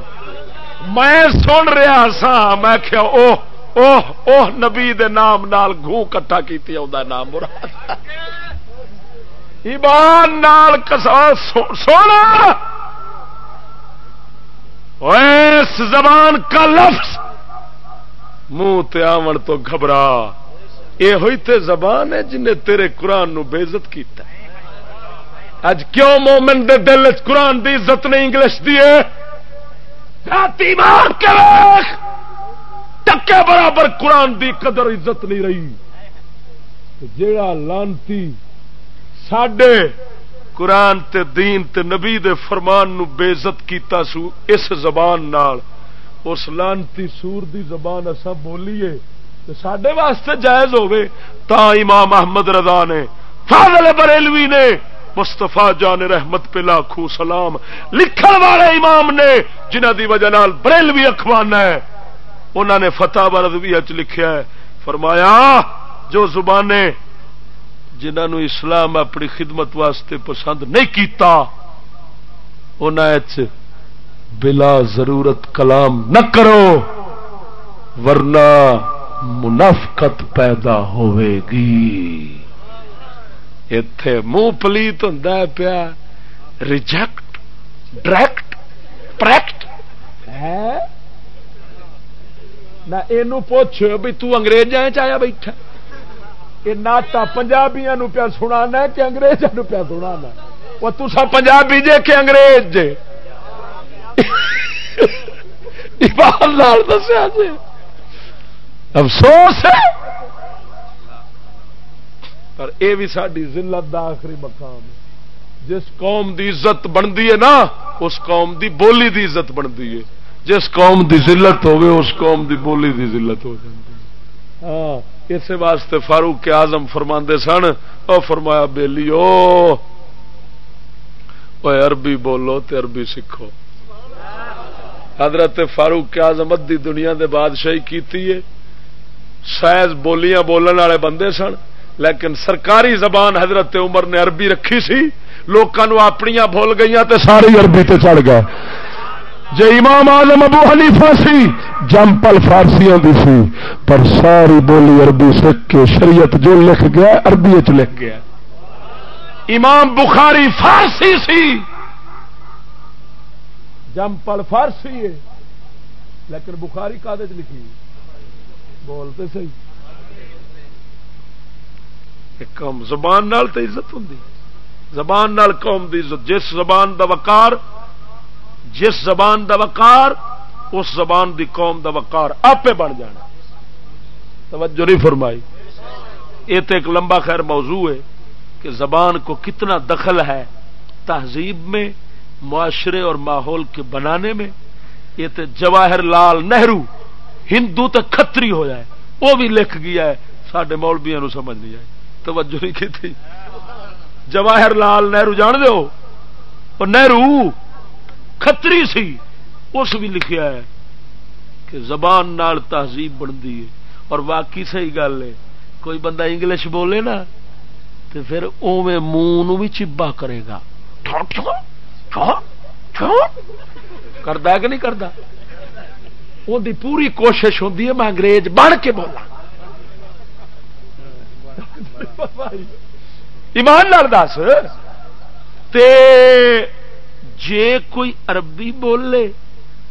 میں سن رہا سا میں کیا اوہ اوہ اوہ، نبی دے نام نال گھو کٹھا کیتی ہے نام مراد۔ ایمان نال کسا سونا۔ اس زبان کا لفظ۔ منہ تے آمن تو گھبرا۔ یہ ہوئی تے زبان ہے جنہیں تیرے قرآن نو بےزت کیتا ہے۔ اج کیوں مومن دے دل چ قرآن دی عزت نے انگلش دیے مار کے ٹکے برابر قرآن دی قدر عزت نہیں رہی۔ جیڑا لانتی ساڈے قرآن تے دین تے نبی دے فرمان نو بےزت کیتا سو، اس زبان نال، اس لانتی سور دی زبان اصا بولیے سڈے واسطے جائز ہوے تا امام احمد رضا نے، فاضل بریلوی نے مستفا جان رحمت پہ لاکھو سلام لکھن والے امام نے، جنہ دی وجہ نال بریلوی اخوان ہے انہوں نے فتح بردوی لکھیا ہے۔ فرمایا، جو زبانیں جنہوں اسلام اپنی خدمت واسطے پسند نہیں کیتا انہیں بلا ضرورت کلام نہ کرو، ورنہ منافقت پیدا ہوئے گی۔ اتے منہ پلیت ہوں پیا ریجیکٹ ڈائریکٹ پریکٹ نہ یہ پوچھ بھی تنگریزا چیا بیٹھا یہ ناٹا پنجابیا پیا سنا کہ اگریزوں پیا سنا وہ تسا پنجابی جے کہ انگریز جے دسیا جی افسوس ہے پر اے بھی ساری ذلت دا آخری مقام ہے۔ جس قوم دی عزت بنتی ہے نا، اس قوم دی بولی دی عزت بنتی ہے۔ جس قوم دی ذلت ہوے اس قوم دی بولی دی ذلت ہو جاتی ہاں اس واسطے فاروق کے آزم فرما سن، او فرمایا بیلی او عربی بولو تے عربی سیکھو۔ حضرت فاروق کے آزم ادی دنیا دے بادشاہی کیتی ہے۔ سائز بولیاں بولن والے بندے سن۔ لیکن سرکاری زبان حضرت عمر نے عربی رکھی سی لوگوں اپنی بھول گئی تو ساری عربی تے چڑھ گئے جی امام آلم ابو حنیفہ سی، جمپل فارسیاں دی سی، پر ساری بولی عربی سکھ کے شریعت جو لکھ گیا، عربی چ لکھ گیا۔ امام بخاری فارسی سی۔ جمپل فارسی ہے، لیکن بخاری کاغذ لکھی؟ بولتے سی قوم زبان نال تو عزت ہوں زبان نال قوم دی عزت۔ جس زبان دا وقار، جس زبان دا وقار، اس زبان دی قوم دا وقار۔ آپ بن جانا۔ توجہ نہیں فرمائی۔ یہ تو ایک لمبا خیر موضوع ہے کہ زبان کو کتنا دخل ہے تہذیب میں، معاشرے اور ماحول کے بنانے میں۔ یہ تو جواہر لال نہرو ہندو تو کتری ہو جائے۔ وہ بھی لکھ گیا ہے۔ سڈے مولبیا سمجھ نہیں آئے توجہ نہیں کی تھی جواہر لال نہرو جان دو نہرو کتری سی، اس بھی لکھیا ہے کہ زبان نال تہذیب بنتی ہے۔ اور واقعی صحیح گل ہے، کوئی بندہ انگلش بولے نا تو پھر اوے منہ بھی چبا کرے گا۔ کرتا کہ نہیں کرتا ان کی پوری کوشش ہوتی ہے، میں انگریز بن کے بولا ایمان لال دس جے کوئی عربی بولے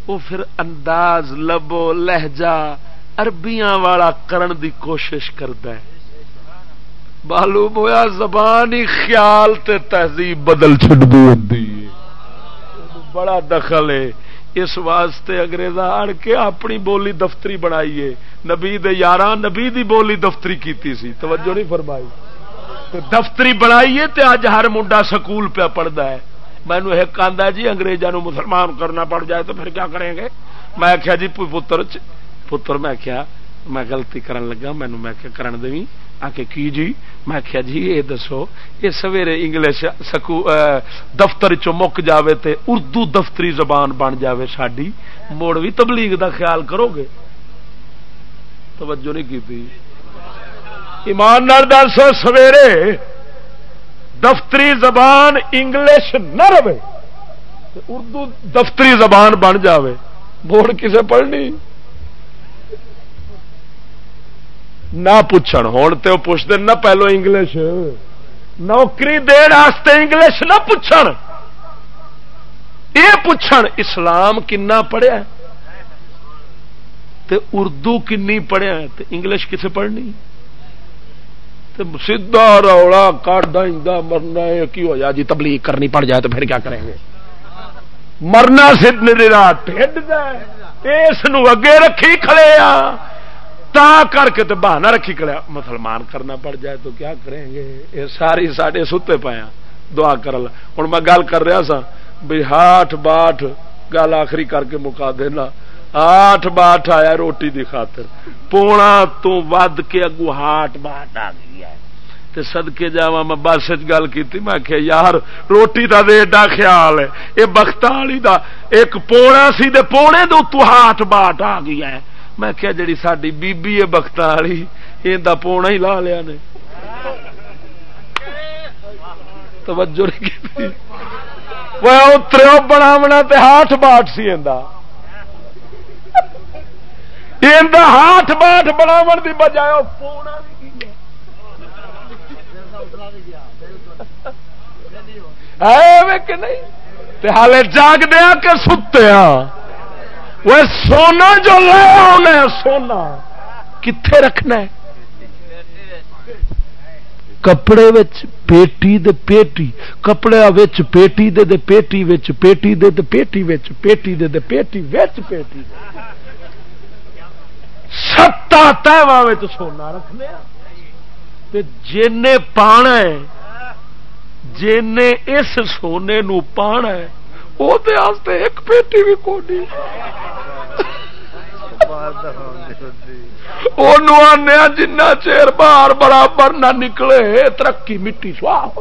وہ پھر انداز لبو، لہجہ عربیاں والا کرن دی کوشش کرتا ہے۔ معلوم ہوا زبان ہی خیال تے تہذیب بدل چڑی بڑا دخل ہے۔ اس واسطے اگریزا آڑ کے اپنی بولی دفتری بنائیے۔ نبی دے یار نبی دی بولی دفتری کیتی سی۔ توجہ نہیں فرمائی۔ دفتری بنائیے تے اج ہر منڈا سکول پہ پڑھتا ہے۔ مینو ایک آدھا جی اگریزوں مسلمان کرنا پڑ جائے تو پھر کیا کریں گے؟ میں آخیا جی پتر پتر میں کیا میں گلتی کرن لگا مینو میں کیا کرن دیں آ کے کی جی میں کیا جی یہ دسو، یہ سویرے انگلش سکو دفتر چ مک جاوے تے اردو دفتری زبان بن جاوے ساڈی۔ موڑ بھی تبلیغ دا خیال کرو گے توجہ نہیں کی ایمان دس سویرے، دفتری زبان انگلش نہ رہے۔ اردو دفتری زبان بن جاوے۔ بوڑ کسے پڑھنی؟ نہ پوچھن ہوں تو پوچھتے نہ پہلو انگلش۔ نوکری دن انگلش، نہ پوچھن۔ یہ پوچھن، اسلام کنا پڑھیا تے اردو کنی پڑھیا تے انگلش کسے پڑھنی؟ تے سیدھا رولا کاٹا مرنا کی ہو جائے جی تبلیغ کرنی پڑ جائے تو پھر کیا کریں گے؟ مرنا سد رات اس اگے رکھی کھڑے آ۔ تا کر کے تو بہانا رکھی کڑیا مسلمان کرنا پڑ جائے تو کیا کریں گے؟ یہ ساری ساڈے ستے پایا دعا کر ہوں میں گل کر رہا سا بھی ہاٹ باٹ گل آخری کر کے مکا دینا۔ آٹھ باٹ آیا روٹی دی خاطر۔ پونا تو ود کے اگو ہاٹ باٹ آ گئی ہے۔ سدکے جا میں بس گل کی میں کہ یار، روٹی کا دے ایڈا خیال ہے۔ یہ بخت والی دا، ایک پونا سی دے پونے دو تو ہاٹ باٹ آ گیا ہے۔ میں کیا جڑی ساری بیبی ہے بخت والی یہ پونا ہی لا لیا نے۔ توجہ نہیں وہ اترو بناونا تے ہاتھ باٹ سی ہاتھ باٹ بناو کی بجائے پونا نہیں ہالے جاگ دیا کہ ستیا وہ سونا جو لے آنا سونا۔ کتنے رکھنا ہے؟ کپڑے پیٹی دے پیٹی، کپڑے پیٹی دے دے پیٹی پیٹی دے دے پیٹی پیٹی دے دے پیٹی پیٹی۔ ستا تہوا سونا رکھنے تے جن پانا ہے جن اس سونے نو پانا ہے وہ ایک پیٹی بھی کونی جنا چیر بار برابر نہ نکلے ترقی مٹی سواہ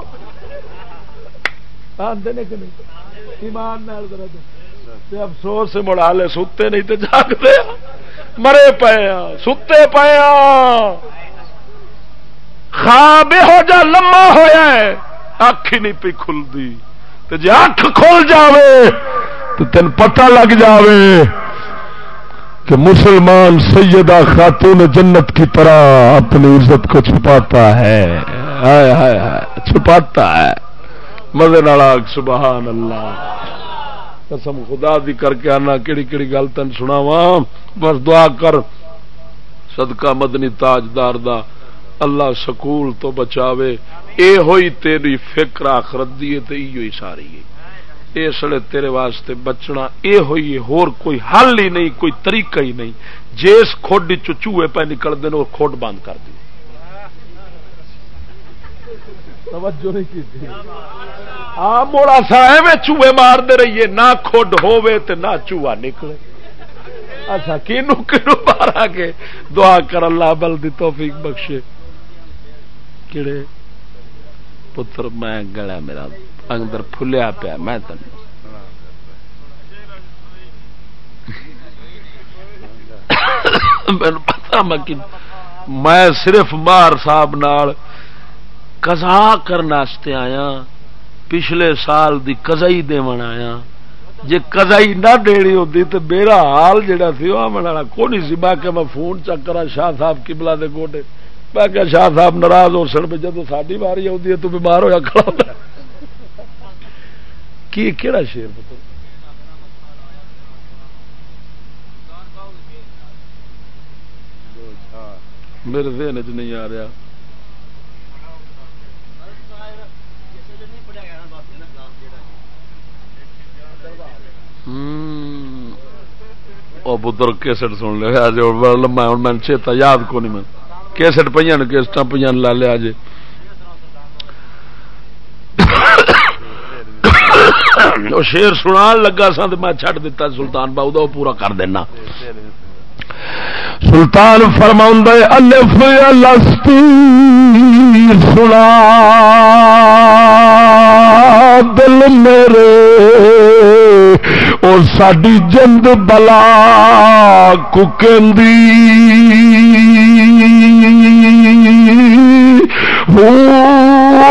افسوس سے مڑا لے ستے نہیں تو جاگتے مرے پے پیا ستے پے پیا خواب ہو جا لما ہوا اکھ ہی نہیں پی کھلتی جی اکھ کھول جاوے تو تین پتہ لگ جاوے کہ مسلمان سیدہ خاتون جنت کی طرح اپنی عزت کو چھپاتا ہے۔ آئے آئے آئے چھپاتا ہے۔ مزے نالاگ سبحان اللہ۔ قسم خدا دی کر کے آنا، کیڑی کیڑی گل تین سنا بس دعا کر۔ صدقہ مدنی تاجدار دا اللہ سکول تو بچاوے۔ اے ہوئی تیری فکر آخرت دی تے ہی ساری۔ ہے اس لیے تیرے واسطے بچنا اے ہوئی ہور کوئی حل ہی نہیں، کوئی طریقہ ہی نہیں۔ جس کھوڈ چوہے پہ نکل دے وہ کھوڈ بند کر دی موڑا سا ایویں چوہے مار دے رہیے، نہ کھوڈ ہوے تے نہ چوہا نکلے۔ اچھا کینو کینو مارا کے دعا کر اللہ بل دی توفیق بخشے۔ کہڑے پتر، میں گلا میرا۔ اندر پھلیا پیا، میں تین پتا میں صرف مار صاحب نال قضا کرنے آیا، پچھلے سال دی قزائی دون آیا۔ جی قزائی نہ دینی ہوتی تو میرا حال جہا سی وہ والا کو نہیں سی؟ میں کہ میں فون چکر شاہ صاحب کبلا دے گوڈے میں کہ شاہ صاحب ناراض ہو سر جب ساری باری آتی ہے تو بیمار ہوا کھڑا کی کہڑا شیر پتہ میرے ذہن چ نہیں آ رہا۔ بدر کیسٹ سن لیا۔ لما ہوں میں چیتا یاد کو نہیں، میں کیسٹ پہ کیسٹ پہ لا لیا جی شیر سنا لگا سا میں چڈ دتا سلطان باؤ وہ پورا کر دینا۔ سلطان فرما الف لستی سنا۔ دل میرے، اور ساری جند بلا ککندی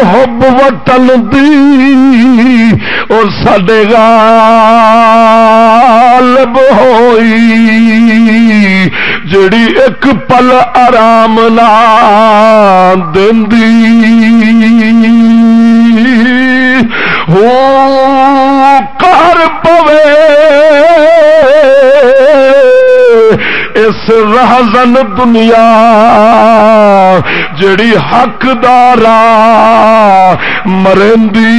حب وطن دی اور سڈے غالب ہوئی جڑی ایک پل آرام نہ دندی ہو کر پوے اس رہزن دنیا جڑی حقدار مرندی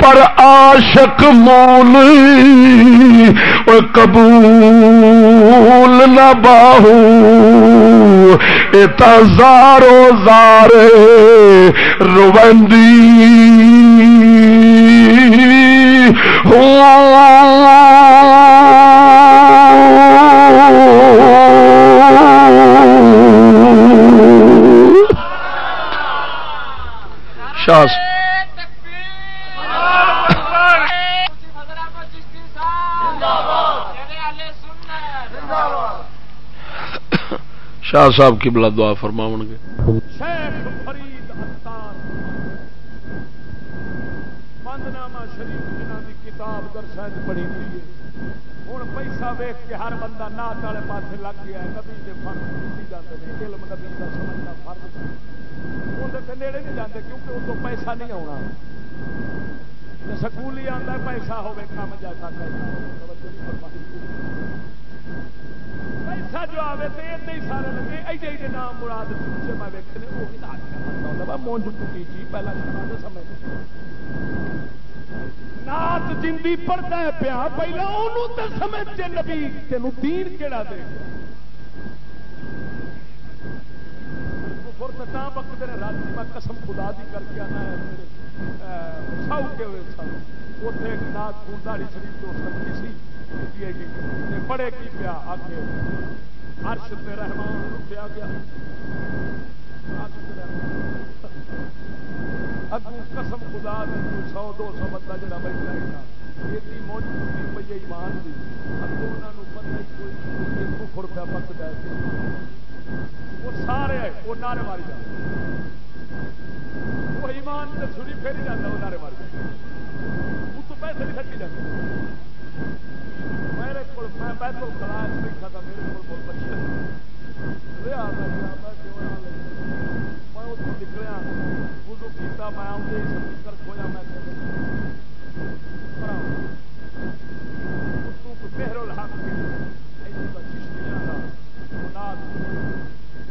پر عاشق مول قبول نہ باہو اتارو زار روندی۔ شاس شاہ صاحب کی بلا دعا فرماو گے شیخ فرید اتار بندنامہ شریف جنہ کی کتاب درسہ پڑھی ہوئی ہے ہوں پیسہ ویخ کے ہر بندہ نات والے پاس لگ گیا نبی کے فرق سمجھی جاتے ہیں علم نبی کا سمجھنا فرق اندر نیڑے نہیں جاتے کیونکہ اس کو پیسہ نہیں آنا سکول ہی آتا پیسہ ہوے کام جیسا پیسہ جو آئے تو ادے ہی سارے لگے۔ ایڈے ایڈے نام مراد پوچھے میں ویکنے وہ بھی نات مونج ٹوٹی چی پہلا شرا سمے۔ نات جنگی پڑتا ہے پیا، پہلا انہوں تو سمجھ نبی تین دین کہڑا دے؟ وقت رات میں قسم خدا دی کر کے آنا ہے سو کے ہوئے سن اتنے ایک نات خون شریف تو سکتی سی جی بڑے کی پیا آگے؟ ہرش پہ رحمان لٹیا گیا۔ اگو قسم خدا سو دو سو بندہ جڑا بیٹھا ہے ایڈی موجودگی پی ایمان کی اگو انہوں پتہ ہی کوئی کفر پہ پکتا ہے وہ سارے وہ نعرے ماری جاتے وہ ایمان سے چھری پھیری جاتا وہ نعرے ماری جاتے وہ تو پیسے بھی سچی جاتے میرے کو میں بیٹھو کلاس بیٹھا تھا میرے کو بہت بچے رہا میں اتوں نکلیا وضو کیتا میں آؤں ہی سپیکر کھویا میں مہر الحق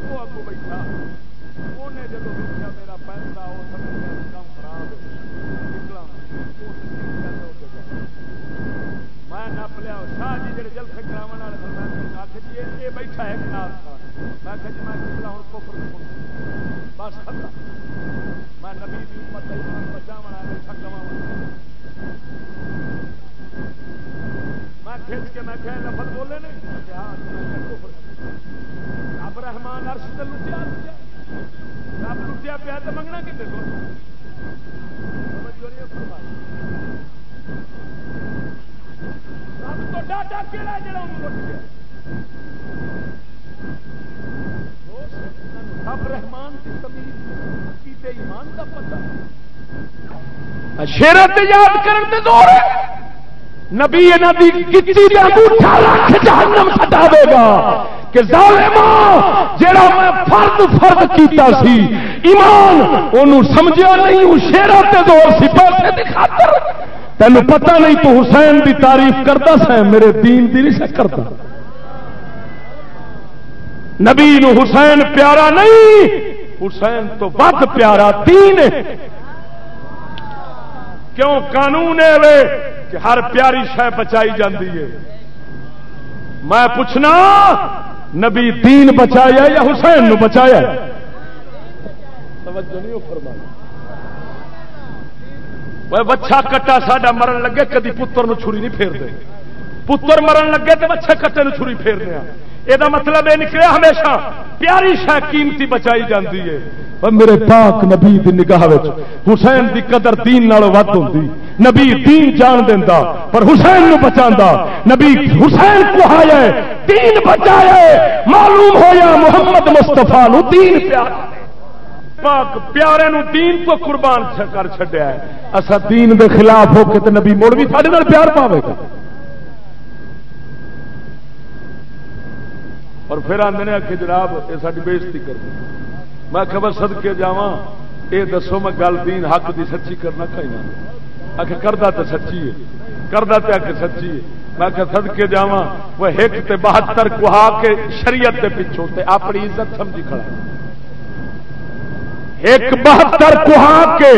وہ اگو بیٹھا انہیں جب دیکھا میرا پیسہ وہ سمجھ کام خراب نکلا میں نپ لیا شاہ جی جی جلسے کرا آخ جی یہ بیٹھا ہے نات میں کہ جی میں کسلا ہوں کفر بس ختم میں نبی کی امت بچا بنا بیٹھا کما میں کھینچ کے میں کہ لفظ بولے نے کہ ہاں میں کفر اب رحمان عرش سے لٹیا رب لٹیا پیا تو منگنا کتنے کو کہڑا جڑا انہوں لٹ گیا سب رحمان کی تمیز کیتے ایمان کا پتہ شیرت یاد کرن تے دور ہے۔ نبی یہاں کی کچی کا انگوٹھا رکھ جہنم ہٹا دے گا کہ ظالما جڑا میں فرد فرد کیتا سی، ایمان انہوں سمجھا نہیں ہوں شیرا تے دور سی، پیسے دی خاطر۔ تینوں پتہ نہیں تو حسین دی تعریف کرتا سا، میرے دین دی نہیں سے کرتا نبی نو حسین پیارا نہیں، حسین تو ود پیارا دین ہے۔ کیوں قانون ہے کہ ہر پیاری شہ بچائی جاتی ہے؟ میں پوچھنا، نبی دین بچایا یا حسین نو بچایا؟ بچا کٹا ساڈا مرن لگے، کدی پتر نو چھری نہیں پھیر دے پتر مرن لگے تو بچے کٹے نو چھری پھیر دیا یہ مطلب یہ نکلیا ہمیشہ پیاری شہ قیمتی بچائی جاتی ہے میرے پاک نبی دی نگاہ حسین دی قدر دین ود ہوتی نبی دین جان دینا پر حسین نو بچا نبی حسین کو آیا دین بچایا معلوم ہویا محمد مستفا نو دین پاک پیارے نو دین تو قربان کر چڈیا ہے اصا دین دے خلاف ہو کے نبی مڑ بھی سارے پیار پاوے گا اور پھر آدھے آ کے جناب یہ ساری بےزتی کر دی میں خبر سد کے جا یہ دسو میں گل دین حق دی سچی کرنا کھائی آخ کردہ تو سچی ہے۔ کردہ تو آ کے سچی ہے۔ میں کہ سد کے جا وہ ایک تے بہتر کہا کے شریعت کے پچھوں تے اپنی عزت سمجھی کھڑا ایک بہتر کہا کے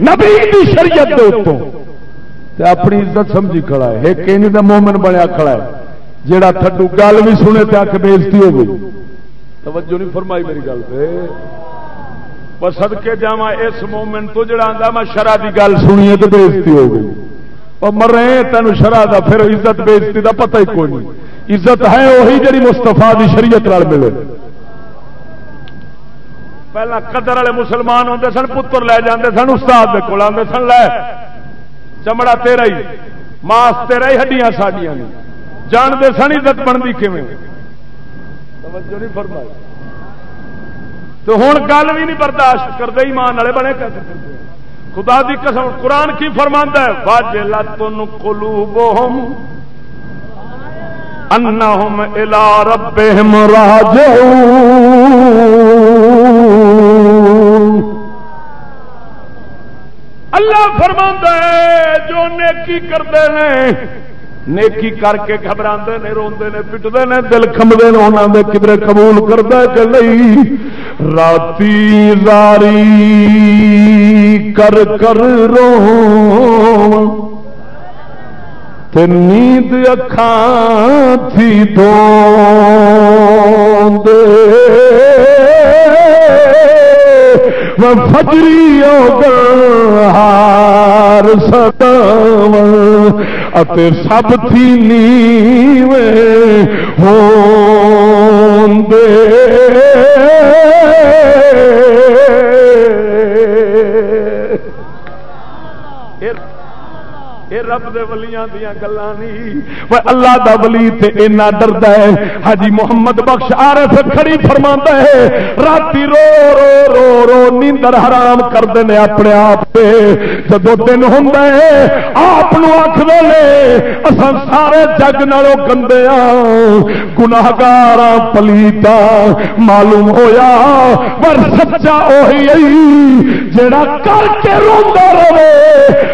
نبی دی شریعت دے تے اپنی عزت سمجھی کھڑا ہے۔ ایک مومن بنیا کھڑا ہے۔ جیڑا تھڈو گل بھی سنے تے آ کے بےزتی ہو گئی۔ توجہ نہیں فرمائی میری گل پہ پر سدکے جا اس مومنٹ تو جڑا آتا میں شرح کی گل سنی تو بےزتی ہو گئی۔ اور مر رہے تین شرح کا پھر عزت بےزتی کا پتہ ہی کوئی نہیں۔ عزت ہے وہی جی مستفا کی شریعت ملے۔ پہلا قدر والے مسلمان ہوتے سن، پتر لے جاندے سن، استاد کے کول آتے سن، لے۔ چمڑا تیرا ہی، ماس تیرا ہی، ہڈیاں ساڈیاں جانتے سن عزت بنتی کیون توجہ نہیں فرمائی تو ہوں گل بھی نہیں برداشت کرتے ایمان والے بنے خدا دی قسم قرآن کی فرماندہ ہے واج لتن قلوبہم انہم الى ربہم راجعون اللہ فرماندہ ہے جو نیکی کرتے ہیں نیکی کر کے گھبرا نے، روندے نے پٹتے نے، دل کمبے نے انہوں نے کدھر قبول کرتا کہ نہیں؟ راتی زاری کر کر رو نیند اکھان تھی دو دے فجری ہو گیا ہاں۔ ہار سدا سب تھی نیوے ہو دے اے رب دے ولیاں دیاں گلاں نہیں وہ اللہ دا ولی تے اینا ڈردا ہے۔ حاجی محمد بخش عارف کھڑی فرماندا ہے۔ راتی رو رو رو رو نیندر حرام کردے نے اپنے آپ تے۔ جدو دن ہوندا ہے، آپ نو آکھدے نے، اساں سارے جگ نالوں گندے ہاں گناہگار پلیتا معلوم ہویا۔ پر سچا اوہی جڑا کر کے روندا رہے۔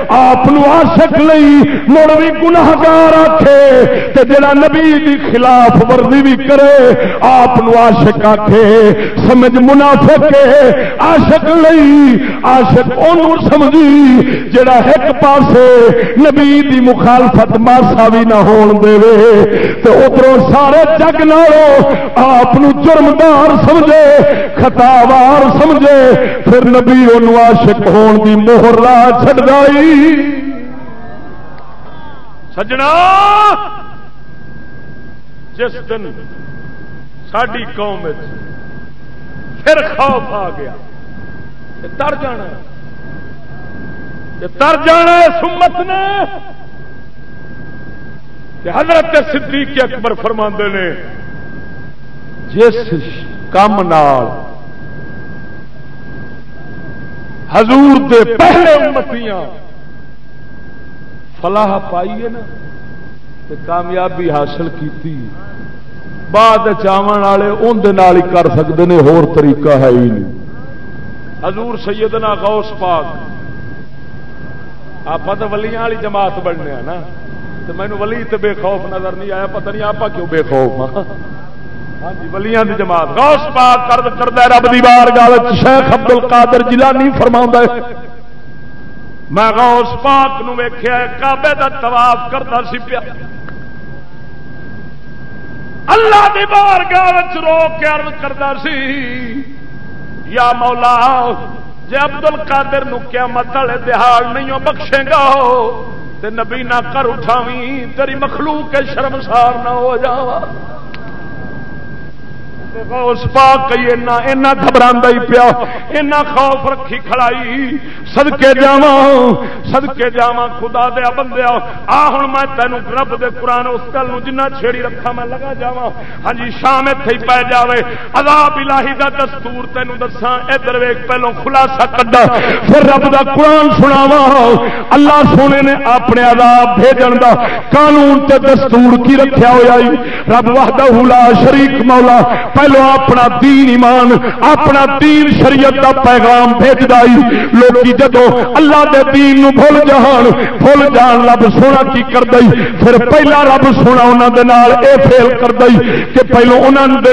آپ نو عاشق رکھ نہیں مڑ بھی گناہگار آکھے، تے جڑا نبی دی خلاف ورزی بھی کرے، آپ عاشق آکھے۔ سمجھ منافق ہے، عاشق نہیں عاشق اونوں سمجھی، جڑا ایک پاسے نبی دی مخالفت ماسا بھی نہ ہون دے تے ادھروں سارے جگ نالوں آپ جرمدار سمجھے، خطاوار سمجھے، پھر نبی انہوں عاشق ہون دی مہر لا چھڑ گئی سجنا۔ جس دن ساری قوم پھر خوف آ گیا تر جانا تر جانا سمت نے۔ حضرت صدیق اکبر فرما نے، جس کام نال حضور دے پہلے امتیاں فلاح پائی ہے نا کامیابی حاصل کی بعد چاون والے اندر ہی کر سکتے ہیں ہور طریقہ ہے ہی نہیں۔ حضور سیدنا غوث پاک آپ تو ولیاں والی جماعت بننے نا تو مینو ولی تو بے خوف نظر نہیں آیا، پتہ نہیں آپ کیوں بے خوف ہاں۔ ہاں جی ولیاں دی جماعت۔ غوث پاک کرد کردہ رب دی بار گال شیخ عبد القادر جیلانی فرما میں غوث پاک نو ویخیا کعبے دا طواف کرتا سی پیا۔ اللہ دی بار گال رو کے عرض کرتا سی، یا مولا جی ابدل کادر نکیا مت والے دہاڑ نہیں بخشے گا، تے نبی نہ کر اٹھاوی تیری مخلوق کے شرمسار نہ ہو جا اس پاک گھبرا ہی پیا، اینا خوف رکھی کھڑائی۔ سدکے جا سدکے جا خدا دیا بندیا آ ہوں میں تینوں رب دے قرآن اس گل جنہ چھیڑی رکھا میں لگا جا ہاں جی شام اتنے پی جائے عذاب الہی دا دستور تینوں دسا ادھر ویک پہلو خلاصہ کڈا۔ پھر رب دا قرآن سناوا اللہ سونے نے اپنے عذاب بھیجن دا قانون تے دستور کی رکھیا ہوا رب وحدہ لا شریک مولا۔ پہلو اپنا دین ایمان، اپنا دین شریعت کا پیغام بھیج دائی لوگ جدو اللہ دے دین نو بھول جان بھول جان رب سونا کی کر دئی پھر پہلا رب سونا انہوں دے نال، اے فیل کر دئی کہ پہلو انہوں دے